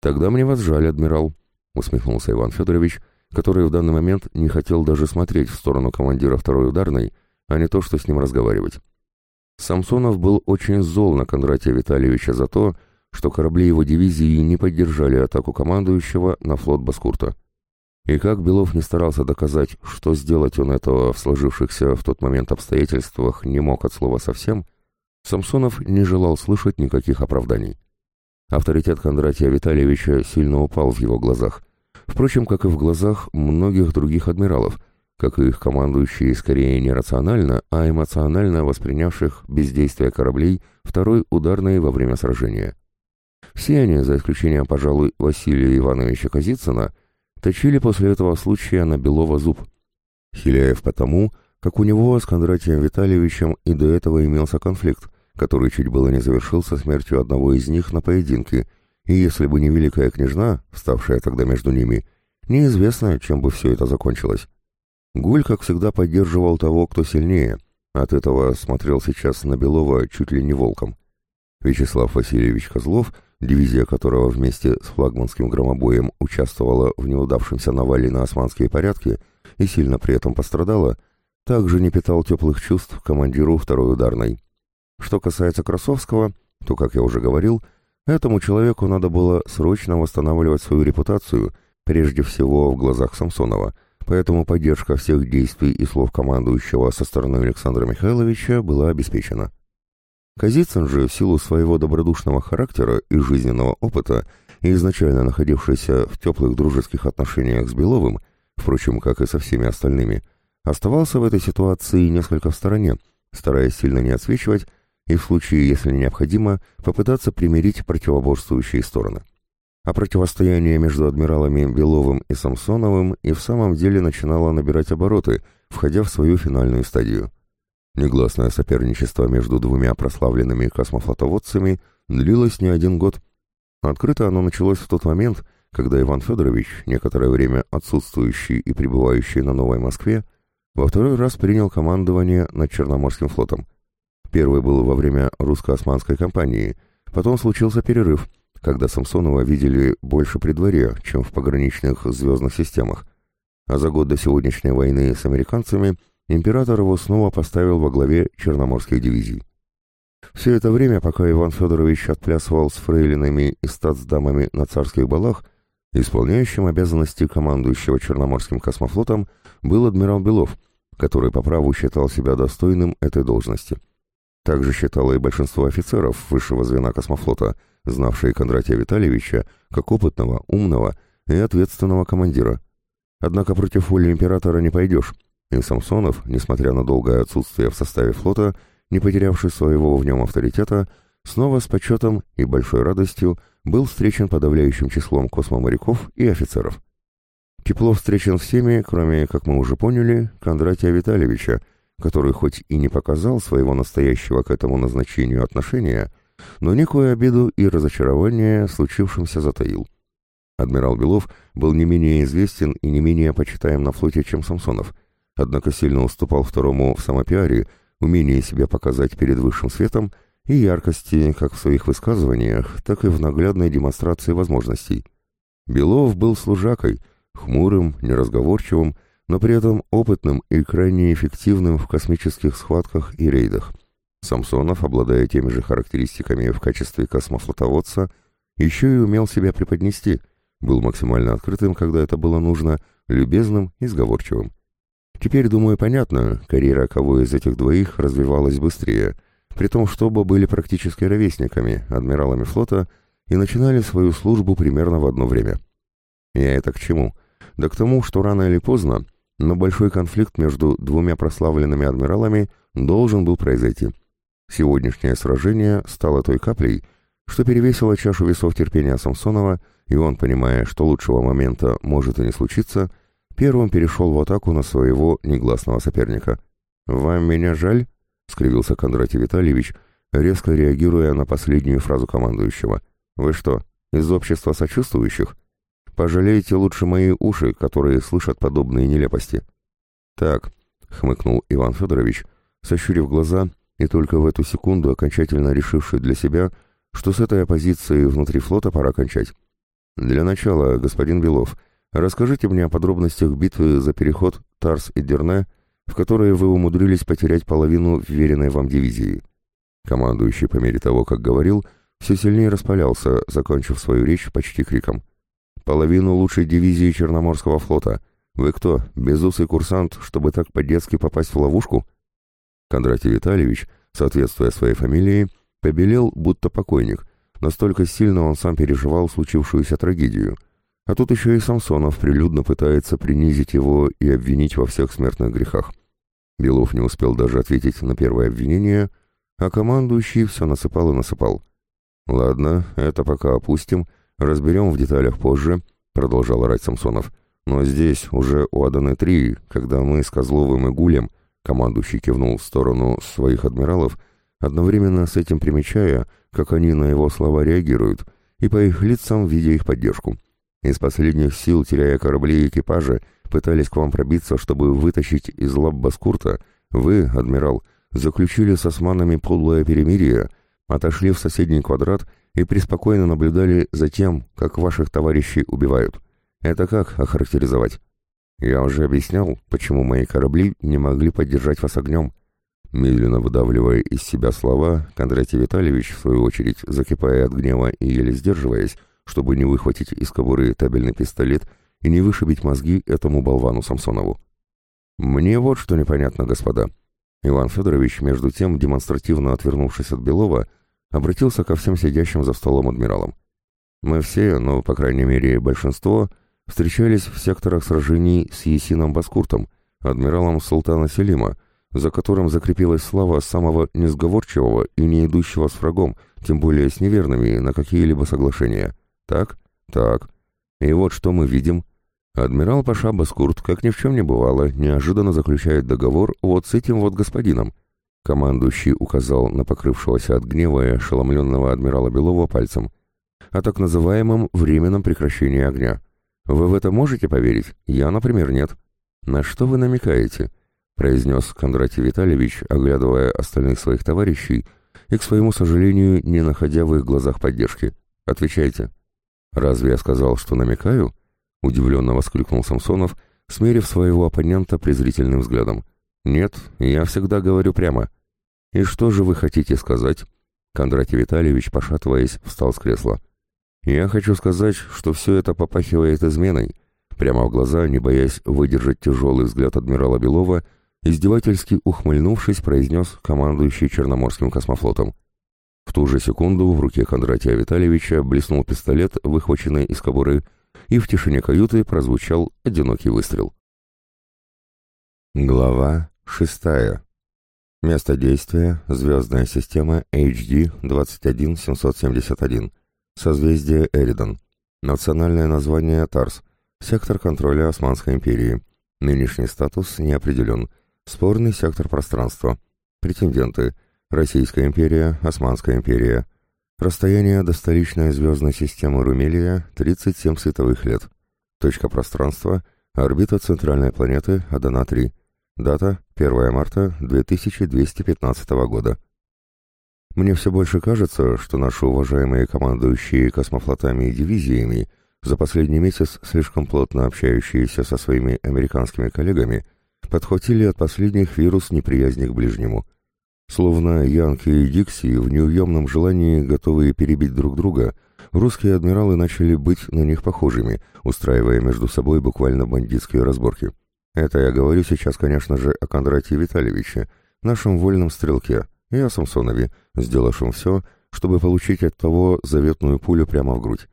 Тогда мне вас жаль, адмирал, усмехнулся Иван Федорович, который в данный момент не хотел даже смотреть в сторону командира второй ударной, а не то, что с ним разговаривать. Самсонов был очень зол на Кондратия Витальевича за то, что корабли его дивизии не поддержали атаку командующего на флот Баскурта. И как Белов не старался доказать, что сделать он этого в сложившихся в тот момент обстоятельствах не мог от слова совсем, Самсонов не желал слышать никаких оправданий. Авторитет Кондратия Витальевича сильно упал в его глазах, впрочем, как и в глазах многих других адмиралов, как и их командующие скорее не рационально, а эмоционально воспринявших бездействие кораблей второй ударной во время сражения. Все они, за исключением, пожалуй, Василия Ивановича Казицына, точили после этого случая на Белова зуб. Хиляев потому, как у него с Кондратием Витальевичем и до этого имелся конфликт, который чуть было не завершился смертью одного из них на поединке, и если бы не великая княжна, вставшая тогда между ними, неизвестно, чем бы все это закончилось. Гуль, как всегда, поддерживал того, кто сильнее, от этого смотрел сейчас на Белова чуть ли не волком. Вячеслав Васильевич Козлов, дивизия которого вместе с флагманским громобоем участвовала в неудавшемся навале на османские порядки и сильно при этом пострадала, также не питал теплых чувств командиру второй ударной. Что касается Красовского, то, как я уже говорил, этому человеку надо было срочно восстанавливать свою репутацию, прежде всего в глазах Самсонова, поэтому поддержка всех действий и слов командующего со стороны Александра Михайловича была обеспечена. Казицын же, в силу своего добродушного характера и жизненного опыта, и изначально находившийся в теплых дружеских отношениях с Беловым, впрочем, как и со всеми остальными, оставался в этой ситуации несколько в стороне, стараясь сильно не отсвечивать и в случае, если необходимо, попытаться примирить противоборствующие стороны. А противостояние между адмиралами Беловым и Самсоновым и в самом деле начинало набирать обороты, входя в свою финальную стадию. Негласное соперничество между двумя прославленными космофлотоводцами длилось не один год. Открыто оно началось в тот момент, когда Иван Федорович, некоторое время отсутствующий и пребывающий на Новой Москве, во второй раз принял командование над Черноморским флотом – Первый был во время русско-османской кампании, потом случился перерыв, когда Самсонова видели больше при дворе, чем в пограничных звездных системах. А за год до сегодняшней войны с американцами император его снова поставил во главе черноморских дивизий. Все это время, пока Иван Федорович отплясывал с фрейлинами и статсдамами на царских балах, исполняющим обязанности командующего Черноморским космофлотом был адмирал Белов, который по праву считал себя достойным этой должности. Также считало и большинство офицеров высшего звена космофлота, знавшие Кондратия Витальевича как опытного, умного и ответственного командира. Однако против воли императора не пойдешь, и Самсонов, несмотря на долгое отсутствие в составе флота, не потерявший своего в нем авторитета, снова с почетом и большой радостью был встречен подавляющим числом космоморяков и офицеров. Тепло встречен всеми, кроме, как мы уже поняли, Кондратия Витальевича, который хоть и не показал своего настоящего к этому назначению отношения, но некую обиду и разочарование случившимся затаил. Адмирал Белов был не менее известен и не менее почитаем на флоте, чем Самсонов, однако сильно уступал второму в самопиаре, умении себя показать перед высшим светом и яркости как в своих высказываниях, так и в наглядной демонстрации возможностей. Белов был служакой, хмурым, неразговорчивым, но при этом опытным и крайне эффективным в космических схватках и рейдах. Самсонов, обладая теми же характеристиками в качестве космофлотоводца, еще и умел себя преподнести, был максимально открытым, когда это было нужно, любезным и сговорчивым. Теперь, думаю, понятно, карьера кого из этих двоих развивалась быстрее, при том, что оба были практически ровесниками, адмиралами флота, и начинали свою службу примерно в одно время. Я это к чему? Да к тому, что рано или поздно, но большой конфликт между двумя прославленными адмиралами должен был произойти. Сегодняшнее сражение стало той каплей, что перевесило чашу весов терпения Самсонова, и он, понимая, что лучшего момента может и не случиться, первым перешел в атаку на своего негласного соперника. «Вам меня жаль?» — скривился Кондратий Витальевич, резко реагируя на последнюю фразу командующего. «Вы что, из общества сочувствующих? Пожалейте лучше мои уши, которые слышат подобные нелепости». «Так», — хмыкнул Иван Федорович, сощурив глаза и только в эту секунду окончательно решивший для себя, что с этой оппозицией внутри флота пора кончать. «Для начала, господин Белов, расскажите мне о подробностях битвы за переход Тарс и Дерне, в которой вы умудрились потерять половину вверенной вам дивизии». Командующий, по мере того, как говорил, все сильнее распалялся, закончив свою речь почти криком. «Половину лучшей дивизии Черноморского флота. Вы кто, безусый курсант, чтобы так по-детски попасть в ловушку?» Кондратий Витальевич, соответствуя своей фамилии, побелел, будто покойник. Настолько сильно он сам переживал случившуюся трагедию. А тут еще и Самсонов прилюдно пытается принизить его и обвинить во всех смертных грехах. Белов не успел даже ответить на первое обвинение, а командующий все насыпал и насыпал. «Ладно, это пока опустим, разберем в деталях позже», — продолжал орать Самсонов. «Но здесь уже у Аданы-3, когда мы с Козловым и Гулем Командующий кивнул в сторону своих адмиралов, одновременно с этим примечая, как они на его слова реагируют, и по их лицам видя их поддержку. Из последних сил, теряя корабли и экипажи, пытались к вам пробиться, чтобы вытащить из лап Баскурта. Вы, адмирал, заключили с османами подлое перемирие, отошли в соседний квадрат и преспокойно наблюдали за тем, как ваших товарищей убивают. Это как охарактеризовать? Я уже объяснял, почему мои корабли не могли поддержать вас огнем. Медленно выдавливая из себя слова, Кондратий Витальевич, в свою очередь, закипая от гнева и еле сдерживаясь, чтобы не выхватить из кобуры табельный пистолет и не вышибить мозги этому болвану Самсонову. «Мне вот что непонятно, господа». Иван Федорович, между тем, демонстративно отвернувшись от Белова, обратился ко всем сидящим за столом адмиралам. «Мы все, ну, по крайней мере, большинство, встречались в секторах сражений с Есином Баскуртом, адмиралом Султана Селима, за которым закрепилась слава самого несговорчивого и не идущего с врагом, тем более с неверными на какие-либо соглашения. Так? Так. И вот что мы видим. Адмирал Паша Баскурт, как ни в чем не бывало, неожиданно заключает договор вот с этим вот господином. Командующий указал на покрывшегося от гнева и ошеломленного адмирала Белова пальцем. О так называемом временном прекращении огня. Вы в это можете поверить? Я, например, нет. На что вы намекаете? произнес Кондратий Витальевич, оглядывая остальных своих товарищей и, к своему сожалению, не находя в их глазах поддержки. Отвечайте. Разве я сказал, что намекаю? Удивленно воскликнул Самсонов, смерив своего оппонента презрительным взглядом. Нет, я всегда говорю прямо. И что же вы хотите сказать? Кондратий Витальевич, пошатываясь, встал с кресла. Я хочу сказать, что все это попахивает изменой. Прямо в глаза, не боясь выдержать тяжелый взгляд адмирала Белова, издевательски ухмыльнувшись, произнес командующий Черноморским космофлотом. В ту же секунду в руке Кондратия Витальевича блеснул пистолет, выхваченный из кобуры, и в тишине каюты прозвучал одинокий выстрел. Глава шестая. Место действия – звездная система HD 21771. Созвездие Эридан. Национальное название Тарс. Сектор контроля Османской империи. Нынешний статус не определен. Спорный сектор пространства. Претенденты. Российская империя, Османская империя. Расстояние до столичной звездной системы Румелия – 37 световых лет. Точка пространства – орбита центральной планеты Адана-3. Дата – 1 марта 2215 года. Мне все больше кажется, что наши уважаемые командующие космофлотами и дивизиями, за последний месяц слишком плотно общающиеся со своими американскими коллегами, подхватили от последних вирус неприязни к ближнему. Словно Янки и Дикси в неуемном желании, готовые перебить друг друга, русские адмиралы начали быть на них похожими, устраивая между собой буквально бандитские разборки. Это я говорю сейчас, конечно же, о Кондратии Витальевиче, нашем вольном стрелке, и о Самсонове, сделавшем все, чтобы получить от того заветную пулю прямо в грудь.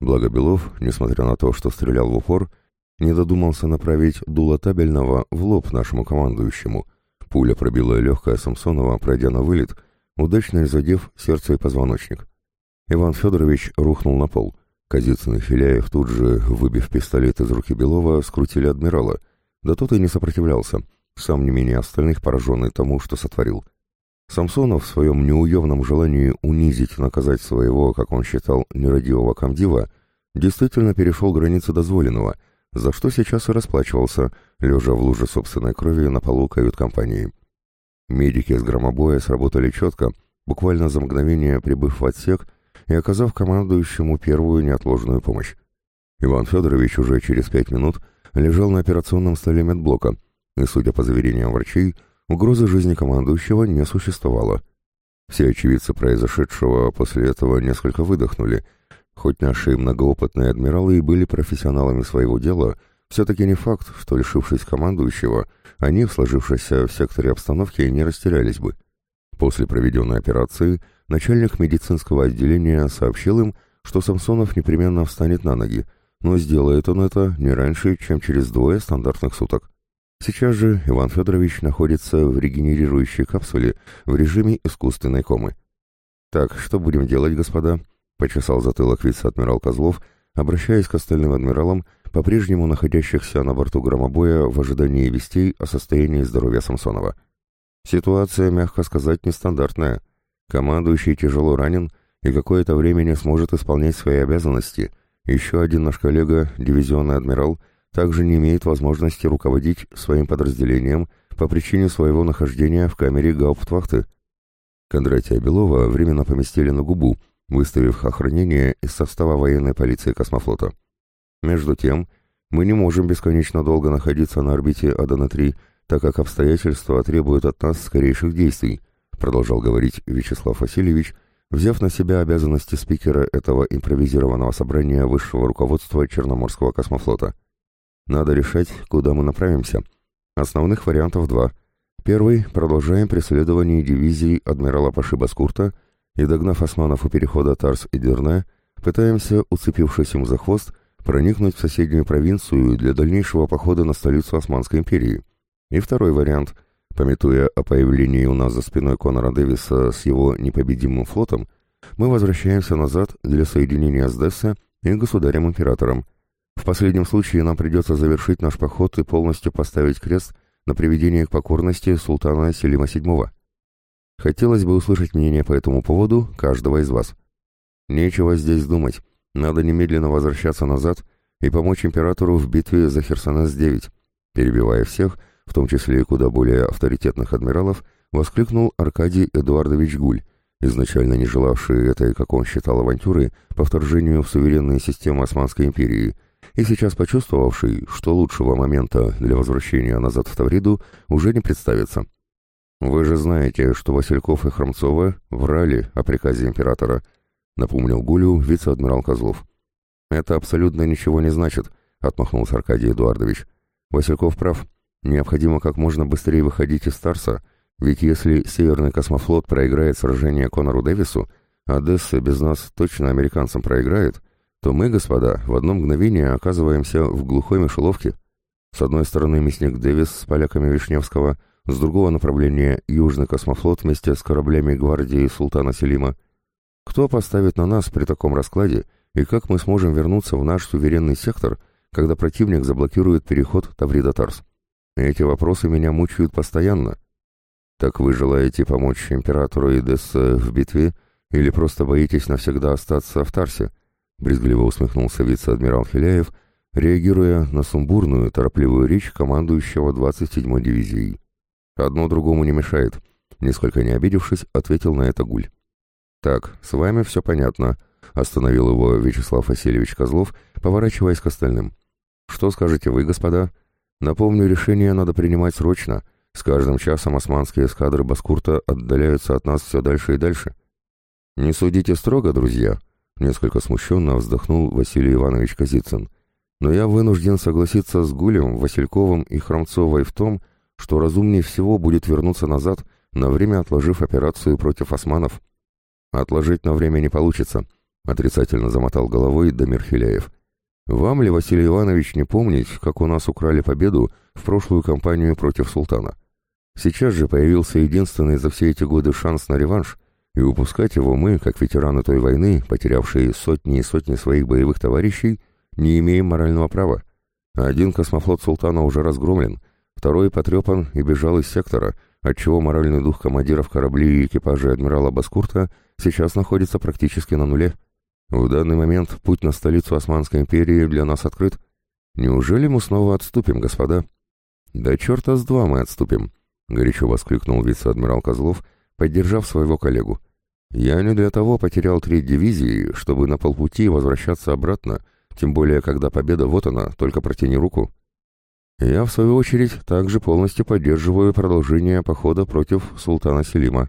Благо Белов, несмотря на то, что стрелял в упор, не додумался направить дуло табельного в лоб нашему командующему. Пуля пробила легкое Самсонова, пройдя на вылет, удачно задев сердце и позвоночник. Иван Федорович рухнул на пол. Казицын и Филяев тут же, выбив пистолет из руки Белова, скрутили адмирала. Да тот и не сопротивлялся, сам не менее остальных пораженный тому, что сотворил. Самсонов в своем неуемном желании унизить наказать своего, как он считал, нерадивого комдива, действительно перешел границы дозволенного, за что сейчас и расплачивался, лежа в луже собственной крови на полу кают-компании. Медики с громобоя сработали четко, буквально за мгновение прибыв в отсек и оказав командующему первую неотложную помощь. Иван Федорович уже через пять минут лежал на операционном столе медблока, и, судя по заверениям врачей, угрозы жизни командующего не существовало. Все очевидцы произошедшего после этого несколько выдохнули. Хоть наши многоопытные адмиралы и были профессионалами своего дела, все-таки не факт, что, лишившись командующего, они в сложившейся в секторе обстановки не растерялись бы. После проведенной операции начальник медицинского отделения сообщил им, что Самсонов непременно встанет на ноги, но сделает он это не раньше, чем через двое стандартных суток. Сейчас же Иван Федорович находится в регенерирующей капсуле в режиме искусственной комы. «Так, что будем делать, господа?» — почесал затылок вице-адмирал Козлов, обращаясь к остальным адмиралам, по-прежнему находящихся на борту громобоя в ожидании вестей о состоянии здоровья Самсонова. Ситуация, мягко сказать, нестандартная. Командующий тяжело ранен и какое-то время не сможет исполнять свои обязанности. Еще один наш коллега, дивизионный адмирал — также не имеет возможности руководить своим подразделением по причине своего нахождения в камере гауптвахты. Кондратия Белова временно поместили на губу, выставив охранение из состава военной полиции космофлота. Между тем, мы не можем бесконечно долго находиться на орбите Адана-3, так как обстоятельства требуют от нас скорейших действий, продолжал говорить Вячеслав Васильевич, взяв на себя обязанности спикера этого импровизированного собрания высшего руководства Черноморского космофлота. Надо решать, куда мы направимся. Основных вариантов два. Первый – продолжаем преследование дивизии адмирала Паши Баскурта и, догнав османов у перехода Тарс и Дерне, пытаемся, уцепившись им за хвост, проникнуть в соседнюю провинцию для дальнейшего похода на столицу Османской империи. И второй вариант – пометуя о появлении у нас за спиной Конора Дэвиса с его непобедимым флотом, мы возвращаемся назад для соединения с Дессе и государем-императором, в последнем случае нам придется завершить наш поход и полностью поставить крест на приведение к покорности султана Селима VII. Хотелось бы услышать мнение по этому поводу каждого из вас. Нечего здесь думать. Надо немедленно возвращаться назад и помочь императору в битве за Херсонес-9. Перебивая всех, в том числе и куда более авторитетных адмиралов, воскликнул Аркадий Эдуардович Гуль, изначально не желавший этой, как он считал, авантюры по вторжению в суверенные системы Османской империи – и сейчас почувствовавший, что лучшего момента для возвращения назад в Тавриду уже не представится. «Вы же знаете, что Васильков и Хромцова врали о приказе императора», напомнил Гулю вице-адмирал Козлов. «Это абсолютно ничего не значит», — отмахнулся Аркадий Эдуардович. «Васильков прав. Необходимо как можно быстрее выходить из Старса, ведь если Северный космофлот проиграет сражение Конору Дэвису, Одесса без нас точно американцам проиграет, то мы, господа, в одно мгновение оказываемся в глухой мышеловке. С одной стороны мясник Дэвис с поляками Вишневского, с другого направления Южный космофлот вместе с кораблями гвардии Султана Селима. Кто поставит на нас при таком раскладе, и как мы сможем вернуться в наш суверенный сектор, когда противник заблокирует переход Таврида-Тарс? Эти вопросы меня мучают постоянно. Так вы желаете помочь императору и в битве, или просто боитесь навсегда остаться в Тарсе? брезгливо усмехнулся вице-адмирал Хиляев, реагируя на сумбурную, торопливую речь командующего 27-й дивизией. «Одно другому не мешает», — несколько не обидевшись, ответил на это Гуль. «Так, с вами все понятно», — остановил его Вячеслав Васильевич Козлов, поворачиваясь к остальным. «Что скажете вы, господа? Напомню, решение надо принимать срочно, С каждым часом османские эскадры Баскурта отдаляются от нас все дальше и дальше. Не судите строго, друзья, несколько смущенно вздохнул Василий Иванович Казицын. Но я вынужден согласиться с Гулем, Васильковым и Хромцовой в том, что разумнее всего будет вернуться назад, на время отложив операцию против османов. Отложить на время не получится, отрицательно замотал головой Дамир Хиляев. Вам ли, Василий Иванович, не помнить, как у нас украли победу в прошлую кампанию против султана? Сейчас же появился единственный за все эти годы шанс на реванш, и упускать его мы, как ветераны той войны, потерявшие сотни и сотни своих боевых товарищей, не имеем морального права. Один космофлот султана уже разгромлен, второй потрепан и бежал из сектора, отчего моральный дух командиров кораблей и экипажей адмирала Баскурта сейчас находится практически на нуле. В данный момент путь на столицу Османской империи для нас открыт. Неужели мы снова отступим, господа? Да черта с два мы отступим, — горячо воскликнул вице-адмирал Козлов, поддержав своего коллегу. Я не для того потерял треть дивизии, чтобы на полпути возвращаться обратно, тем более, когда победа вот она, только протяни руку. Я, в свою очередь, также полностью поддерживаю продолжение похода против султана Селима.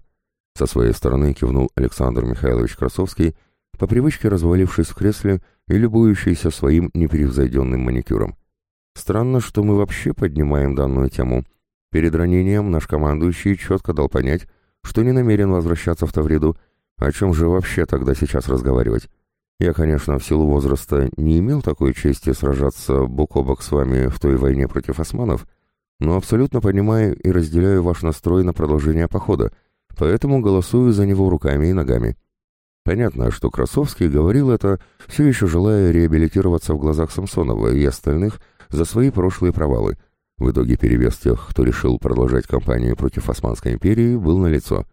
Со своей стороны кивнул Александр Михайлович Красовский, по привычке развалившись в кресле и любующийся своим неперевзойденным маникюром. Странно, что мы вообще поднимаем данную тему. Перед ранением наш командующий четко дал понять, что не намерен возвращаться в Тавриду, о чем же вообще тогда сейчас разговаривать? Я, конечно, в силу возраста не имел такой чести сражаться бок о бок с вами в той войне против османов, но абсолютно понимаю и разделяю ваш настрой на продолжение похода, поэтому голосую за него руками и ногами. Понятно, что Красовский говорил это, все еще желая реабилитироваться в глазах Самсонова и остальных за свои прошлые провалы. В итоге перевес тех, кто решил продолжать кампанию против Османской империи, был налицо.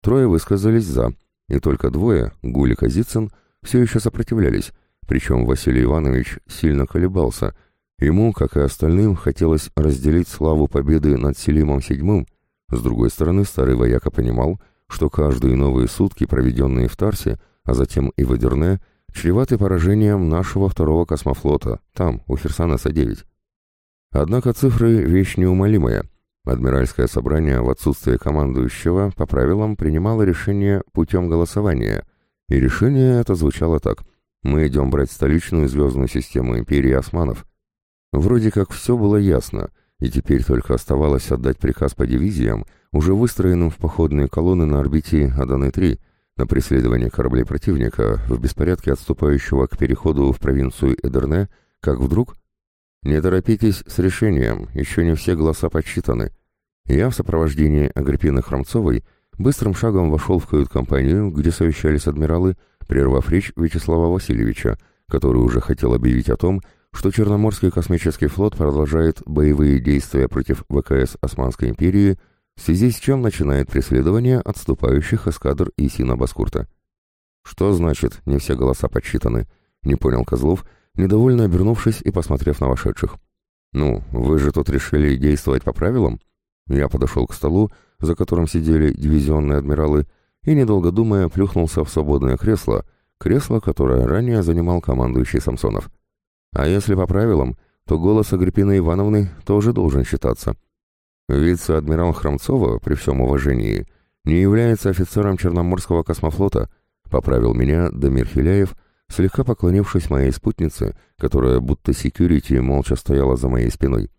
Трое высказались «за», и только двое, Гули Казицын, все еще сопротивлялись, причем Василий Иванович сильно колебался. Ему, как и остальным, хотелось разделить славу победы над Селимом VII. С другой стороны, старый вояка понимал, что каждые новые сутки, проведенные в Тарсе, а затем и в Эдерне, чреваты поражением нашего второго космофлота, там, у Херсонеса-9. Однако цифры — вещь неумолимая. Адмиральское собрание в отсутствие командующего по правилам принимало решение путем голосования, и решение это звучало так. Мы идем брать столичную звездную систему империи османов. Вроде как все было ясно, и теперь только оставалось отдать приказ по дивизиям, уже выстроенным в походные колонны на орбите Аданы-3, на преследование кораблей противника, в беспорядке отступающего к переходу в провинцию Эдерне, как вдруг... «Не торопитесь с решением, еще не все голоса подсчитаны». Я в сопровождении Агриппины Хромцовой быстрым шагом вошел в кают-компанию, где совещались адмиралы, прервав речь Вячеслава Васильевича, который уже хотел объявить о том, что Черноморский космический флот продолжает боевые действия против ВКС Османской империи в связи с чем начинает преследование отступающих эскадр Исина Баскурта. «Что значит, не все голоса подсчитаны?» — не понял Козлов, недовольно обернувшись и посмотрев на вошедших. «Ну, вы же тут решили действовать по правилам?» Я подошел к столу, за которым сидели дивизионные адмиралы, и, недолго думая, плюхнулся в свободное кресло, кресло, которое ранее занимал командующий Самсонов. А если по правилам, то голос Агриппины Ивановны тоже должен считаться. Вице-адмирал Хромцова, при всем уважении, не является офицером Черноморского космофлота, поправил меня Дамир Хиляев, слегка поклонившись моей спутнице, которая будто секьюрити молча стояла за моей спиной.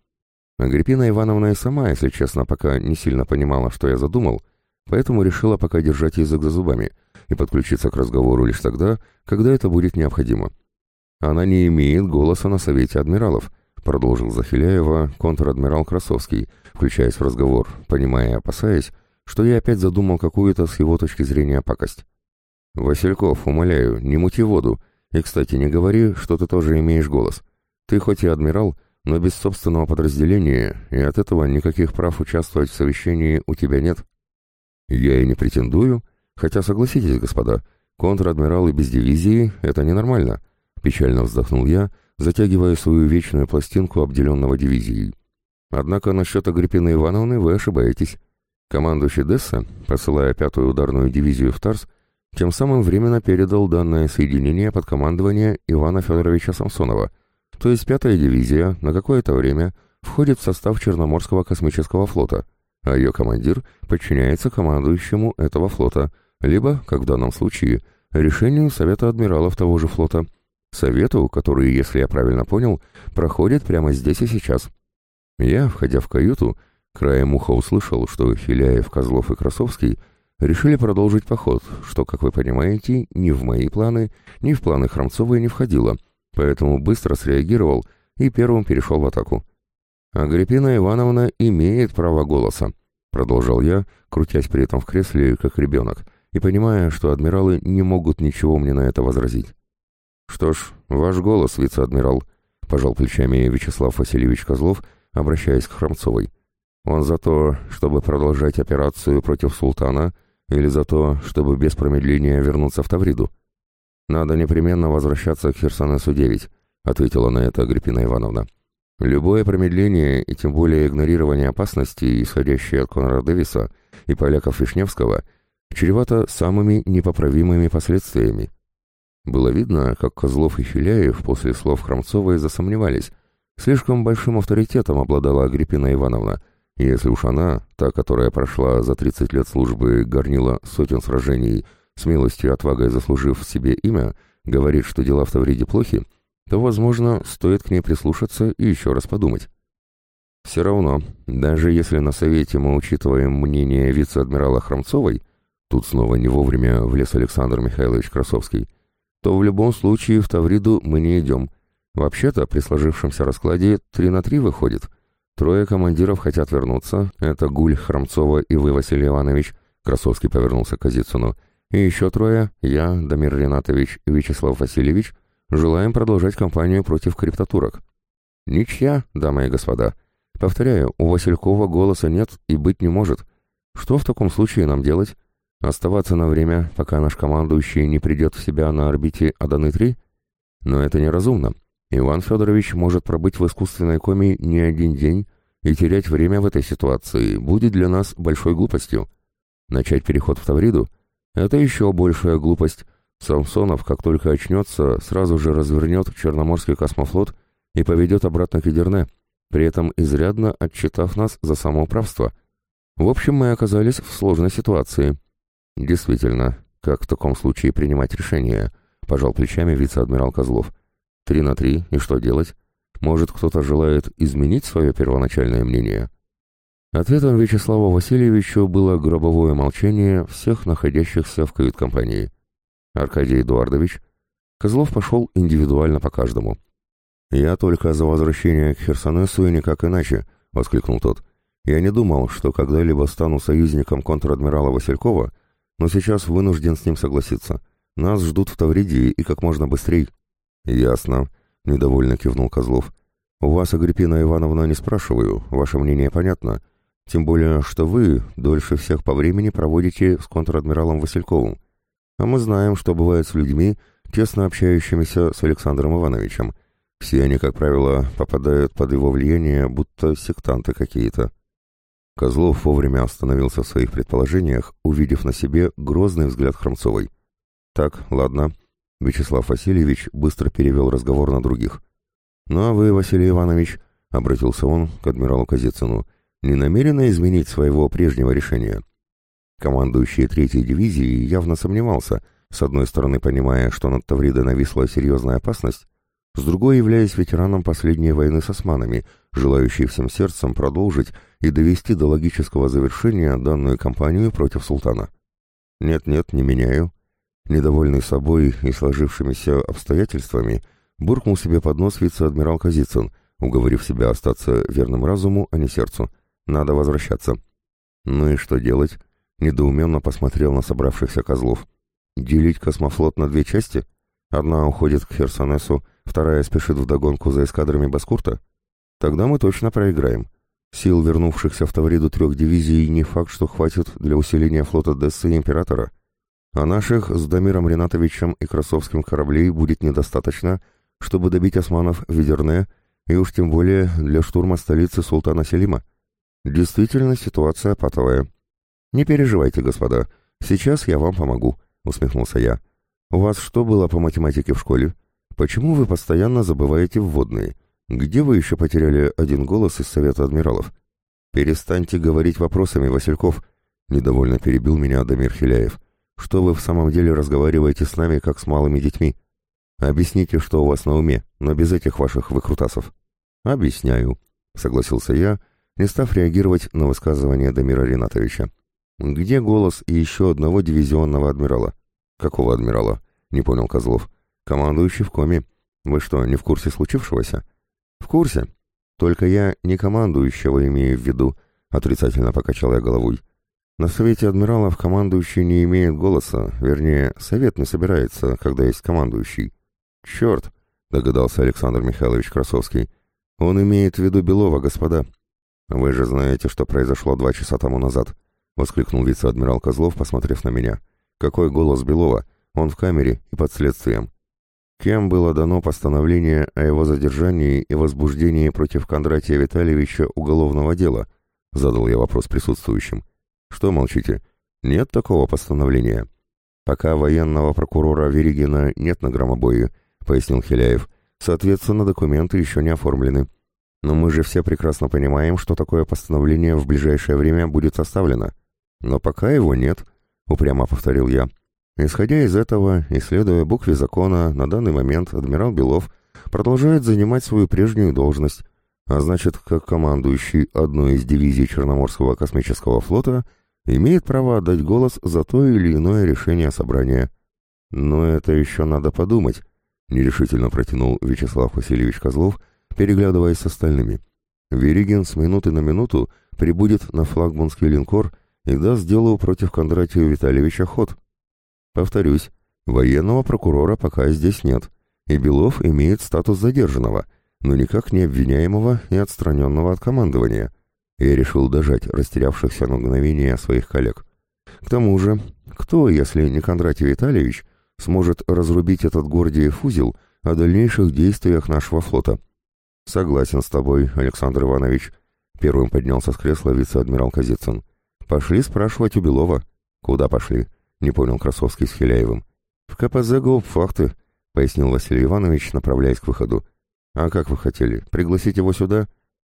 Агриппина Ивановна и сама, если честно, пока не сильно понимала, что я задумал, поэтому решила пока держать язык за зубами и подключиться к разговору лишь тогда, когда это будет необходимо. Она не имеет голоса на Совете Адмиралов, продолжил Захиляева контр-адмирал Красовский, включаясь в разговор, понимая и опасаясь, что я опять задумал какую-то с его точки зрения пакость. «Васильков, умоляю, не мути воду. И, кстати, не говори, что ты тоже имеешь голос. Ты хоть и адмирал, но без собственного подразделения, и от этого никаких прав участвовать в совещании у тебя нет». «Я и не претендую, хотя согласитесь, господа, контр-адмиралы без дивизии — это ненормально», — печально вздохнул я, затягивая свою вечную пластинку обделенного дивизией. Однако насчет Агриппины Ивановны вы ошибаетесь. Командующий Десса, посылая пятую ударную дивизию в Тарс, тем самым временно передал данное соединение под командование Ивана Федоровича Самсонова, то есть пятая дивизия на какое-то время входит в состав Черноморского космического флота. а ее командир подчиняется командующему этого флота, либо, как в данном случае, решению Совета Адмиралов того же флота. Совету, который, если я правильно понял, проходит прямо здесь и сейчас. Я, входя в каюту, краем уха услышал, что Филяев, Козлов и Красовский решили продолжить поход, что, как вы понимаете, ни в мои планы, ни в планы Хромцовой не входило, поэтому быстро среагировал и первым перешел в атаку. «Агриппина Ивановна имеет право голоса», — продолжал я, крутясь при этом в кресле, как ребенок, и понимая, что адмиралы не могут ничего мне на это возразить. «Что ж, ваш голос, вице-адмирал», — пожал плечами Вячеслав Васильевич Козлов, обращаясь к Хромцовой. «Он за то, чтобы продолжать операцию против султана, или за то, чтобы без промедления вернуться в Тавриду?» «Надо непременно возвращаться к Херсонесу-9», — ответила на это Агриппина Ивановна. Любое промедление и тем более игнорирование опасности, исходящей от Конрада Дэвиса и поляков Вишневского, чревато самыми непоправимыми последствиями. Было видно, как Козлов и Филяев после слов Хромцовой засомневались. Слишком большим авторитетом обладала Агриппина Ивановна, если уж она, та, которая прошла за 30 лет службы, горнила сотен сражений, смелостью и отвагой заслужив себе имя, говорит, что дела в Тавриде плохи, то, возможно, стоит к ней прислушаться и еще раз подумать. Все равно, даже если на совете мы учитываем мнение вице-адмирала Хромцовой, тут снова не вовремя влез Александр Михайлович Красовский, то в любом случае в Тавриду мы не идем. Вообще-то, при сложившемся раскладе 3 на 3 выходит. Трое командиров хотят вернуться, это Гуль, Хромцова и вы, Василий Иванович, Красовский повернулся к Казицыну, и еще трое, я, Дамир Ринатович и Вячеслав Васильевич – Желаем продолжать кампанию против криптотурок. Ничья, дамы и господа. Повторяю, у Василькова голоса нет и быть не может. Что в таком случае нам делать? Оставаться на время, пока наш командующий не придет в себя на орбите Аданы-3? Но это неразумно. Иван Федорович может пробыть в искусственной коме не один день, и терять время в этой ситуации будет для нас большой глупостью. Начать переход в Тавриду — это еще большая глупость, Самсонов, как только очнется, сразу же развернет Черноморский космофлот и поведет обратно к Идерне, при этом изрядно отчитав нас за самоуправство. В общем, мы оказались в сложной ситуации. Действительно, как в таком случае принимать решение? Пожал плечами вице-адмирал Козлов. Три на три, и что делать? Может, кто-то желает изменить свое первоначальное мнение? Ответом Вячеславу Васильевичу было гробовое молчание всех находящихся в кают-компании. Аркадий Эдуардович, Козлов пошел индивидуально по каждому. «Я только за возвращение к Херсонесу и никак иначе», — воскликнул тот. «Я не думал, что когда-либо стану союзником контр-адмирала Василькова, но сейчас вынужден с ним согласиться. Нас ждут в Тавриде и как можно быстрее». «Ясно», — недовольно кивнул Козлов. «У вас, Агриппина Ивановна, не спрашиваю, ваше мнение понятно. Тем более, что вы дольше всех по времени проводите с контр-адмиралом Васильковым. А мы знаем, что бывает с людьми, тесно общающимися с Александром Ивановичем. Все они, как правило, попадают под его влияние, будто сектанты какие-то. Козлов вовремя остановился в своих предположениях, увидев на себе грозный взгляд Хромцовой. «Так, ладно». Вячеслав Васильевич быстро перевел разговор на других. «Ну а вы, Василий Иванович», — обратился он к адмиралу Казицыну, — «не намерены изменить своего прежнего решения?» Командующий третьей дивизией явно сомневался, с одной стороны понимая, что над Тавридой нависла серьезная опасность, с другой являясь ветераном последней войны с османами, желающий всем сердцем продолжить и довести до логического завершения данную кампанию против султана. «Нет-нет, не меняю». Недовольный собой и сложившимися обстоятельствами, буркнул себе под нос вице-адмирал Казицын, уговорив себя остаться верным разуму, а не сердцу. «Надо возвращаться». «Ну и что делать?» Недоуменно посмотрел на собравшихся козлов. Делить космофлот на две части? Одна уходит к Херсонесу, вторая спешит вдогонку за эскадрами Баскурта? Тогда мы точно проиграем. Сил вернувшихся в Тавриду трех дивизий не факт, что хватит для усиления флота Дессы и Императора. А наших с Дамиром Ренатовичем и Красовским кораблей будет недостаточно, чтобы добить османов в Ведерне и уж тем более для штурма столицы султана Селима. Действительно, ситуация патовая. «Не переживайте, господа, сейчас я вам помогу», — усмехнулся я. «У вас что было по математике в школе? Почему вы постоянно забываете вводные? Где вы еще потеряли один голос из Совета Адмиралов?» «Перестаньте говорить вопросами, Васильков!» — недовольно перебил меня Адамир Хиляев. «Что вы в самом деле разговариваете с нами, как с малыми детьми? Объясните, что у вас на уме, но без этих ваших выкрутасов». «Объясняю», — согласился я, не став реагировать на высказывание Дамира Ринатовича. «Где голос и еще одного дивизионного адмирала?» «Какого адмирала?» — не понял Козлов. «Командующий в коме. Вы что, не в курсе случившегося?» «В курсе. Только я не командующего имею в виду», — отрицательно покачал я головой. «На совете адмиралов командующий не имеет голоса, вернее, совет не собирается, когда есть командующий». «Черт!» — догадался Александр Михайлович Красовский. «Он имеет в виду Белова, господа». «Вы же знаете, что произошло два часа тому назад», — воскликнул вице-адмирал Козлов, посмотрев на меня. «Какой голос Белова? Он в камере и под следствием». Кем было дано постановление о его задержании и возбуждении против Кондратия Витальевича уголовного дела? Задал я вопрос присутствующим. Что молчите? Нет такого постановления. Пока военного прокурора Веригина нет на громобое, пояснил Хиляев. Соответственно, документы еще не оформлены. Но мы же все прекрасно понимаем, что такое постановление в ближайшее время будет составлено. Но пока его нет, упрямо повторил я. Исходя из этого и следуя букве закона, на данный момент адмирал Белов продолжает занимать свою прежнюю должность, а значит, как командующий одной из дивизий Черноморского космического флота, имеет право отдать голос за то или иное решение собрания. Но это еще надо подумать, нерешительно протянул Вячеслав Васильевич Козлов, переглядываясь с остальными. Веригин с минуты на минуту прибудет на флагманский линкор и даст делу против Кондратия Витальевича ход. Повторюсь, военного прокурора пока здесь нет, и Белов имеет статус задержанного, но никак не обвиняемого и отстраненного от командования. Я решил дожать растерявшихся на мгновение своих коллег. К тому же, кто, если не Кондратий Витальевич, сможет разрубить этот Гордиев узел о дальнейших действиях нашего флота? «Согласен с тобой, Александр Иванович», — первым поднялся с кресла вице-адмирал Казицын. «Пошли спрашивать у Белова». «Куда пошли?» — не понял Красовский с Хиляевым. «В КПЗ Гауптфахты», — пояснил Василий Иванович, направляясь к выходу. «А как вы хотели? Пригласить его сюда?»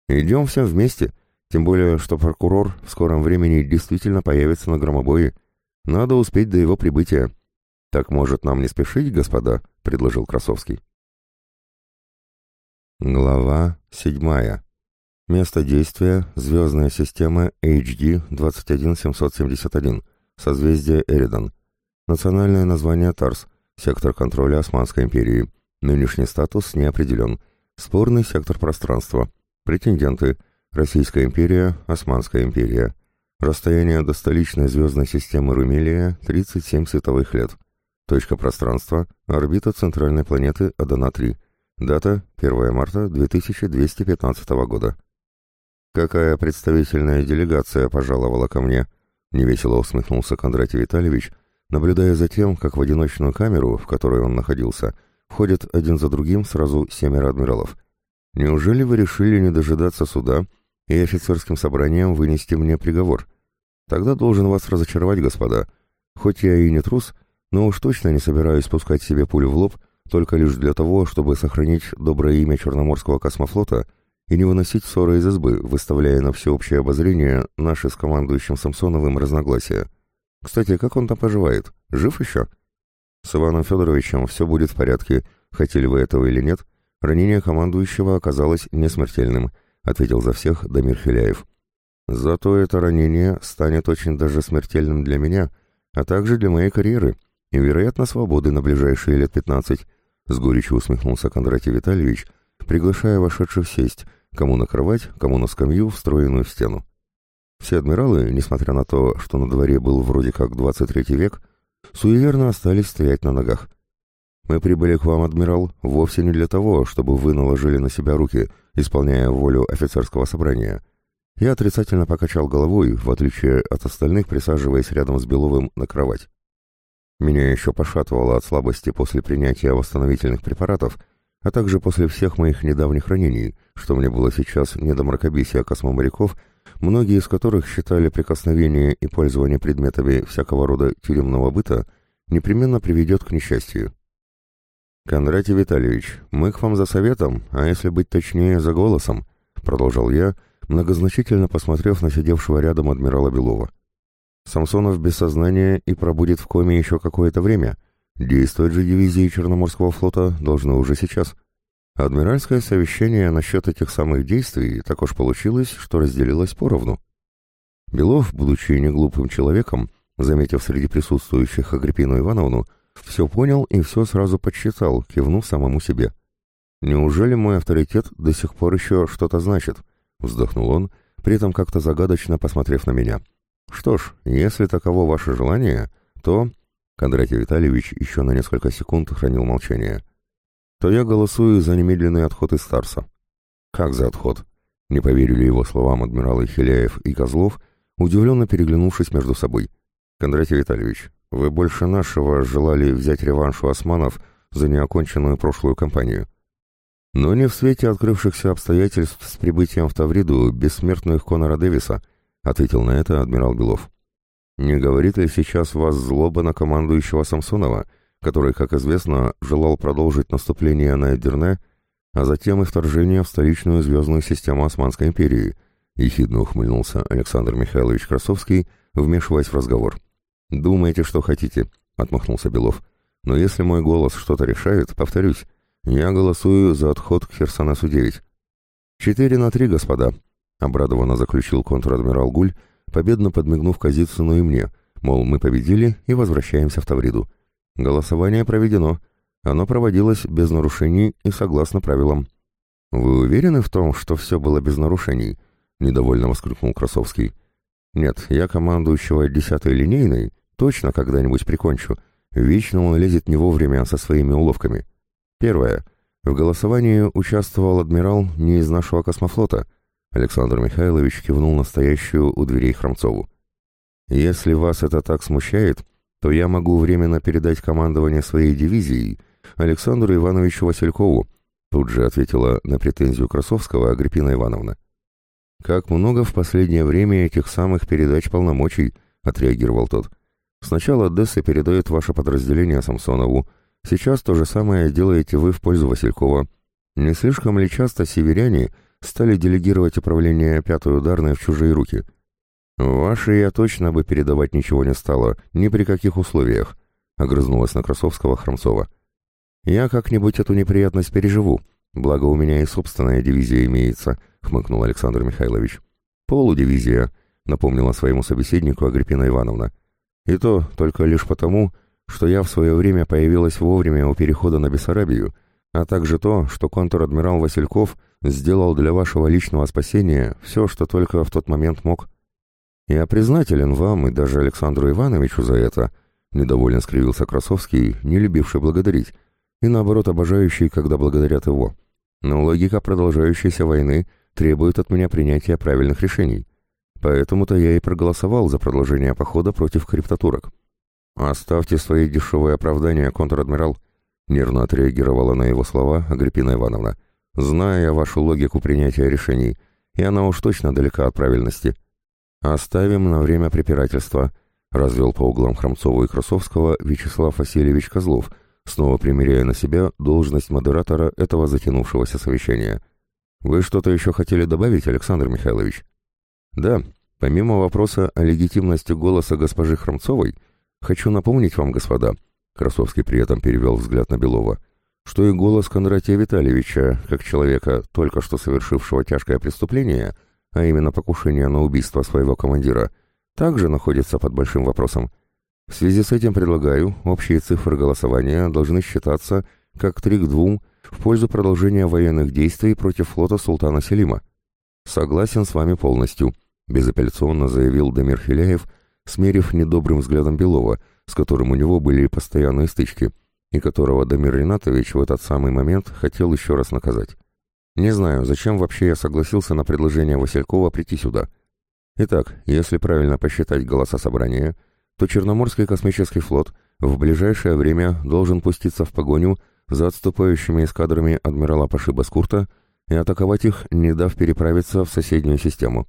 «Идем все вместе, тем более, что прокурор в скором времени действительно появится на громобое. Надо успеть до его прибытия». «Так, может, нам не спешить, господа?» — предложил Красовский. Глава седьмая. Место действия – звездная система HD 21771, созвездие Эридан. Национальное название Тарс, сектор контроля Османской империи. Нынешний статус не определен. Спорный сектор пространства. Претенденты – Российская империя, Османская империя. Расстояние до столичной звездной системы Румелия – 37 световых лет. Точка пространства – орбита центральной планеты Адана-3. Дата 1 марта 2215 года. «Какая представительная делегация пожаловала ко мне?» — невесело усмехнулся Кондратий Витальевич, наблюдая за тем, как в одиночную камеру, в которой он находился, входят один за другим сразу семеро адмиралов. «Неужели вы решили не дожидаться суда и офицерским собранием вынести мне приговор? Тогда должен вас разочаровать, господа. Хоть я и не трус, но уж точно не собираюсь спускать себе пулю в лоб, только лишь для того, чтобы сохранить доброе имя Черноморского космофлота и не выносить ссоры из избы, выставляя на всеобщее обозрение наши с командующим Самсоновым разногласия. Кстати, как он там поживает? Жив еще? С Иваном Федоровичем все будет в порядке, хотели вы этого или нет. Ранение командующего оказалось несмертельным, ответил за всех Дамир Хиляев. Зато это ранение станет очень даже смертельным для меня, а также для моей карьеры и, вероятно, свободы на ближайшие лет пятнадцать, с горечью усмехнулся Кондратий Витальевич, приглашая вошедших сесть, кому на кровать, кому на скамью, встроенную в стену. Все адмиралы, несмотря на то, что на дворе был вроде как 23 век, суеверно остались стоять на ногах. «Мы прибыли к вам, адмирал, вовсе не для того, чтобы вы наложили на себя руки, исполняя волю офицерского собрания». Я отрицательно покачал головой, в отличие от остальных, присаживаясь рядом с Беловым на кровать. Меня еще пошатывало от слабости после принятия восстановительных препаратов, а также после всех моих недавних ранений, что мне было сейчас не до мракобесия космоморяков, многие из которых считали прикосновение и пользование предметами всякого рода тюремного быта непременно приведет к несчастью. «Кондратий Витальевич, мы к вам за советом, а если быть точнее, за голосом», — продолжал я, многозначительно посмотрев на сидевшего рядом адмирала Белова. Самсонов без сознания и пробудет в коме еще какое-то время. Действовать же дивизии Черноморского флота должны уже сейчас. Адмиральское совещание насчет этих самых действий так уж получилось, что разделилось поровну. Белов, будучи неглупым человеком, заметив среди присутствующих Агриппину Ивановну, все понял и все сразу подсчитал, кивнув самому себе. «Неужели мой авторитет до сих пор еще что-то значит?» — вздохнул он, при этом как-то загадочно посмотрев на меня. — «Что ж, если таково ваше желание, то...» Кондратий Витальевич еще на несколько секунд хранил молчание. «То я голосую за немедленный отход из Старса». «Как за отход?» Не поверили его словам адмиралы Хиляев и Козлов, удивленно переглянувшись между собой. «Кондратий Витальевич, вы больше нашего желали взять реванш у османов за неоконченную прошлую кампанию. Но не в свете открывшихся обстоятельств с прибытием в Тавриду бессмертных Конора Дэвиса — ответил на это адмирал Белов. Не говорит ли сейчас вас злоба на командующего Самсонова, который, как известно, желал продолжить наступление на Эдерне, а затем и вторжение в столичную звездную систему Османской империи, ехидно ухмыльнулся Александр Михайлович Красовский, вмешиваясь в разговор. «Думаете, что хотите», — отмахнулся Белов. «Но если мой голос что-то решает, повторюсь, я голосую за отход к Херсонесу-9». «Четыре на три, господа», Обрадованно заключил контр-адмирал Гуль, победно подмигнув Казицыну и мне, мол, мы победили и возвращаемся в Тавриду. Голосование проведено. Оно проводилось без нарушений и согласно правилам. «Вы уверены в том, что все было без нарушений?» — недовольно воскликнул Красовский. «Нет, я командующего десятой линейной точно когда-нибудь прикончу. Вечно он лезет не вовремя со своими уловками. Первое. В голосовании участвовал адмирал не из нашего космофлота — Александр Михайлович кивнул настоящую у дверей Хромцову. «Если вас это так смущает, то я могу временно передать командование своей дивизией Александру Ивановичу Василькову», тут же ответила на претензию Красовского Агриппина Ивановна. «Как много в последнее время этих самых передач полномочий», — отреагировал тот. «Сначала Одесса передает ваше подразделение Самсонову, сейчас то же самое делаете вы в пользу Василькова. Не слишком ли часто северяне стали делегировать управление пятой ударной в чужие руки. «Ваши я точно бы передавать ничего не стала, ни при каких условиях», — огрызнулась на Красовского Хромцова. «Я как-нибудь эту неприятность переживу, благо у меня и собственная дивизия имеется», — хмыкнул Александр Михайлович. «Полудивизия», — напомнила своему собеседнику Агриппина Ивановна. «И то только лишь потому, что я в свое время появилась вовремя у перехода на Бессарабию, а также то, что контр-адмирал Васильков сделал для вашего личного спасения все, что только в тот момент мог. Я признателен вам и даже Александру Ивановичу за это, недовольно скривился Красовский, не любивший благодарить, и наоборот обожающий, когда благодарят его. Но логика продолжающейся войны требует от меня принятия правильных решений. Поэтому-то я и проголосовал за продолжение похода против криптотурок. «Оставьте свои дешевые оправдания, контр-адмирал», Нервно отреагировала на его слова Агриппина Ивановна. «Зная вашу логику принятия решений, и она уж точно далека от правильности. Оставим на время препирательства», — развел по углам Хромцова и Красовского Вячеслав Васильевич Козлов, снова примеряя на себя должность модератора этого затянувшегося совещания. «Вы что-то еще хотели добавить, Александр Михайлович?» «Да, помимо вопроса о легитимности голоса госпожи Хромцовой, хочу напомнить вам, господа, — Красовский при этом перевел взгляд на Белова, что и голос Кондратия Витальевича, как человека, только что совершившего тяжкое преступление, а именно покушение на убийство своего командира, также находится под большим вопросом. В связи с этим предлагаю, общие цифры голосования должны считаться как три к двум в пользу продолжения военных действий против флота султана Селима. Согласен с вами полностью, безапелляционно заявил Дамир Хиляев, смерив недобрым взглядом Белова – с которым у него были постоянные стычки, и которого Дамир Ринатович в этот самый момент хотел еще раз наказать. Не знаю, зачем вообще я согласился на предложение Василькова прийти сюда. Итак, если правильно посчитать голоса собрания, то Черноморский космический флот в ближайшее время должен пуститься в погоню за отступающими эскадрами адмирала Паши Баскурта и атаковать их, не дав переправиться в соседнюю систему.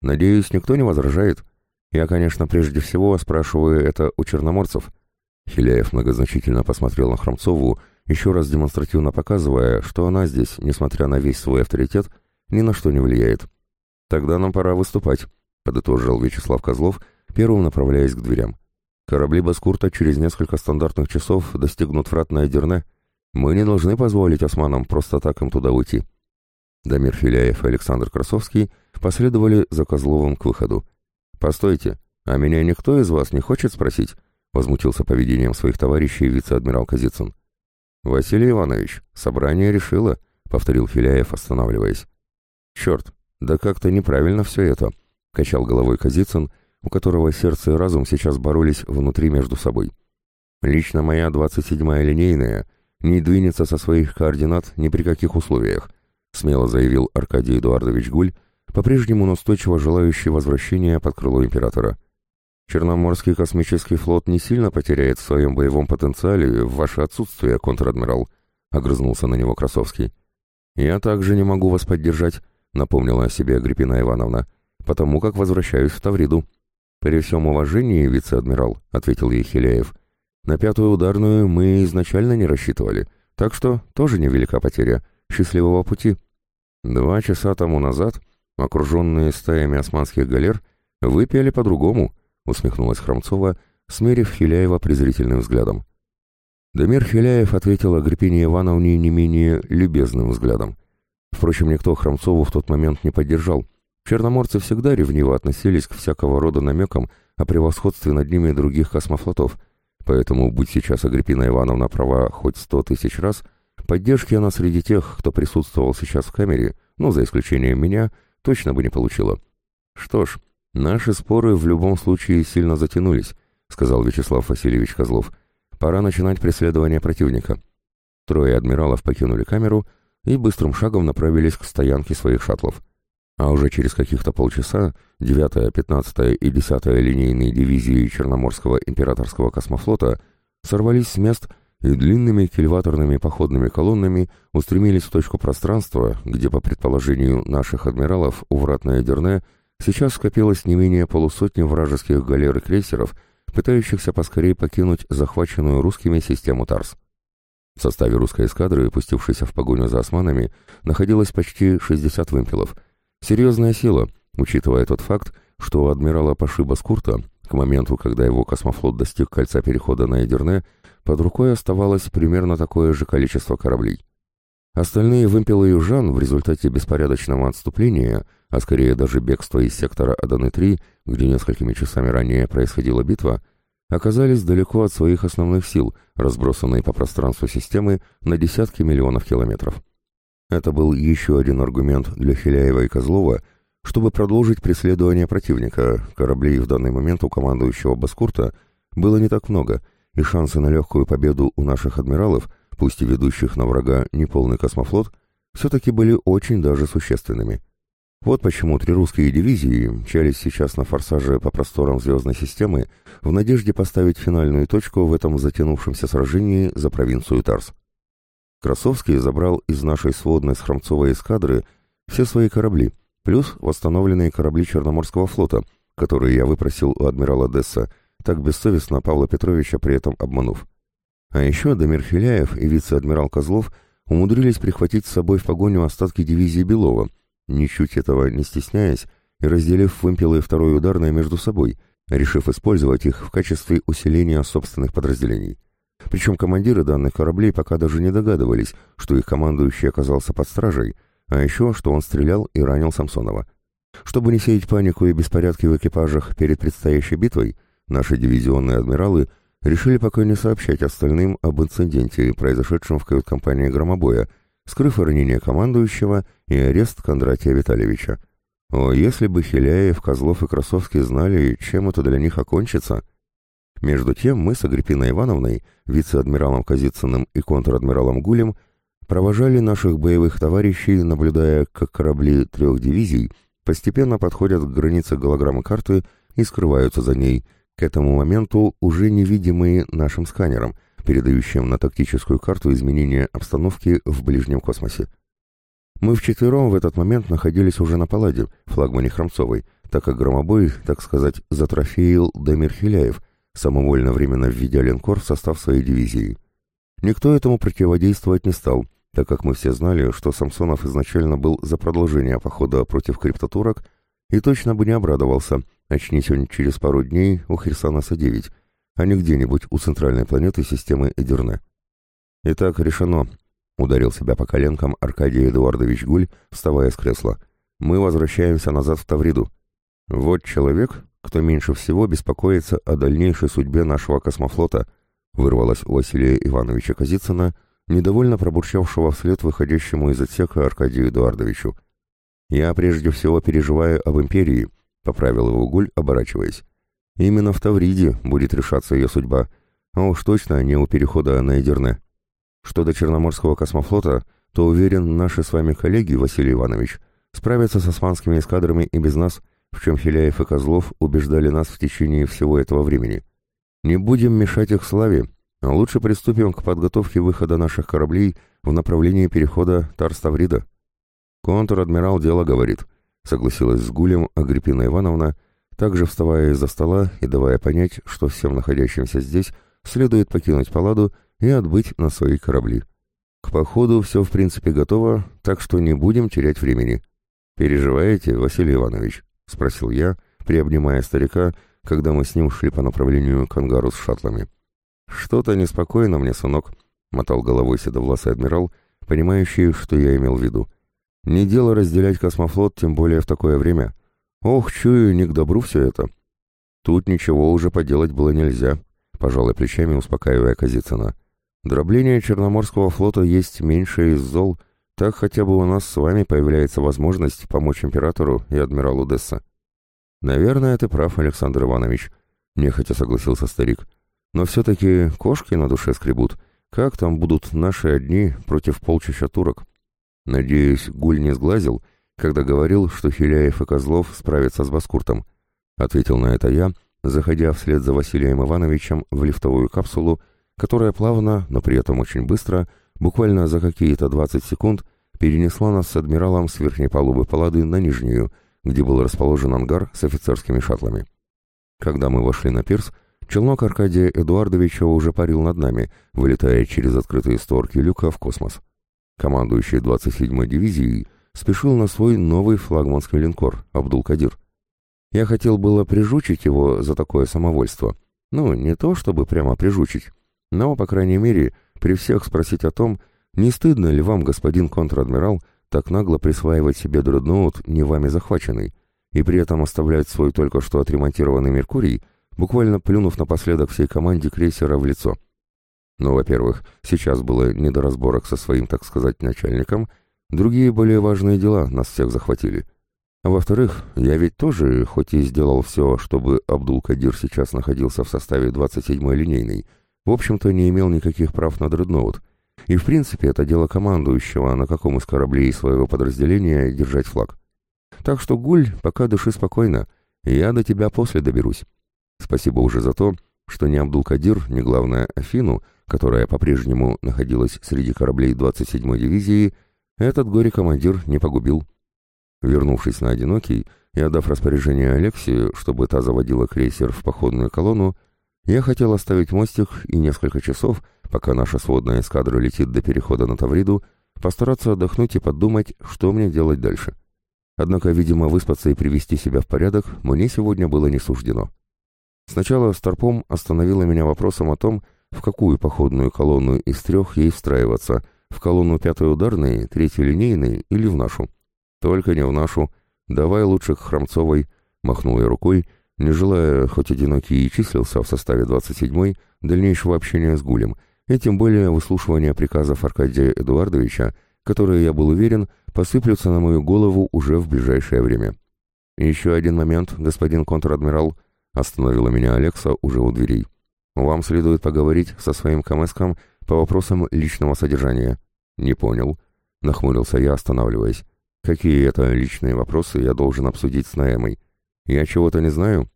Надеюсь, никто не возражает, я, конечно, прежде всего спрашиваю это у черноморцев. Хиляев многозначительно посмотрел на Хромцову, еще раз демонстративно показывая, что она здесь, несмотря на весь свой авторитет, ни на что не влияет. «Тогда нам пора выступать», — подытожил Вячеслав Козлов, первым направляясь к дверям. «Корабли Баскурта через несколько стандартных часов достигнут врат на Эдерне. Мы не должны позволить османам просто так им туда уйти». Дамир Филяев и Александр Красовский последовали за Козловым к выходу. «Постойте, а меня никто из вас не хочет спросить?» — возмутился поведением своих товарищей вице-адмирал Казицын. «Василий Иванович, собрание решило», — повторил Филяев, останавливаясь. «Черт, да как-то неправильно все это», — качал головой Казицын, у которого сердце и разум сейчас боролись внутри между собой. «Лично моя 27-я линейная не двинется со своих координат ни при каких условиях», — смело заявил Аркадий Эдуардович Гуль, по-прежнему настойчиво желающий возвращения под крыло императора. Черноморский космический флот не сильно потеряет в своем боевом потенциале в ваше отсутствие, контр-адмирал», — огрызнулся на него Красовский. «Я также не могу вас поддержать», — напомнила о себе Агриппина Ивановна, «потому как возвращаюсь в Тавриду». «При всем уважении, вице-адмирал», — ответил ей Хиляев, «на пятую ударную мы изначально не рассчитывали, так что тоже невелика потеря. Счастливого пути». Два часа тому назад, окруженные стаями османских галер, выпили по-другому — усмехнулась Хромцова, смерив Хиляева презрительным взглядом. Дамир Хиляев ответил Агриппине Ивановне не менее любезным взглядом. Впрочем, никто Хромцову в тот момент не поддержал. Черноморцы всегда ревниво относились к всякого рода намекам о превосходстве над ними других космофлотов, поэтому, будь сейчас Агриппина Ивановна права хоть сто тысяч раз, поддержки она среди тех, кто присутствовал сейчас в камере, ну, за исключением меня, точно бы не получила. Что ж, «Наши споры в любом случае сильно затянулись», — сказал Вячеслав Васильевич Козлов. «Пора начинать преследование противника». Трое адмиралов покинули камеру и быстрым шагом направились к стоянке своих шаттлов. А уже через каких-то полчаса 9-я, 15-я и 10-я линейные дивизии Черноморского императорского космофлота сорвались с мест и длинными кильваторными походными колоннами устремились в точку пространства, где, по предположению наших адмиралов, у врат на Эдерне — Сейчас скопилось не менее полусотни вражеских галер и крейсеров, пытающихся поскорее покинуть захваченную русскими систему ТАРС. В составе русской эскадры, пустившейся в погоню за османами, находилось почти 60 вымпелов. Серьезная сила, учитывая тот факт, что у адмирала Пашиба Скурта, к моменту, когда его космофлот достиг кольца перехода на Эдерне, под рукой оставалось примерно такое же количество кораблей. Остальные вымпелы южан в результате беспорядочного отступления, а скорее даже бегства из сектора Аданы-3, где несколькими часами ранее происходила битва, оказались далеко от своих основных сил, разбросанные по пространству системы на десятки миллионов километров. Это был еще один аргумент для Хиляева и Козлова, чтобы продолжить преследование противника. Кораблей в данный момент у командующего Баскурта было не так много, и шансы на легкую победу у наших адмиралов – пусть и ведущих на врага неполный космофлот, все-таки были очень даже существенными. Вот почему три русские дивизии мчались сейчас на форсаже по просторам звездной системы в надежде поставить финальную точку в этом затянувшемся сражении за провинцию Тарс. Красовский забрал из нашей сводной с Хромцовой эскадры все свои корабли, плюс восстановленные корабли Черноморского флота, которые я выпросил у адмирала Десса, так бессовестно Павла Петровича при этом обманув. А еще Дамир Филяев и вице-адмирал Козлов умудрились прихватить с собой в погоню остатки дивизии Белова, ничуть этого не стесняясь и разделив вымпелы второй ударной между собой, решив использовать их в качестве усиления собственных подразделений. Причем командиры данных кораблей пока даже не догадывались, что их командующий оказался под стражей, а еще, что он стрелял и ранил Самсонова. Чтобы не сеять панику и беспорядки в экипажах перед предстоящей битвой, наши дивизионные адмиралы решили пока не сообщать остальным об инциденте, произошедшем в кают-компании «Громобоя», скрыв ранение командующего и арест Кондратия Витальевича. О, если бы Хиляев, Козлов и Красовский знали, чем это для них окончится! Между тем мы с Агриппиной Ивановной, вице-адмиралом Казицыным и контр-адмиралом Гулем провожали наших боевых товарищей, наблюдая, как корабли трех дивизий постепенно подходят к границе голограммы карты и скрываются за ней – к этому моменту уже невидимые нашим сканером, передающим на тактическую карту изменения обстановки в ближнем космосе. Мы вчетвером в этот момент находились уже на паладе, флагмане Хромцовой, так как громобой, так сказать, затрофеил Дамир Хиляев, самовольно временно введя линкор в состав своей дивизии. Никто этому противодействовать не стал, так как мы все знали, что Самсонов изначально был за продолжение похода против криптотурок, и точно бы не обрадовался, очнись он через пару дней у Херсонаса-9, а не где-нибудь у центральной планеты системы Эдирне. «Итак, решено», — ударил себя по коленкам Аркадий Эдуардович Гуль, вставая с кресла. «Мы возвращаемся назад в Тавриду. Вот человек, кто меньше всего беспокоится о дальнейшей судьбе нашего космофлота», — вырвалось у Василия Ивановича Казицына, недовольно пробурчавшего вслед выходящему из отсека Аркадию Эдуардовичу. «Я прежде всего переживаю об империи», — поправил его Гуль, оборачиваясь. «Именно в Тавриде будет решаться ее судьба, а уж точно не у перехода на Эдерне. Что до Черноморского космофлота, то уверен, наши с вами коллеги, Василий Иванович, справятся с османскими эскадрами и без нас, в чем Филяев и Козлов убеждали нас в течение всего этого времени. Не будем мешать их славе, а лучше приступим к подготовке выхода наших кораблей в направлении перехода Тарставрида. Контр-адмирал дело говорит, согласилась с Гулем Агриппина Ивановна, также вставая из-за стола и давая понять, что всем находящимся здесь следует покинуть паладу и отбыть на свои корабли. К походу все в принципе готово, так что не будем терять времени. «Переживаете, Василий Иванович?» — спросил я, приобнимая старика, когда мы с ним шли по направлению к ангару с шаттлами. «Что-то неспокойно мне, сынок», — мотал головой седовласый адмирал, понимающий, что я имел в виду. «Не дело разделять космофлот, тем более в такое время. Ох, чую, не к добру все это». Тут ничего уже поделать было нельзя, — пожалуй плечами, успокаивая Казицына. «Дробление Черноморского флота есть меньше из зол, так хотя бы у нас с вами появляется возможность помочь императору и адмиралу Десса». «Наверное, ты прав, Александр Иванович», — нехотя согласился старик. Но все-таки кошки на душе скребут. Как там будут наши одни против полчища турок? Надеюсь, Гуль не сглазил, когда говорил, что Хиляев и Козлов справятся с Баскуртом. Ответил на это я, заходя вслед за Василием Ивановичем в лифтовую капсулу, которая плавно, но при этом очень быстро, буквально за какие-то 20 секунд, перенесла нас с адмиралом с верхней палубы палады на нижнюю, где был расположен ангар с офицерскими шаттлами. Когда мы вошли на пирс, Челнок Аркадия Эдуардовича уже парил над нами, вылетая через открытые створки люка в космос. Командующий 27-й дивизией спешил на свой новый флагманский линкор «Абдул-Кадир». Я хотел было прижучить его за такое самовольство. Ну, не то чтобы прямо прижучить, но, по крайней мере, при всех спросить о том, не стыдно ли вам, господин контр-адмирал, так нагло присваивать себе дредноут, не вами захваченный, и при этом оставлять свой только что отремонтированный «Меркурий» буквально плюнув напоследок всей команде крейсера в лицо. Но, во-первых, сейчас было не до разборок со своим, так сказать, начальником, другие более важные дела нас всех захватили. А во-вторых, я ведь тоже, хоть и сделал все, чтобы Абдул-Кадир сейчас находился в составе 27-й линейной, в общем-то не имел никаких прав на дредноут, и в принципе это дело командующего, на каком из кораблей своего подразделения держать флаг. Так что, Гуль, пока дыши спокойно, я до тебя после доберусь. Спасибо уже за то, что ни Абдул-Кадир, ни, главное, Афину, которая по-прежнему находилась среди кораблей 27-й дивизии, этот горе-командир не погубил. Вернувшись на «Одинокий» и отдав распоряжение Алексию, чтобы та заводила крейсер в походную колонну, я хотел оставить мостик и несколько часов, пока наша сводная эскадра летит до перехода на Тавриду, постараться отдохнуть и подумать, что мне делать дальше. Однако, видимо, выспаться и привести себя в порядок мне сегодня было не суждено. Сначала Старпом остановила меня вопросом о том, в какую походную колонну из трех ей встраиваться, в колонну пятой ударной, третьей линейной или в нашу. Только не в нашу. Давай лучше к Хромцовой, махнул я рукой, не желая, хоть одинокий и числился в составе 27-й, дальнейшего общения с Гулем, и тем более выслушивания приказов Аркадия Эдуардовича, которые, я был уверен, посыплются на мою голову уже в ближайшее время. Еще один момент, господин контр-адмирал —— остановила меня Алекса уже у дверей. «Вам следует поговорить со своим КМСком по вопросам личного содержания». «Не понял», — нахмурился я, останавливаясь. «Какие это личные вопросы я должен обсудить с Наэмой? Я чего-то не знаю?»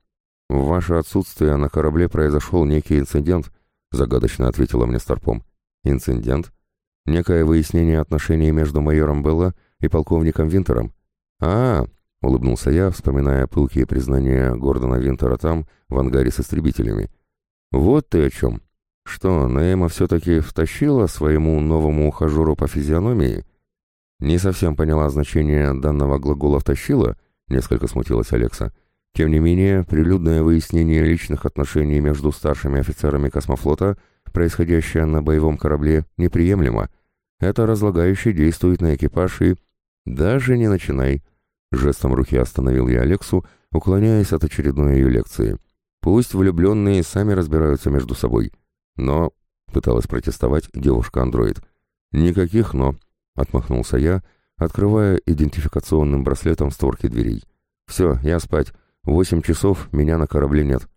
«В ваше отсутствие на корабле произошел некий инцидент», — загадочно ответила мне Старпом. «Инцидент? Некое выяснение отношений между майором Белла и полковником Винтером?» «А, — улыбнулся я, вспоминая пылкие признания Гордона Винтера там, в ангаре с истребителями. «Вот ты о чем. Что, Наэма все-таки втащила своему новому ухажеру по физиономии?» Не совсем поняла значение данного глагола «втащила», несколько смутилась Алекса. Тем не менее, прилюдное выяснение личных отношений между старшими офицерами космофлота, происходящее на боевом корабле, неприемлемо. Это разлагающе действует на экипаж и... «Даже не начинай!» Жестом руки остановил я Алексу, уклоняясь от очередной ее лекции. «Пусть влюбленные сами разбираются между собой. Но...» — пыталась протестовать девушка-андроид. «Никаких «но», — отмахнулся я, открывая идентификационным браслетом створки дверей. «Все, я спать. Восемь часов, меня на корабле нет.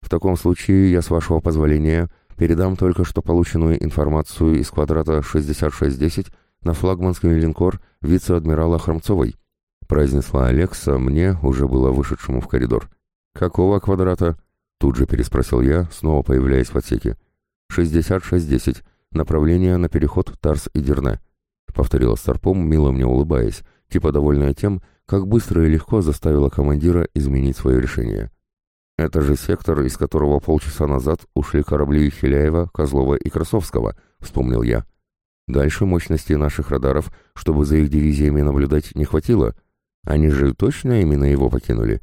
В таком случае я, с вашего позволения, передам только что полученную информацию из квадрата 6610 на флагманский линкор вице-адмирала Хромцовой», произнесла Алекса мне, уже было вышедшему в коридор. «Какого квадрата?» Тут же переспросил я, снова появляясь в отсеке. «6610. Направление на переход Тарс и Дерне», — повторила Старпом, мило мне улыбаясь, типа довольная тем, как быстро и легко заставила командира изменить свое решение. «Это же сектор, из которого полчаса назад ушли корабли Хиляева, Козлова и Красовского», — вспомнил я. «Дальше мощности наших радаров, чтобы за их дивизиями наблюдать, не хватило. Они же точно именно его покинули?»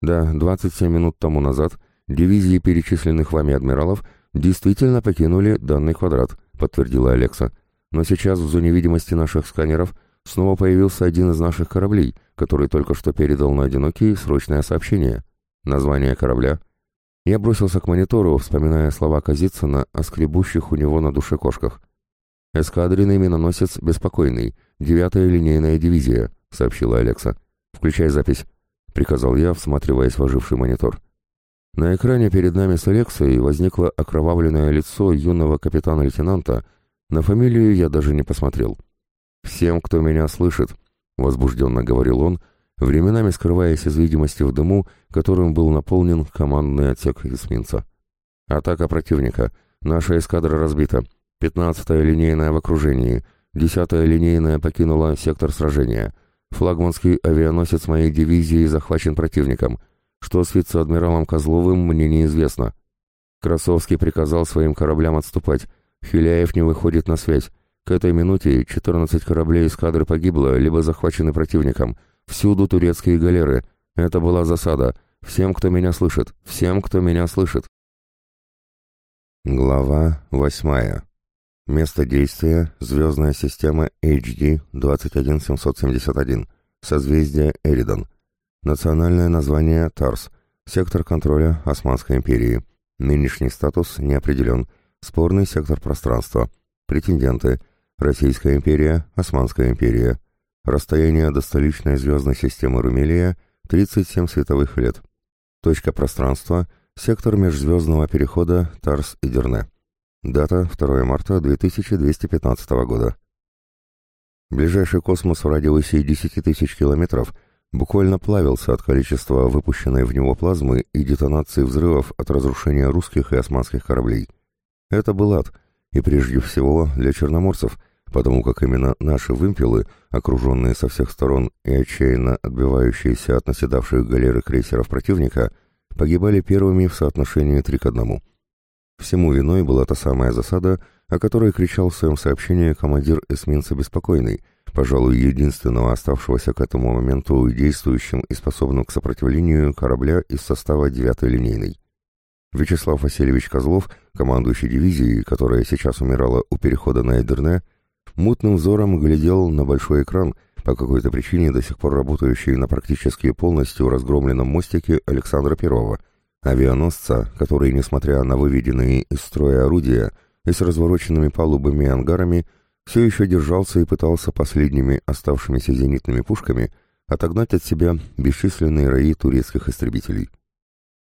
«Да, 27 минут тому назад дивизии перечисленных вами адмиралов действительно покинули данный квадрат», — подтвердила Алекса. «Но сейчас в зоне видимости наших сканеров снова появился один из наших кораблей, который только что передал на одинокий срочное сообщение. Название корабля. Я бросился к монитору, вспоминая слова Казицына о скребущих у него на душе кошках. «Эскадренный миноносец «Беспокойный», девятая линейная дивизия», — сообщила Алекса. «Включай запись», — приказал я, всматриваясь в оживший монитор. На экране перед нами с Алексой возникло окровавленное лицо юного капитана-лейтенанта, на фамилию я даже не посмотрел. «Всем, кто меня слышит», — возбужденно говорил он, временами скрываясь из видимости в дыму, которым был наполнен командный отсек эсминца. «Атака противника. Наша эскадра разбита. Пятнадцатая линейная в окружении. Десятая линейная покинула сектор сражения. Флагманский авианосец моей дивизии захвачен противником. Что с вице-адмиралом Козловым, мне неизвестно. Красовский приказал своим кораблям отступать. Хиляев не выходит на связь. К этой минуте 14 кораблей эскадры погибло, либо захвачены противником. Всюду турецкие галеры. Это была засада. Всем, кто меня слышит. Всем, кто меня слышит. Глава 8. Место действия – звездная система HD 21771, созвездие Эридон. Национальное название – Тарс, сектор контроля Османской империи. Нынешний статус не определен. Спорный сектор пространства. Претенденты – Российская империя, Османская империя. Расстояние до столичной звездной системы Румелия – 37 световых лет. Точка пространства – сектор межзвездного перехода Тарс и Дерне. Дата – 2 марта 2215 года. Ближайший космос в радиусе 10 тысяч километров буквально плавился от количества выпущенной в него плазмы и детонации взрывов от разрушения русских и османских кораблей. Это был ад – и прежде всего для черноморцев, потому как именно наши вымпелы, окруженные со всех сторон и отчаянно отбивающиеся от наседавших галеры крейсеров противника, погибали первыми в соотношении три к одному. Всему виной была та самая засада, о которой кричал в своем сообщении командир эсминца «Беспокойный», пожалуй, единственного оставшегося к этому моменту действующим и способным к сопротивлению корабля из состава 9-й линейной. Вячеслав Васильевич Козлов, командующий дивизией, которая сейчас умирала у перехода на Эдерне, мутным взором глядел на большой экран, по какой-то причине до сих пор работающий на практически полностью разгромленном мостике Александра Первого, авианосца, который, несмотря на выведенные из строя орудия и с развороченными палубами и ангарами, все еще держался и пытался последними оставшимися зенитными пушками отогнать от себя бесчисленные раи турецких истребителей.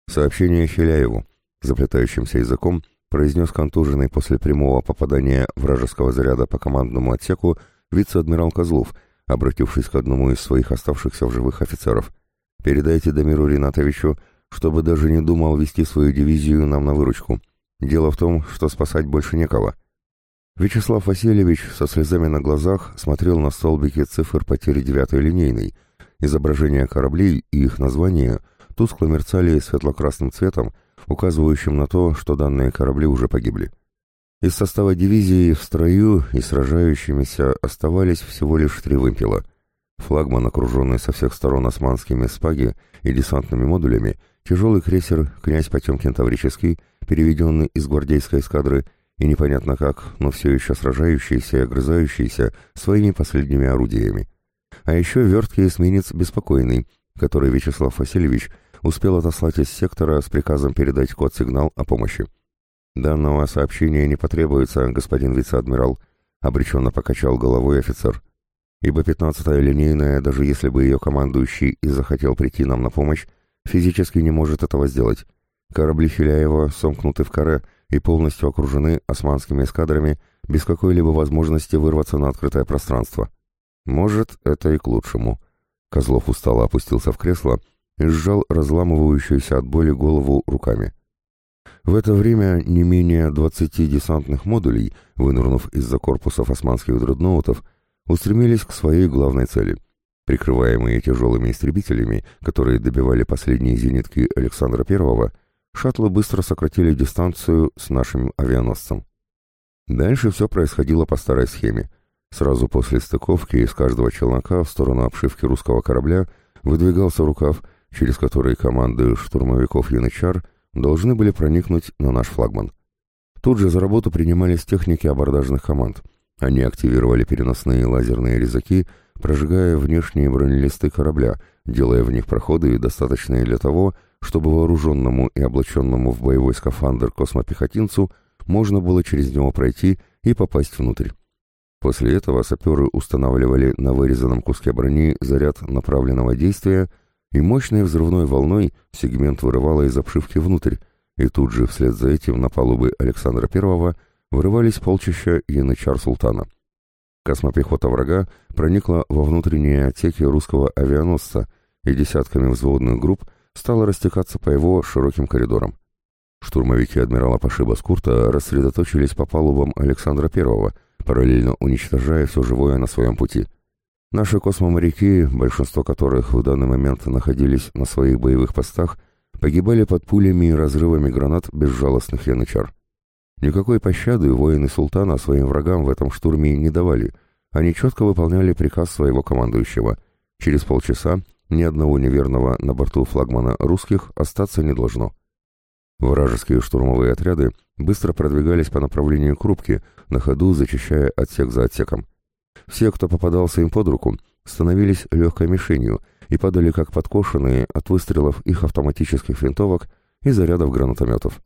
Сообщение Хиляеву заплетающимся языком произнес контуженный после прямого попадания вражеского заряда по командному отсеку вице-адмирал Козлов, обратившись к одному из своих оставшихся в живых офицеров. «Передайте Дамиру Ринатовичу, чтобы даже не думал вести свою дивизию нам на выручку. Дело в том, что спасать больше некого». Вячеслав Васильевич со слезами на глазах смотрел на столбики цифр потери девятой линейной. Изображения кораблей и их названия тускло мерцали светло-красным цветом, указывающим на то, что данные корабли уже погибли. Из состава дивизии в строю и сражающимися оставались всего лишь три вымпела. Флагман, окруженный со всех сторон османскими спаги и десантными модулями, тяжелый крейсер «Князь Потемкин Таврический», переведенный из гвардейской эскадры, и непонятно как, но все еще сражающийся и огрызающийся своими последними орудиями. А еще верткий эсминец «Беспокойный», который Вячеслав Васильевич успел отослать из сектора с приказом передать код-сигнал о помощи. «Данного сообщения не потребуется, господин вице-адмирал», — обреченно покачал головой офицер. «Ибо пятнадцатая линейная, даже если бы ее командующий и захотел прийти нам на помощь, физически не может этого сделать. Корабли Филяева сомкнуты в каре и полностью окружены османскими эскадрами без какой-либо возможности вырваться на открытое пространство. Может, это и к лучшему». Козлов устало опустился в кресло и сжал разламывающуюся от боли голову руками. В это время не менее 20 десантных модулей, вынырнув из-за корпусов османских дредноутов, устремились к своей главной цели. Прикрываемые тяжелыми истребителями, которые добивали последние зенитки Александра I, шаттлы быстро сократили дистанцию с нашим авианосцем. Дальше все происходило по старой схеме. Сразу после стыковки из каждого челнока в сторону обшивки русского корабля выдвигался рукав, через который команды штурмовиков Янычар – должны были проникнуть на наш флагман. Тут же за работу принимались техники абордажных команд. Они активировали переносные лазерные резаки, прожигая внешние бронелисты корабля, делая в них проходы, достаточные для того, чтобы вооруженному и облаченному в боевой скафандр космопехотинцу можно было через него пройти и попасть внутрь. После этого саперы устанавливали на вырезанном куске брони заряд направленного действия – и мощной взрывной волной сегмент вырывало из обшивки внутрь, и тут же вслед за этим на палубы Александра I вырывались полчища янычар султана. Космопехота врага проникла во внутренние отсеки русского авианосца и десятками взводных групп стала растекаться по его широким коридорам. Штурмовики адмирала Пашиба Скурта рассредоточились по палубам Александра I, параллельно уничтожая все живое на своем пути. Наши космоморяки, большинство которых в данный момент находились на своих боевых постах, погибали под пулями и разрывами гранат безжалостных янычар. Никакой пощады воины султана своим врагам в этом штурме не давали, они четко выполняли приказ своего командующего. Через полчаса ни одного неверного на борту флагмана русских остаться не должно. Вражеские штурмовые отряды быстро продвигались по направлению к рубке, на ходу зачищая отсек за отсеком. Все, кто попадался им под руку, становились легкой мишенью и падали как подкошенные от выстрелов их автоматических винтовок и зарядов гранатометов.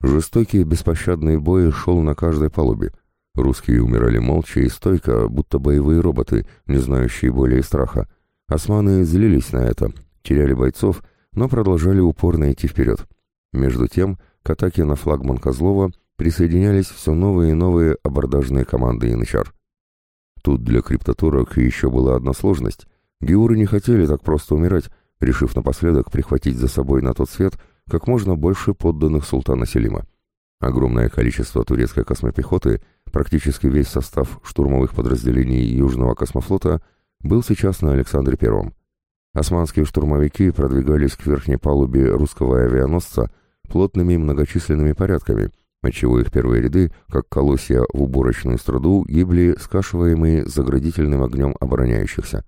Жестокий беспощадный бой шел на каждой палубе. Русские умирали молча и стойко, будто боевые роботы, не знающие боли и страха. Османы злились на это, теряли бойцов, но продолжали упорно идти вперед. Между тем, к атаке на флагман Козлова присоединялись все новые и новые абордажные команды Янычар. Тут для криптоторок еще была одна сложность. Геуры не хотели так просто умирать, решив напоследок прихватить за собой на тот свет как можно больше подданных султана Селима. Огромное количество турецкой космопехоты, практически весь состав штурмовых подразделений Южного космофлота, был сейчас на Александре Первом. Османские штурмовики продвигались к верхней палубе русского авианосца плотными многочисленными порядками – отчего их первые ряды, как колосья в уборочную страду, гибли, скашиваемые заградительным огнем обороняющихся.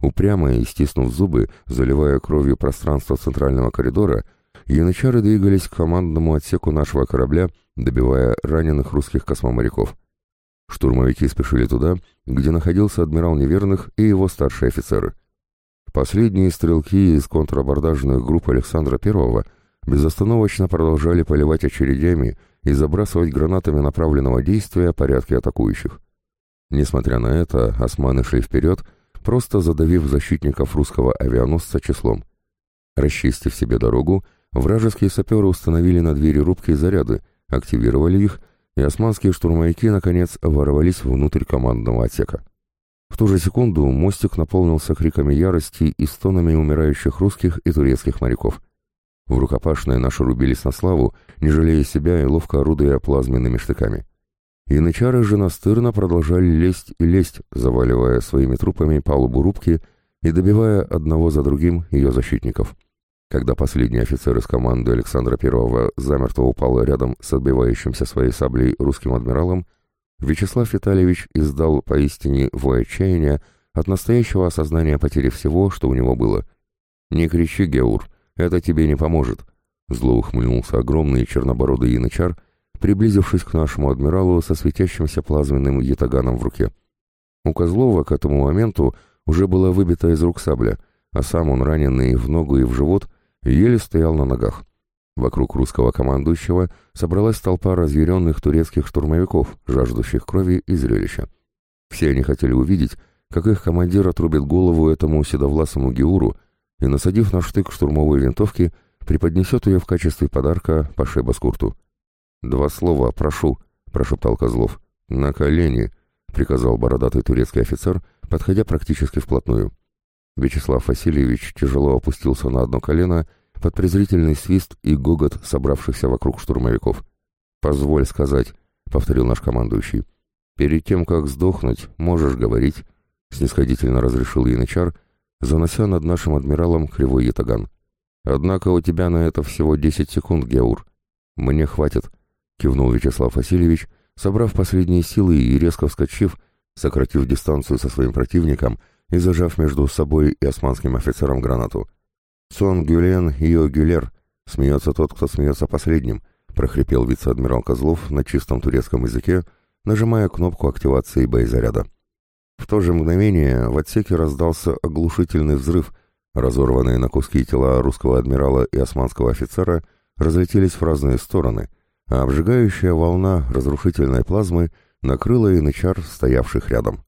Упрямо и стиснув зубы, заливая кровью пространство центрального коридора, янычары двигались к командному отсеку нашего корабля, добивая раненых русских космоморяков. Штурмовики спешили туда, где находился адмирал Неверных и его старшие офицеры. Последние стрелки из контрабордажных групп Александра Первого безостановочно продолжали поливать очередями и забрасывать гранатами направленного действия порядки атакующих. Несмотря на это, османы шли вперед, просто задавив защитников русского авианосца числом. Расчистив себе дорогу, вражеские саперы установили на двери рубки заряды, активировали их, и османские штурмовики, наконец, ворвались внутрь командного отсека. В ту же секунду мостик наполнился криками ярости и стонами умирающих русских и турецких моряков — в рукопашные наши рубились на славу, не жалея себя и ловко орудуя плазменными штыками. Янычары же настырно продолжали лезть и лезть, заваливая своими трупами палубу рубки и добивая одного за другим ее защитников. Когда последний офицер из команды Александра I замертво упал рядом с отбивающимся своей саблей русским адмиралом, Вячеслав Витальевич издал поистине вой отчаяния, от настоящего осознания потери всего, что у него было. «Не кричи, Геур, это тебе не поможет», — зло ухмыльнулся огромный чернобородый янычар, приблизившись к нашему адмиралу со светящимся плазменным ятаганом в руке. У Козлова к этому моменту уже была выбита из рук сабля, а сам он, раненый в ногу и в живот, еле стоял на ногах. Вокруг русского командующего собралась толпа разъяренных турецких штурмовиков, жаждущих крови и зрелища. Все они хотели увидеть, как их командир отрубит голову этому седовласому Геуру и, насадив на штык штурмовой винтовки, преподнесет ее в качестве подарка Паше Баскурту. «Два слова, прошу», — прошептал Козлов. «На колени», — приказал бородатый турецкий офицер, подходя практически вплотную. Вячеслав Васильевич тяжело опустился на одно колено под презрительный свист и гогот собравшихся вокруг штурмовиков. «Позволь сказать», — повторил наш командующий. «Перед тем, как сдохнуть, можешь говорить», — снисходительно разрешил Янычар, занося над нашим адмиралом кривой ятаган. «Однако у тебя на это всего десять секунд, Геур. Мне хватит», — кивнул Вячеслав Васильевич, собрав последние силы и резко вскочив, сократив дистанцию со своим противником и зажав между собой и османским офицером гранату. «Сон Гюлен Йо Гюлер», — смеется тот, кто смеется последним, — прохрипел вице-адмирал Козлов на чистом турецком языке, нажимая кнопку активации боезаряда. В то же мгновение в отсеке раздался оглушительный взрыв, разорванные на куски тела русского адмирала и османского офицера разлетелись в разные стороны, а обжигающая волна разрушительной плазмы накрыла янычар, стоявших рядом.